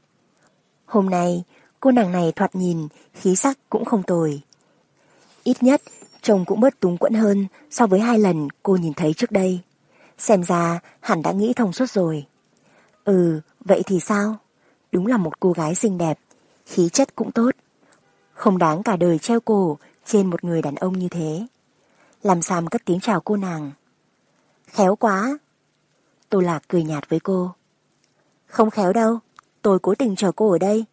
Speaker 1: Hôm nay, cô nàng này thoạt nhìn, khí sắc cũng không tồi. Ít nhất, trông cũng bớt túng quẫn hơn so với hai lần cô nhìn thấy trước đây. Xem ra hẳn đã nghĩ thông suốt rồi. Ừ, vậy thì sao? Đúng là một cô gái xinh đẹp, khí chất cũng tốt. Không đáng cả đời treo cổ trên một người đàn ông như thế. Làm Sam cất tiếng chào cô nàng. Khéo quá. Tô Lạc cười nhạt với cô. Không khéo đâu, tôi cố tình chờ cô ở đây.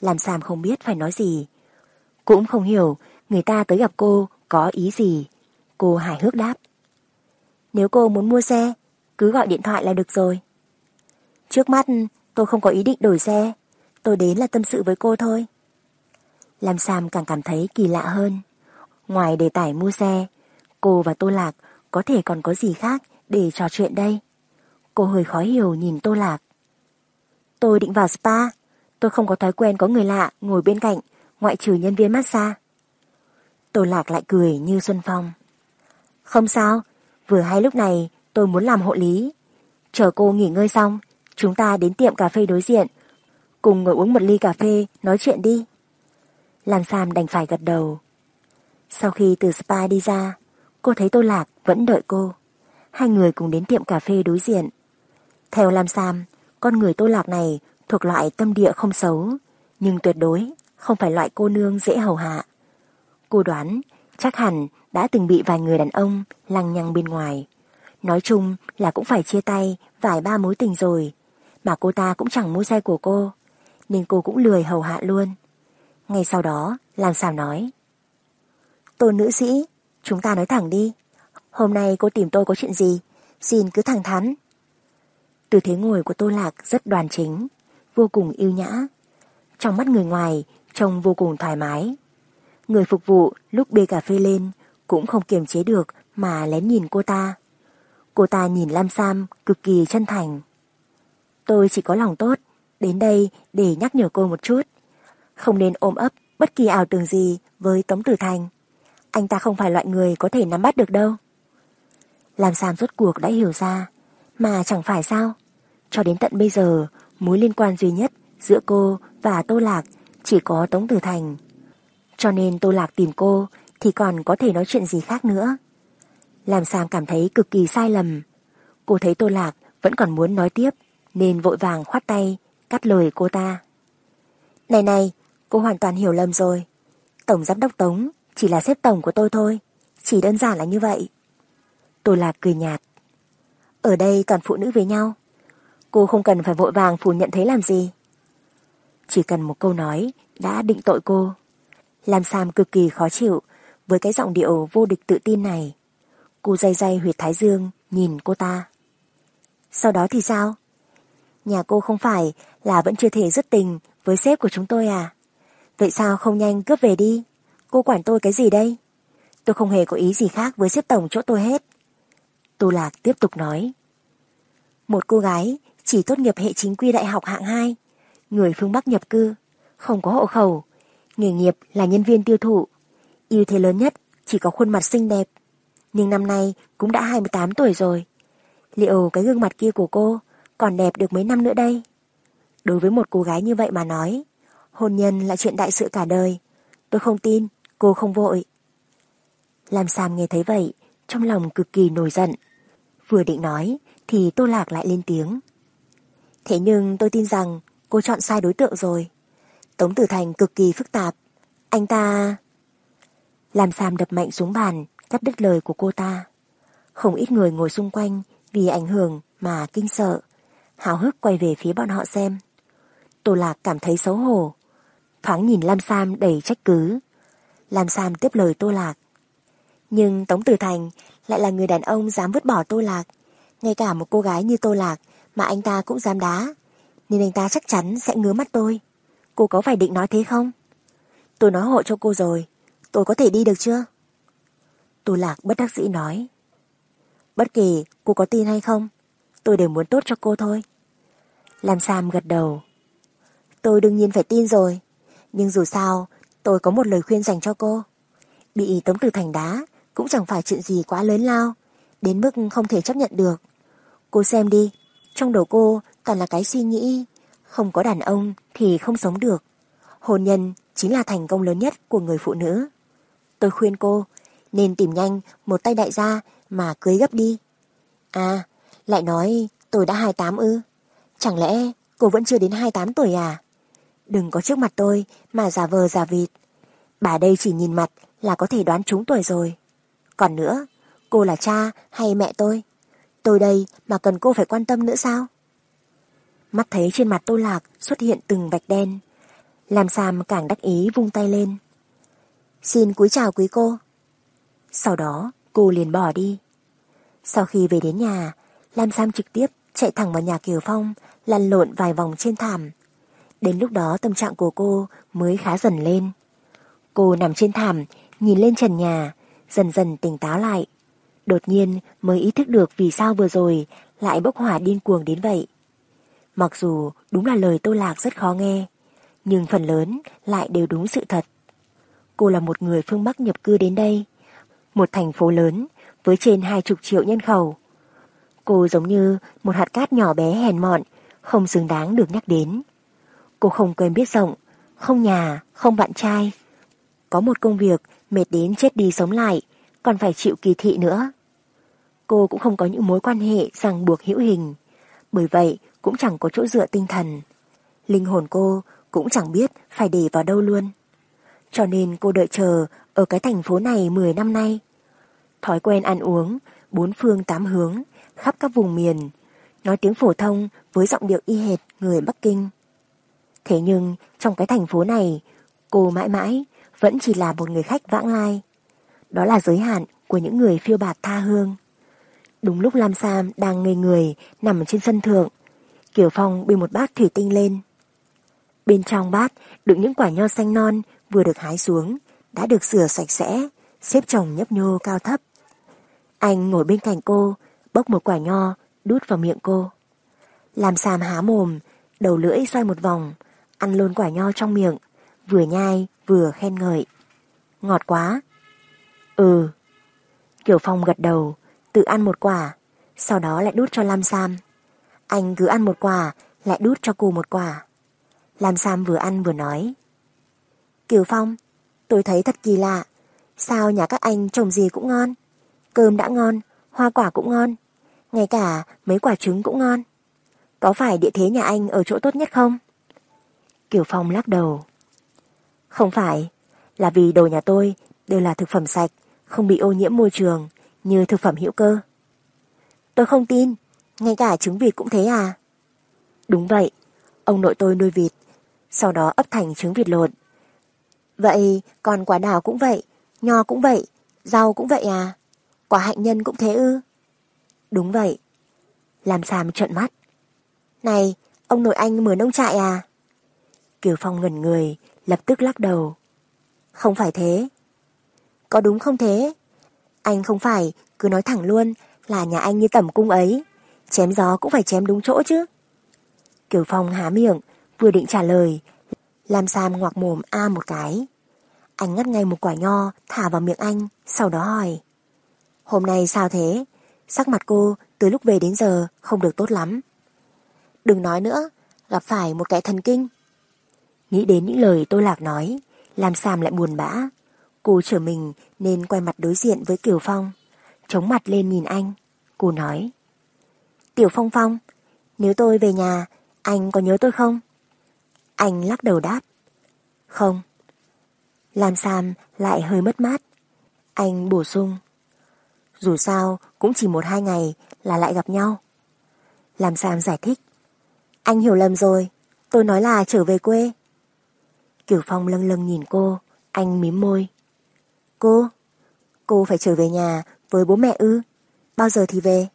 Speaker 1: Làm Sam không biết phải nói gì. Cũng không hiểu người ta tới gặp cô có ý gì. Cô hài hước đáp. Nếu cô muốn mua xe, cứ gọi điện thoại là được rồi. Trước mắt tôi không có ý định đổi xe. Tôi đến là tâm sự với cô thôi. Lam Sam càng cảm thấy kỳ lạ hơn. Ngoài đề tài mua xe, cô và Tô Lạc có thể còn có gì khác để trò chuyện đây? Cô hơi khó hiểu nhìn Tô Lạc. Tôi định vào spa, tôi không có thói quen có người lạ ngồi bên cạnh, ngoại trừ nhân viên massage. Tô Lạc lại cười như Xuân Phong. Không sao, vừa hay lúc này tôi muốn làm hộ lý. Chờ cô nghỉ ngơi xong, chúng ta đến tiệm cà phê đối diện, cùng ngồi uống một ly cà phê, nói chuyện đi. Lan Sam đành phải gật đầu. Sau khi từ spa đi ra, cô thấy Tô Lạc vẫn đợi cô. Hai người cùng đến tiệm cà phê đối diện. Theo Lam Sam, con người Tô Lạc này thuộc loại tâm địa không xấu, nhưng tuyệt đối không phải loại cô nương dễ hầu hạ. Cô đoán chắc hẳn đã từng bị vài người đàn ông lăng nhăng bên ngoài. Nói chung là cũng phải chia tay vài ba mối tình rồi, mà cô ta cũng chẳng mua xe của cô, nên cô cũng lười hầu hạ luôn. Ngay sau đó, làm sao nói. Tôn nữ sĩ, chúng ta nói thẳng đi. Hôm nay cô tìm tôi có chuyện gì? Xin cứ thẳng thắn. Tư thế ngồi của Tô Lạc rất đoàn chính, vô cùng yêu nhã. Trong mắt người ngoài, trông vô cùng thoải mái. Người phục vụ lúc bê cà phê lên cũng không kiềm chế được mà lén nhìn cô ta. Cô ta nhìn Lam Sam cực kỳ chân thành. Tôi chỉ có lòng tốt, đến đây để nhắc nhở cô một chút. Không nên ôm ấp bất kỳ ảo tưởng gì với Tống Tử Thành. Anh ta không phải loại người có thể nắm bắt được đâu. Lam Sam rốt cuộc đã hiểu ra, mà chẳng phải sao. Cho đến tận bây giờ, mối liên quan duy nhất giữa cô và Tô Lạc chỉ có Tống Tử Thành. Cho nên Tô Lạc tìm cô thì còn có thể nói chuyện gì khác nữa. Làm Sam cảm thấy cực kỳ sai lầm. Cô thấy Tô Lạc vẫn còn muốn nói tiếp nên vội vàng khoát tay, cắt lời cô ta. Này này, cô hoàn toàn hiểu lầm rồi. Tổng giám đốc Tống chỉ là xếp tổng của tôi thôi. Chỉ đơn giản là như vậy. Tô Lạc cười nhạt. Ở đây toàn phụ nữ với nhau. Cô không cần phải vội vàng phủ nhận thế làm gì. Chỉ cần một câu nói đã định tội cô. Làm Sam cực kỳ khó chịu với cái giọng điệu vô địch tự tin này. Cô dây dây huyệt thái dương nhìn cô ta. Sau đó thì sao? Nhà cô không phải là vẫn chưa thể dứt tình với sếp của chúng tôi à? Vậy sao không nhanh cướp về đi? Cô quản tôi cái gì đây? Tôi không hề có ý gì khác với sếp tổng chỗ tôi hết. Tô Lạc tiếp tục nói. Một cô gái chỉ tốt nghiệp hệ chính quy đại học hạng 2, người phương Bắc nhập cư, không có hộ khẩu, nghề nghiệp là nhân viên tiêu thụ. ưu thế lớn nhất chỉ có khuôn mặt xinh đẹp. Nhưng năm nay cũng đã 28 tuổi rồi. Liệu cái gương mặt kia của cô còn đẹp được mấy năm nữa đây? Đối với một cô gái như vậy mà nói, hôn nhân là chuyện đại sự cả đời. Tôi không tin, cô không vội. Làm Sam nghe thấy vậy, trong lòng cực kỳ nổi giận. Vừa định nói, thì Tô Lạc lại lên tiếng. Thế nhưng tôi tin rằng cô chọn sai đối tượng rồi. Tống Tử Thành cực kỳ phức tạp. Anh ta... Làm Sam đập mạnh xuống bàn, cắt đứt lời của cô ta. Không ít người ngồi xung quanh vì ảnh hưởng mà kinh sợ. Hào hức quay về phía bọn họ xem. Tô Lạc cảm thấy xấu hổ. Thoáng nhìn Lam Sam đầy trách cứ. Lam Sam tiếp lời Tô Lạc. Nhưng Tống Tử Thành lại là người đàn ông dám vứt bỏ Tô Lạc. Ngay cả một cô gái như Tô Lạc mà anh ta cũng dám đá. Nên anh ta chắc chắn sẽ ngứa mắt tôi. Cô có phải định nói thế không? Tôi nói hộ cho cô rồi. Tôi có thể đi được chưa? Tô Lạc bất đắc dĩ nói. Bất kỳ cô có tin hay không, tôi đều muốn tốt cho cô thôi. Lam Sam gật đầu. Tôi đương nhiên phải tin rồi. Nhưng dù sao, tôi có một lời khuyên dành cho cô. Bị Tống từ Thành đá cũng chẳng phải chuyện gì quá lớn lao, đến mức không thể chấp nhận được. Cô xem đi, trong đầu cô toàn là cái suy nghĩ, không có đàn ông thì không sống được. Hôn nhân chính là thành công lớn nhất của người phụ nữ. Tôi khuyên cô nên tìm nhanh một tay đại gia mà cưới gấp đi. À, lại nói tôi đã 28 ư. Chẳng lẽ cô vẫn chưa đến 28 tuổi à? Đừng có trước mặt tôi mà giả vờ giả vịt. Bà đây chỉ nhìn mặt là có thể đoán trúng tuổi rồi. Còn nữa, cô là cha hay mẹ tôi? Tôi đây mà cần cô phải quan tâm nữa sao? Mắt thấy trên mặt Tô Lạc xuất hiện từng vạch đen. Làm Sam càng đắc ý vung tay lên. Xin cúi chào quý cô. Sau đó cô liền bỏ đi. Sau khi về đến nhà, Lam Sam trực tiếp chạy thẳng vào nhà Kiều Phong, lăn lộn vài vòng trên thảm. Đến lúc đó tâm trạng của cô mới khá dần lên. Cô nằm trên thảm, nhìn lên trần nhà, dần dần tỉnh táo lại. Đột nhiên mới ý thức được vì sao vừa rồi lại bốc hỏa điên cuồng đến vậy. Mặc dù đúng là lời Tô Lạc rất khó nghe, nhưng phần lớn lại đều đúng sự thật. cô là một người phương Bắc nhập cư đến đây, một thành phố lớn với trên hai chục triệu nhân khẩu. Cô giống như một hạt cát nhỏ bé hèn mọn, không xứng đáng được nhắc đến. Cô không quen biết rộng, không nhà, không bạn trai. Có một công việc mệt đến chết đi sống lại, còn phải chịu kỳ thị nữa. Cô cũng không có những mối quan hệ ràng buộc hữu hình, bởi vậy cũng chẳng có chỗ dựa tinh thần. Linh hồn cô cũng chẳng biết phải để vào đâu luôn. Cho nên cô đợi chờ ở cái thành phố này 10 năm nay. Thói quen ăn uống, bốn phương tám hướng, khắp các vùng miền, nói tiếng phổ thông với giọng điệu y hệt người Bắc Kinh. Thế nhưng trong cái thành phố này, cô mãi mãi vẫn chỉ là một người khách vãng lai. Đó là giới hạn của những người phiêu bạt tha hương. Đúng lúc Lam Sam đang ngây người nằm trên sân thượng, Kiều Phong bưng một bát thủy tinh lên. Bên trong bát đựng những quả nho xanh non vừa được hái xuống, đã được rửa sạch sẽ, xếp chồng nhấp nhô cao thấp. Anh ngồi bên cạnh cô, bốc một quả nho, đút vào miệng cô. Làm Sam há mồm, đầu lưỡi xoay một vòng, ăn luôn quả nho trong miệng, vừa nhai vừa khen ngợi. Ngọt quá. Ừ. Kiều Phong gật đầu, tự ăn một quả, sau đó lại đút cho Lam Sam. Anh cứ ăn một quả, lại đút cho cô một quả. Lam Sam vừa ăn vừa nói. Kiều Phong, tôi thấy thật kỳ lạ. Sao nhà các anh trồng gì cũng ngon? Cơm đã ngon, hoa quả cũng ngon, ngay cả mấy quả trứng cũng ngon. Có phải địa thế nhà anh ở chỗ tốt nhất không? Kiều Phong lắc đầu. Không phải, là vì đồ nhà tôi đều là thực phẩm sạch, không bị ô nhiễm môi trường như thực phẩm hữu cơ. Tôi không tin, ngay cả trứng vịt cũng thế à? Đúng vậy, ông nội tôi nuôi vịt, sau đó ấp thành trứng vịt lột. Vậy còn quả đào cũng vậy, nho cũng vậy, rau cũng vậy à? Quả hạnh nhân cũng thế ư? Đúng vậy. Làm xàm trợn mắt. Này, ông nội anh mở nông trại à? Kiều Phong ngẩn người, lập tức lắc đầu. Không phải thế. Có đúng không thế? Anh không phải, cứ nói thẳng luôn là nhà anh như tẩm cung ấy. Chém gió cũng phải chém đúng chỗ chứ. Kiều Phong há miệng, vừa định trả lời. Làm Sam ngoạc mồm a một cái. Anh ngắt ngay một quả nho, thả vào miệng anh, sau đó hỏi. Hôm nay sao thế? Sắc mặt cô từ lúc về đến giờ không được tốt lắm. Đừng nói nữa, gặp phải một kẻ thần kinh. Nghĩ đến những lời tôi lạc nói, làm Sam lại buồn bã. Cô trở mình nên quay mặt đối diện với Kiều Phong, chống mặt lên nhìn anh. Cô nói, Tiểu Phong Phong, nếu tôi về nhà, anh có nhớ tôi không? Anh lắc đầu đáp, không. Làm Sam lại hơi mất mát. Anh bổ sung, dù sao cũng chỉ một hai ngày là lại gặp nhau. Làm Sam giải thích. Anh hiểu lầm rồi, tôi nói là trở về quê. Kiểu Phong lâng lâng nhìn cô, anh mím môi. Cô, cô phải trở về nhà với bố mẹ ư, bao giờ thì về?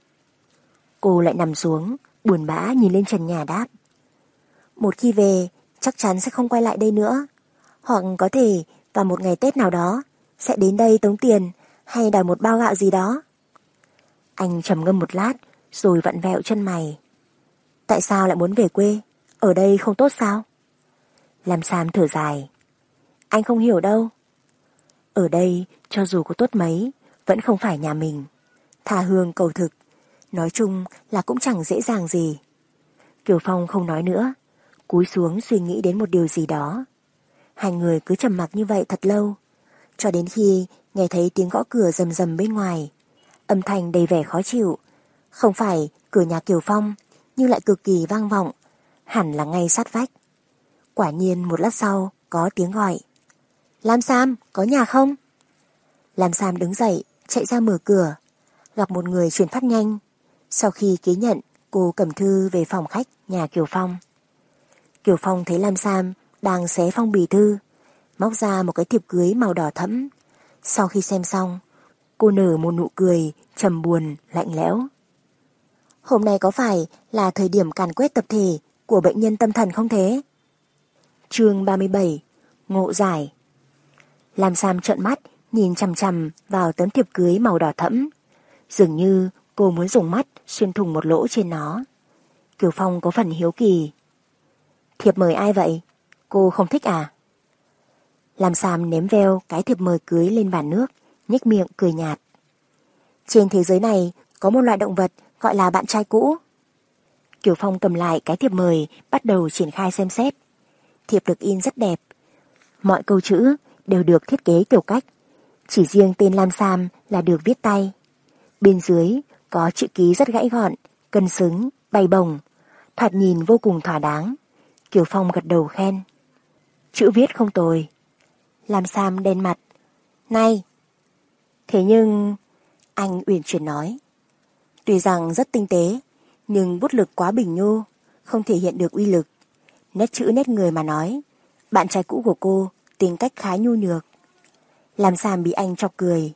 Speaker 1: Cô lại nằm xuống, buồn bã nhìn lên trần nhà đáp. Một khi về, chắc chắn sẽ không quay lại đây nữa. Hoặc có thể vào một ngày Tết nào đó, sẽ đến đây tống tiền hay đòi một bao gạo gì đó. Anh trầm ngâm một lát, rồi vặn vẹo chân mày. Tại sao lại muốn về quê? Ở đây không tốt sao? Làm Sam thở dài. Anh không hiểu đâu. Ở đây, cho dù có tốt mấy, vẫn không phải nhà mình. Tha hương cầu thực. Nói chung là cũng chẳng dễ dàng gì. Kiều Phong không nói nữa. Cúi xuống suy nghĩ đến một điều gì đó. Hai người cứ trầm mặc như vậy thật lâu. Cho đến khi nghe thấy tiếng gõ cửa rầm rầm bên ngoài. Âm thanh đầy vẻ khó chịu. Không phải cửa nhà Kiều Phong, nhưng lại cực kỳ vang vọng. Hẳn là ngay sát vách. Quả nhiên một lát sau có tiếng gọi. Lam Sam, có nhà không? Lam Sam đứng dậy, chạy ra mở cửa. Gặp một người chuyển phát nhanh. Sau khi ký nhận, cô cầm thư về phòng khách nhà Kiều Phong. Kiều Phong thấy Lam Sam đang xé phong bì thư, móc ra một cái thiệp cưới màu đỏ thẫm. Sau khi xem xong, cô nở một nụ cười trầm buồn, lạnh lẽo. Hôm nay có phải là thời điểm càn quét tập thể của bệnh nhân tâm thần không thế? chương 37 Ngộ giải Lam Sam trợn mắt nhìn chằm chằm vào tấm thiệp cưới màu đỏ thẫm. Dường như cô muốn dùng mắt xuyên thủng một lỗ trên nó. Kiều Phong có phần hiếu kỳ. Thiệp mời ai vậy? Cô không thích à? Làm Sam ném veo cái thiệp mời cưới lên bàn nước, nhếch miệng cười nhạt. Trên thế giới này có một loại động vật gọi là bạn trai cũ. Kiều Phong cầm lại cái thiệp mời, bắt đầu triển khai xem xét. Thiệp được in rất đẹp. Mọi câu chữ đều được thiết kế kiểu cách. Chỉ riêng tên Lam Sam là được viết tay. Bên dưới có chữ ký rất gãy gọn, cân xứng, bay bồng. Thoạt nhìn vô cùng thỏa đáng. Kiều Phong gật đầu khen. Chữ viết không tồi. làm Sam đen mặt. Này! Thế nhưng... Anh uyển chuyển nói. Tuy rằng rất tinh tế, nhưng bút lực quá bình nhô, không thể hiện được uy lực. Nét chữ nét người mà nói, bạn trai cũ của cô tính cách khá nhu nhược. Làm Sam bị anh chọc cười.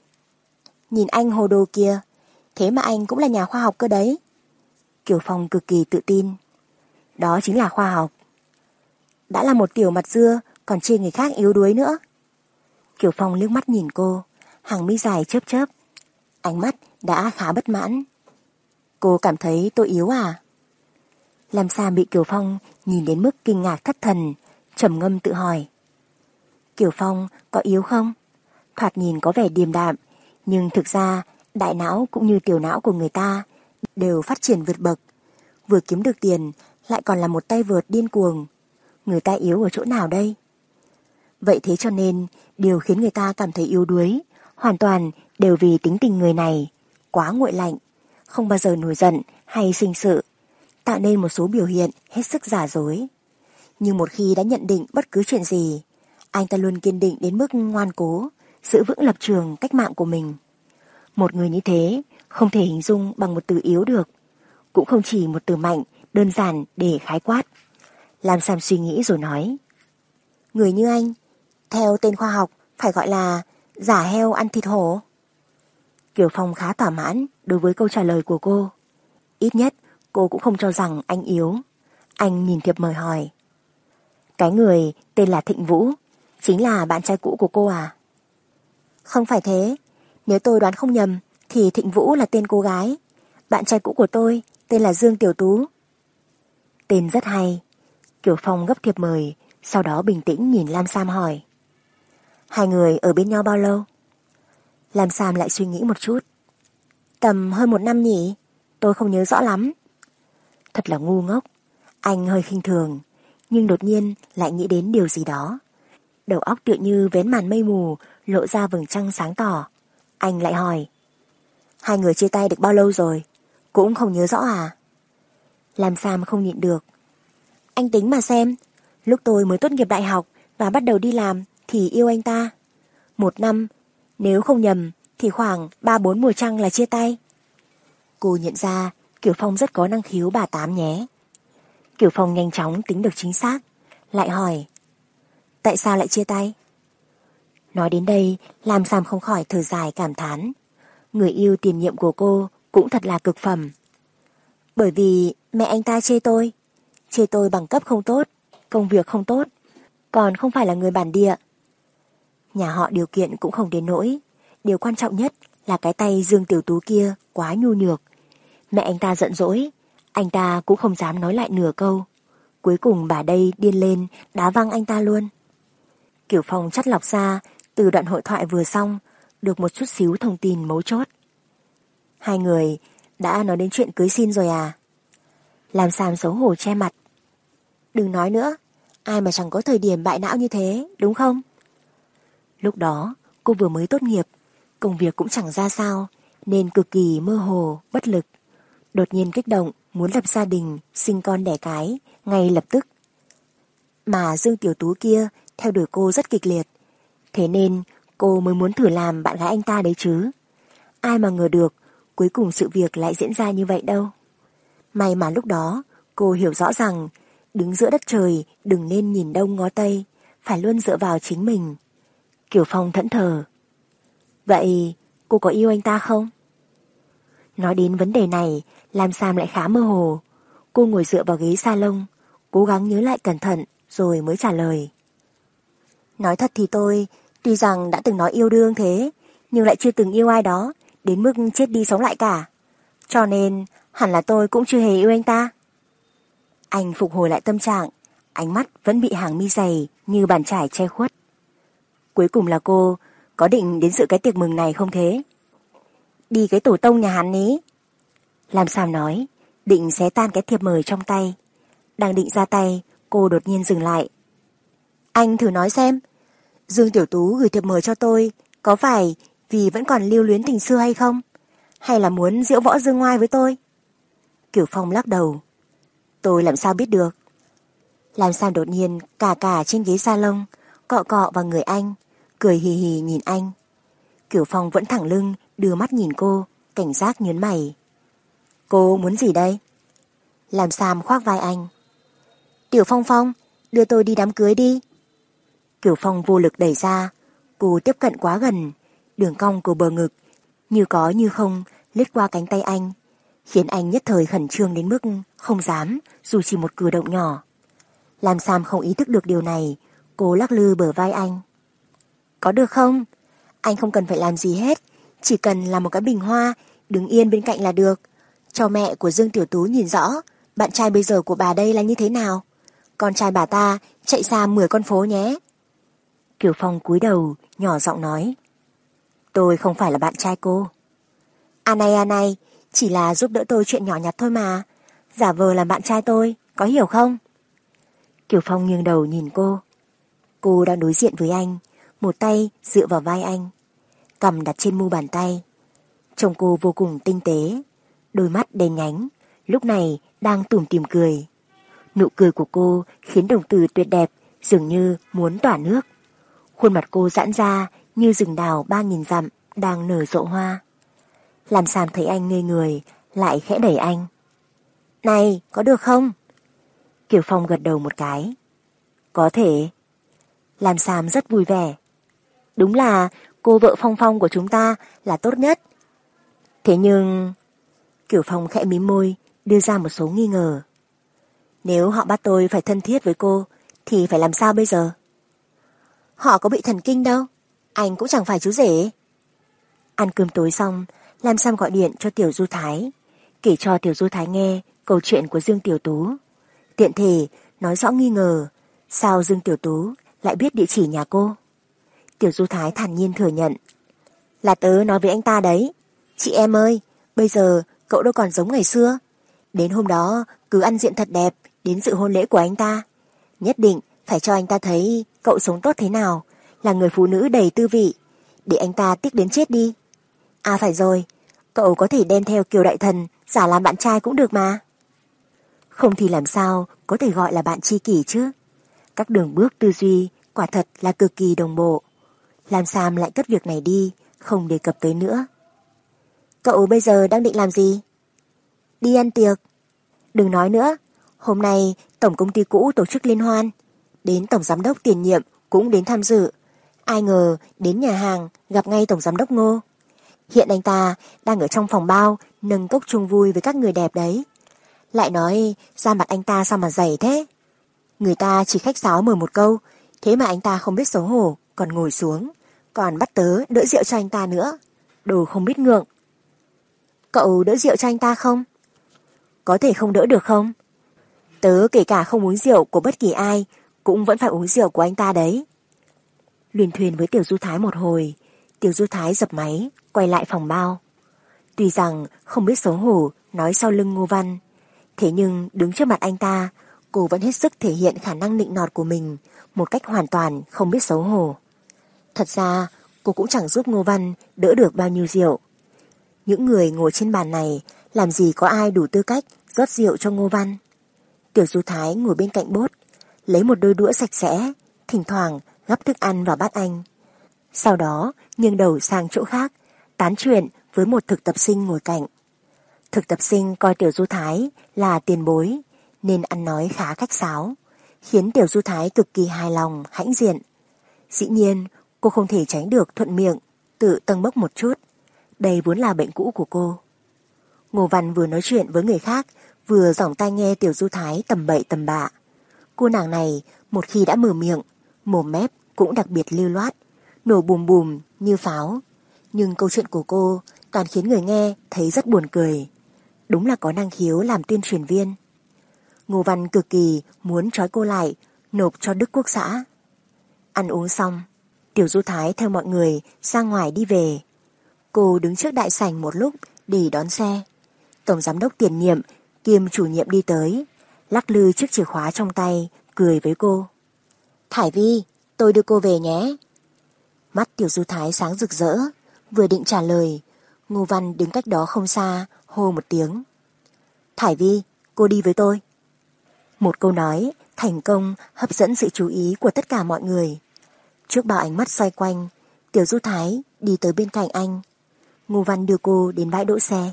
Speaker 1: Nhìn anh hồ đồ kia, thế mà anh cũng là nhà khoa học cơ đấy. Kiều Phong cực kỳ tự tin. Đó chính là khoa học. Đã là một tiểu mặt dưa, còn chê người khác yếu đuối nữa. Kiều Phong liếc mắt nhìn cô, hàng mi dài chớp chớp. Ánh mắt đã khá bất mãn. Cô cảm thấy tôi yếu à? Làm sao bị Kiều Phong nhìn đến mức kinh ngạc thất thần, trầm ngâm tự hỏi. Kiều Phong có yếu không? Thoạt nhìn có vẻ điềm đạm, nhưng thực ra đại não cũng như tiểu não của người ta đều phát triển vượt bậc. Vừa kiếm được tiền lại còn là một tay vượt điên cuồng. Người ta yếu ở chỗ nào đây? Vậy thế cho nên điều khiến người ta cảm thấy yếu đuối hoàn toàn đều vì tính tình người này quá nguội lạnh không bao giờ nổi giận hay sinh sự, tạo nên một số biểu hiện hết sức giả dối. Nhưng một khi đã nhận định bất cứ chuyện gì, anh ta luôn kiên định đến mức ngoan cố, giữ vững lập trường cách mạng của mình. Một người như thế không thể hình dung bằng một từ yếu được, cũng không chỉ một từ mạnh, đơn giản để khái quát. Làm Sam suy nghĩ rồi nói. Người như anh, theo tên khoa học, phải gọi là giả heo ăn thịt hổ. Kiều Phong khá thỏa mãn đối với câu trả lời của cô. Ít nhất cô cũng không cho rằng anh yếu. Anh nhìn thiệp mời hỏi. Cái người tên là Thịnh Vũ, chính là bạn trai cũ của cô à? Không phải thế, nếu tôi đoán không nhầm thì Thịnh Vũ là tên cô gái. Bạn trai cũ của tôi tên là Dương Tiểu Tú. Tên rất hay. Kiều Phong gấp thiệp mời, sau đó bình tĩnh nhìn Lam Sam hỏi. Hai người ở bên nhau bao lâu? Lam Sam lại suy nghĩ một chút. Tầm hơn một năm nhỉ? Tôi không nhớ rõ lắm. Thật là ngu ngốc. Anh hơi khinh thường, nhưng đột nhiên lại nghĩ đến điều gì đó. Đầu óc tựa như vén màn mây mù, lộ ra vầng trăng sáng tỏ. Anh lại hỏi. Hai người chia tay được bao lâu rồi? Cũng không nhớ rõ à? Lam Sam không nhịn được. Anh tính mà xem, lúc tôi mới tốt nghiệp đại học và bắt đầu đi làm thì yêu anh ta. Một năm nếu không nhầm thì khoảng 3-4 mùa trăng là chia tay. Cô nhận ra Kiều Phong rất có năng khiếu bà Tám nhé. Kiều Phong nhanh chóng tính được chính xác, lại hỏi Tại sao lại chia tay? Nói đến đây, làm Sam không khỏi thở dài cảm thán. Người yêu tiền nhiệm của cô cũng thật là cực phẩm. Bởi vì mẹ anh ta chê tôi, chê tôi bằng cấp không tốt, công việc không tốt, còn không phải là người bản địa Nhà họ điều kiện cũng không đến nỗi. Điều quan trọng nhất là cái tay Dương Tiểu Tú kia quá nhu nhược. Mẹ anh ta giận dỗi, anh ta cũng không dám nói lại nửa câu. Cuối cùng bà đây điên lên, đá văng anh ta luôn. Kiểu Phong chắt lọc ra, từ đoạn hội thoại vừa xong, được một chút xíu thông tin mấu chốt. Hai người đã nói đến chuyện cưới xin rồi à? Làm Sam xấu hổ che mặt. Đừng nói nữa, ai mà chẳng có thời điểm bại não như thế, đúng không? Lúc đó, cô vừa mới tốt nghiệp, công việc cũng chẳng ra sao, nên cực kỳ mơ hồ, bất lực. Đột nhiên kích động, muốn lập gia đình, sinh con đẻ cái, ngay lập tức. Mà Dương Tiểu Tú kia theo đuổi cô rất kịch liệt. Thế nên cô mới muốn thử làm bạn gái anh ta đấy chứ. Ai mà ngờ được, cuối cùng sự việc lại diễn ra như vậy đâu. May mà lúc đó, cô hiểu rõ rằng, đứng giữa đất trời đừng nên nhìn đông ngó tây, phải luôn dựa vào chính mình. Kiều Phong thẫn thờ. Vậy cô có yêu anh ta không? Nói đến vấn đề này, Lam Sam lại khá mơ hồ. Cô ngồi dựa vào ghế salon, cố gắng nhớ lại cẩn thận rồi mới trả lời. Nói thật thì tôi, tuy rằng đã từng nói yêu đương thế, nhưng lại chưa từng yêu ai đó, đến mức chết đi sống lại cả. Cho nên, hẳn là tôi cũng chưa hề yêu anh ta. Anh phục hồi lại tâm trạng, ánh mắt vẫn bị hàng mi dày như bàn trải che khuất. Cuối cùng là cô có định đến sự cái tiệc mừng này không thế? Đi cái tổ tông nhà hắn ý. Làm sao nói, định xé tan cái thiệp mời trong tay. Đang định ra tay, cô đột nhiên dừng lại. Anh thử nói xem, Dương Tiểu Tú gửi thiệp mời cho tôi, có phải vì vẫn còn lưu luyến tình xưa hay không? Hay là muốn diễu võ dương ngoai với tôi? Kiểu Phong lắc đầu. Tôi làm sao biết được? Làm sao đột nhiên cả cả trên ghế salon, cọ cọ vào người anh, cười hì hì nhìn anh. Kiểu Phong vẫn thẳng lưng, đưa mắt nhìn cô, cảnh giác nhớn mày. Cô muốn gì đây? Làm Sam khoác vai anh. Tiểu Phong Phong, đưa tôi đi đám cưới đi. Kiểu Phong vô lực đẩy ra, cô tiếp cận quá gần, đường cong của bờ ngực, như có như không, lướt qua cánh tay anh, khiến anh nhất thời khẩn trương đến mức không dám, dù chỉ một cử động nhỏ. Làm Sam không ý thức được điều này, cô lắc lư bờ vai anh. Có được không? Anh không cần phải làm gì hết, chỉ cần là một cái bình hoa, đứng yên bên cạnh là được. Cho mẹ của Dương Tiểu Tú nhìn rõ, bạn trai bây giờ của bà đây là như thế nào. Con trai bà ta chạy xa 10 con phố nhé. Kiều Phong cúi đầu, nhỏ giọng nói. Tôi không phải là bạn trai cô. À này à này, chỉ là giúp đỡ tôi chuyện nhỏ nhặt thôi mà. Giả vờ làm bạn trai tôi, có hiểu không? Kiều Phong nghiêng đầu nhìn cô. Cô đang đối diện với anh, một tay dựa vào vai anh, cầm đặt trên mu bàn tay. Trông cô vô cùng tinh tế, đôi mắt đen nhánh, lúc này đang tủm tìm cười. Nụ cười của cô khiến đồng tử tuyệt đẹp dường như muốn tỏa nước. Khuôn mặt cô giãn ra như rừng đào ba nghìn dặm đang nở rộ hoa. Làm sàm thấy anh ngây người, lại khẽ đẩy anh. Này, có được không? Kiều Phong gật đầu một cái. Có thể. Làm sàm rất vui vẻ. Đúng là cô vợ Phong Phong của chúng ta là tốt nhất. Thế nhưng... Kiều Phong khẽ mím môi, đưa ra một số nghi ngờ. Nếu họ bắt tôi phải thân thiết với cô, thì phải làm sao bây giờ? Họ có bị thần kinh đâu, anh cũng chẳng phải chú rể. Ăn cơm tối xong, Lam Sam gọi điện cho Tiểu Du Thái, kể cho Tiểu Du Thái nghe câu chuyện của Dương Tiểu Tú. Tiện thể nói rõ nghi ngờ, sao Dương Tiểu Tú lại biết địa chỉ nhà cô? Tiểu Du Thái thản nhiên thừa nhận. Là tớ nói với anh ta đấy. Chị em ơi, bây giờ cậu đâu còn giống ngày xưa. Đến hôm đó cứ ăn diện thật đẹp đến dự hôn lễ của anh ta. Nhất định phải cho anh ta thấy cậu sống tốt thế nào, là người phụ nữ đầy tư vị, để anh ta tiếc đến chết đi. À phải rồi, cậu có thể đem theo Kiều Đại Thần giả làm bạn trai cũng được mà. Không thì làm sao có thể gọi là bạn tri kỷ chứ. Các đường bước tư duy quả thật là cực kỳ đồng bộ. Làm Sam lại cất việc này đi, không đề cập tới nữa. Cậu bây giờ đang định làm gì? Đi ăn tiệc. Đừng nói nữa, hôm nay tổng công ty cũ tổ chức liên hoan. Đến tổng giám đốc tiền nhiệm cũng đến tham dự. Ai ngờ đến nhà hàng gặp ngay tổng giám đốc Ngô. Hiện anh ta đang ở trong phòng bao nâng cốc chung vui với các người đẹp đấy. Lại nói ra mặt anh ta sao mà dày thế? Người ta chỉ khách sáo mời một câu, thế mà anh ta không biết xấu hổ, còn ngồi xuống, còn bắt tớ đỡ rượu cho anh ta nữa. Đồ không biết ngượng. Cậu đỡ rượu cho anh ta không? Có thể không đỡ được không? Tớ kể cả không uống rượu của bất kỳ ai, cũng vẫn phải uống rượu của anh ta đấy. Luyền thuyền với Tiểu Du Thái một hồi, Tiểu Du Thái dập máy, quay lại phòng bao. Tuy rằng không biết xấu hổ nói sau lưng Ngô Văn, thế nhưng đứng trước mặt anh ta, cô vẫn hết sức thể hiện khả năng nịnh nọt của mình một cách hoàn toàn không biết xấu hổ. Thật ra, cô cũng chẳng giúp Ngô Văn đỡ được bao nhiêu rượu. Những người ngồi trên bàn này làm gì có ai đủ tư cách rót rượu cho Ngô Văn. Tiểu Du Thái ngồi bên cạnh bốt, lấy một đôi đũa sạch sẽ, thỉnh thoảng gắp thức ăn vào bát anh. Sau đó nghiêng đầu sang chỗ khác, tán chuyện với một thực tập sinh ngồi cạnh. Thực tập sinh coi Tiểu Du Thái là tiền bối, nên ăn nói khá khách sáo, khiến Tiểu Du Thái cực kỳ hài lòng, hãnh diện. Dĩ nhiên, cô không thể tránh được thuận miệng, tự tăng bốc một chút. Đây vốn là bệnh cũ của cô. Ngô Văn vừa nói chuyện với người khác, vừa giỏng tai nghe Tiểu Du Thái tầm bậy tầm bạ. Cô nàng này, một khi đã mở miệng, mồm mép cũng đặc biệt lưu loát, nổ bùm bùm như pháo. Nhưng câu chuyện của cô toàn khiến người nghe thấy rất buồn cười. Đúng là có năng khiếu làm tuyên truyền viên. Ngô Văn cực kỳ muốn trói cô lại, nộp cho Đức Quốc xã. Ăn uống xong, Tiểu Du Thái theo mọi người ra ngoài đi về. Cô đứng trước đại sảnh một lúc để đón xe. Tổng giám đốc tiền nhiệm kiêm chủ nhiệm đi tới, lắc lư chiếc chìa khóa trong tay, cười với cô. Thải Vi, tôi đưa cô về nhé. Mắt Tiểu Du Thái sáng rực rỡ, vừa định trả lời, Ngô Văn đứng cách đó không xa, hô một tiếng. Thải Vi, cô đi với tôi. Một câu nói thành công hấp dẫn sự chú ý của tất cả mọi người. Trước bao ánh mắt xoay quanh, Tiểu Du Thái đi tới bên cạnh anh. Ngô Văn đưa cô đến bãi đỗ xe.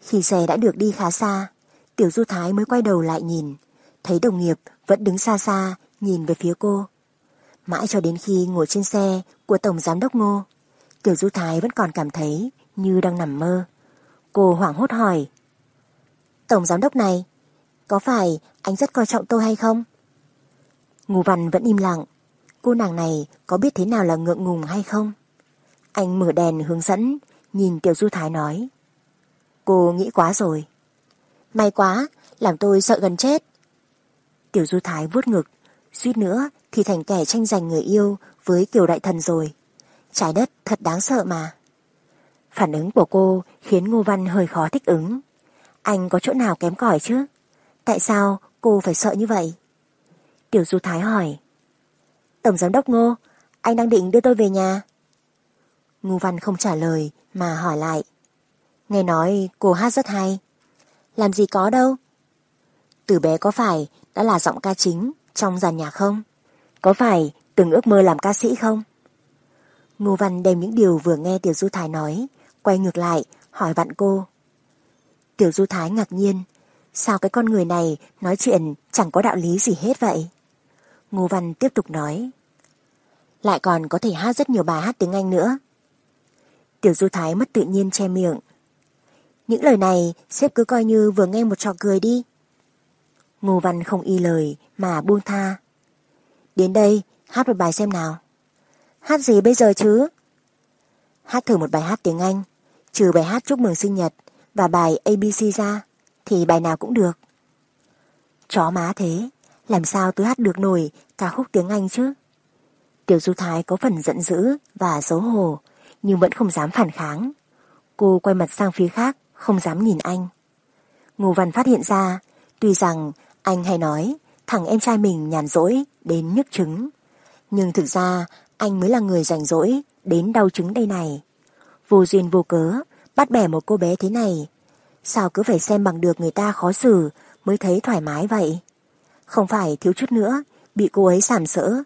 Speaker 1: Khi xe đã được đi khá xa, Tiểu Du Thái mới quay đầu lại nhìn, thấy đồng nghiệp vẫn đứng xa xa nhìn về phía cô. Mãi cho đến khi ngồi trên xe của Tổng Giám đốc Ngô, Tiểu Du Thái vẫn còn cảm thấy như đang nằm mơ. Cô hoảng hốt hỏi. Tổng Giám đốc này, có phải anh rất coi trọng tôi hay không? Ngô Văn vẫn im lặng. Cô nàng này có biết thế nào là ngượng ngùng hay không? Anh mở đèn hướng dẫn, nhìn Tiểu Du Thái nói. Cô nghĩ quá rồi. May quá, làm tôi sợ gần chết. Tiểu Du Thái vuốt ngực, suýt nữa thì thành kẻ tranh giành người yêu với Kiều Đại Thần rồi. Trái đất thật đáng sợ mà. Phản ứng của cô khiến Ngô Văn hơi khó thích ứng. Anh có chỗ nào kém cỏi chứ? Tại sao cô phải sợ như vậy? Tiểu Du Thái hỏi. Tổng giám đốc Ngô, anh đang định đưa tôi về nhà. Ngô Văn không trả lời mà hỏi lại. Nghe nói cô hát rất hay. Làm gì có đâu. Từ bé có phải đã là giọng ca chính trong dàn nhạc không? Có phải từng ước mơ làm ca sĩ không? Ngô Văn đem những điều vừa nghe Tiểu Du Thái nói, quay ngược lại, hỏi vặn cô. Tiểu Du Thái ngạc nhiên, sao cái con người này nói chuyện chẳng có đạo lý gì hết vậy? Ngô Văn tiếp tục nói. Lại còn có thể hát rất nhiều bài hát tiếng Anh nữa. Tiểu Du Thái mất tự nhiên che miệng. Những lời này sếp cứ coi như vừa nghe một trò cười đi. Ngô Văn không y lời mà buông tha. Đến đây, hát một bài xem nào. Hát gì bây giờ chứ? Hát thử một bài hát tiếng Anh, trừ bài hát chúc mừng sinh nhật và bài ABC ra, thì bài nào cũng được. Chó má thế, làm sao tôi hát được nổi ca khúc tiếng Anh chứ? Tiểu Du Thái có phần giận dữ và xấu hổ, nhưng vẫn không dám phản kháng. Cô quay mặt sang phía khác, không dám nhìn anh. Ngô Văn phát hiện ra, tuy rằng anh hay nói thằng em trai mình nhàn rỗi đến nhức trứng, nhưng thực ra anh mới là người rảnh rỗi đến đau trứng đây này. Vô duyên vô cớ, bắt bẻ một cô bé thế này, sao cứ phải xem bằng được người ta khó xử mới thấy thoải mái vậy? Không phải thiếu chút nữa, bị cô ấy sảm sỡ,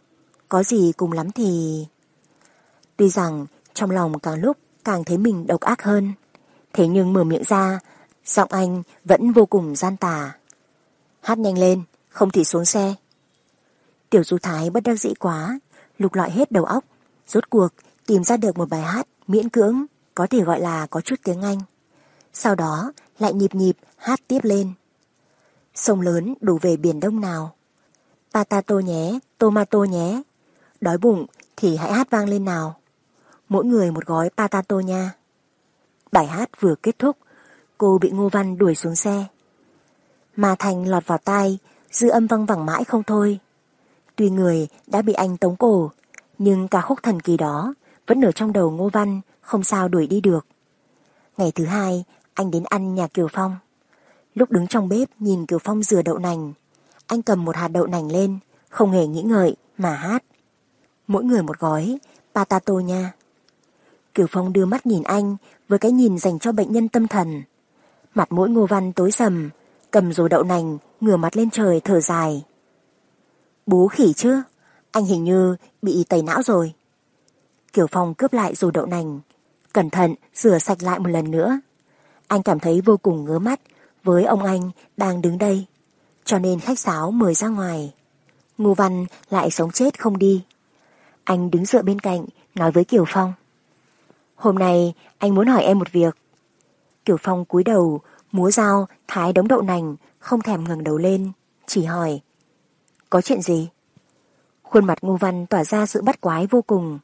Speaker 1: có gì cùng lắm thì... Tuy rằng trong lòng càng lúc càng thấy mình độc ác hơn, thế nhưng mở miệng ra, giọng anh vẫn vô cùng gian tà. Hát nhanh lên, không thì xuống xe. Tiểu Du Thái bất đắc dĩ quá, lục lọi hết đầu óc, rốt cuộc tìm ra được một bài hát miễn cưỡng, có thể gọi là có chút tiếng Anh. Sau đó lại nhịp nhịp hát tiếp lên. Sông lớn đổ về biển đông nào. Patato nhé, tomato nhé. Đói bụng thì hãy hát vang lên nào. Mỗi người một gói patato nha. Bài hát vừa kết thúc, cô bị Ngô Văn đuổi xuống xe. Mà Thành lọt vào tai, dư âm văng vẳng mãi không thôi. Tuy người đã bị anh tống cổ, nhưng ca khúc thần kỳ đó vẫn ở trong đầu Ngô Văn, không sao đuổi đi được. Ngày thứ hai, anh đến ăn nhà Kiều Phong. Lúc đứng trong bếp nhìn Kiều Phong rửa đậu nành, anh cầm một hạt đậu nành lên, không hề nghĩ ngợi mà hát. Mỗi người một gói, patato nha. Kiều Phong đưa mắt nhìn anh với cái nhìn dành cho bệnh nhân tâm thần. Mặt mũi ngô văn tối sầm, cầm rổ đậu nành, ngửa mặt lên trời thở dài. Bố khỉ chứ, anh hình như bị tẩy não rồi. Kiều Phong cướp lại rổ đậu nành, cẩn thận rửa sạch lại một lần nữa. Anh cảm thấy vô cùng ngứa mắt với ông anh đang đứng đây, cho nên khách sáo mời ra ngoài. Ngô Văn lại sống chết không đi. Anh đứng dựa bên cạnh, nói với Kiều Phong. Hôm nay anh muốn hỏi em một việc. Kiều Phong cúi đầu, múa dao, thái đống đậu nành, không thèm ngẩng đầu lên, chỉ hỏi. Có chuyện gì? Khuôn mặt Ngô Văn tỏa ra sự bắt quái vô cùng.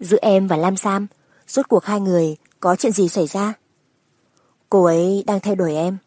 Speaker 1: Giữa em và Lam Sam, rốt cuộc hai người có chuyện gì xảy ra? Cô ấy đang theo đuổi em.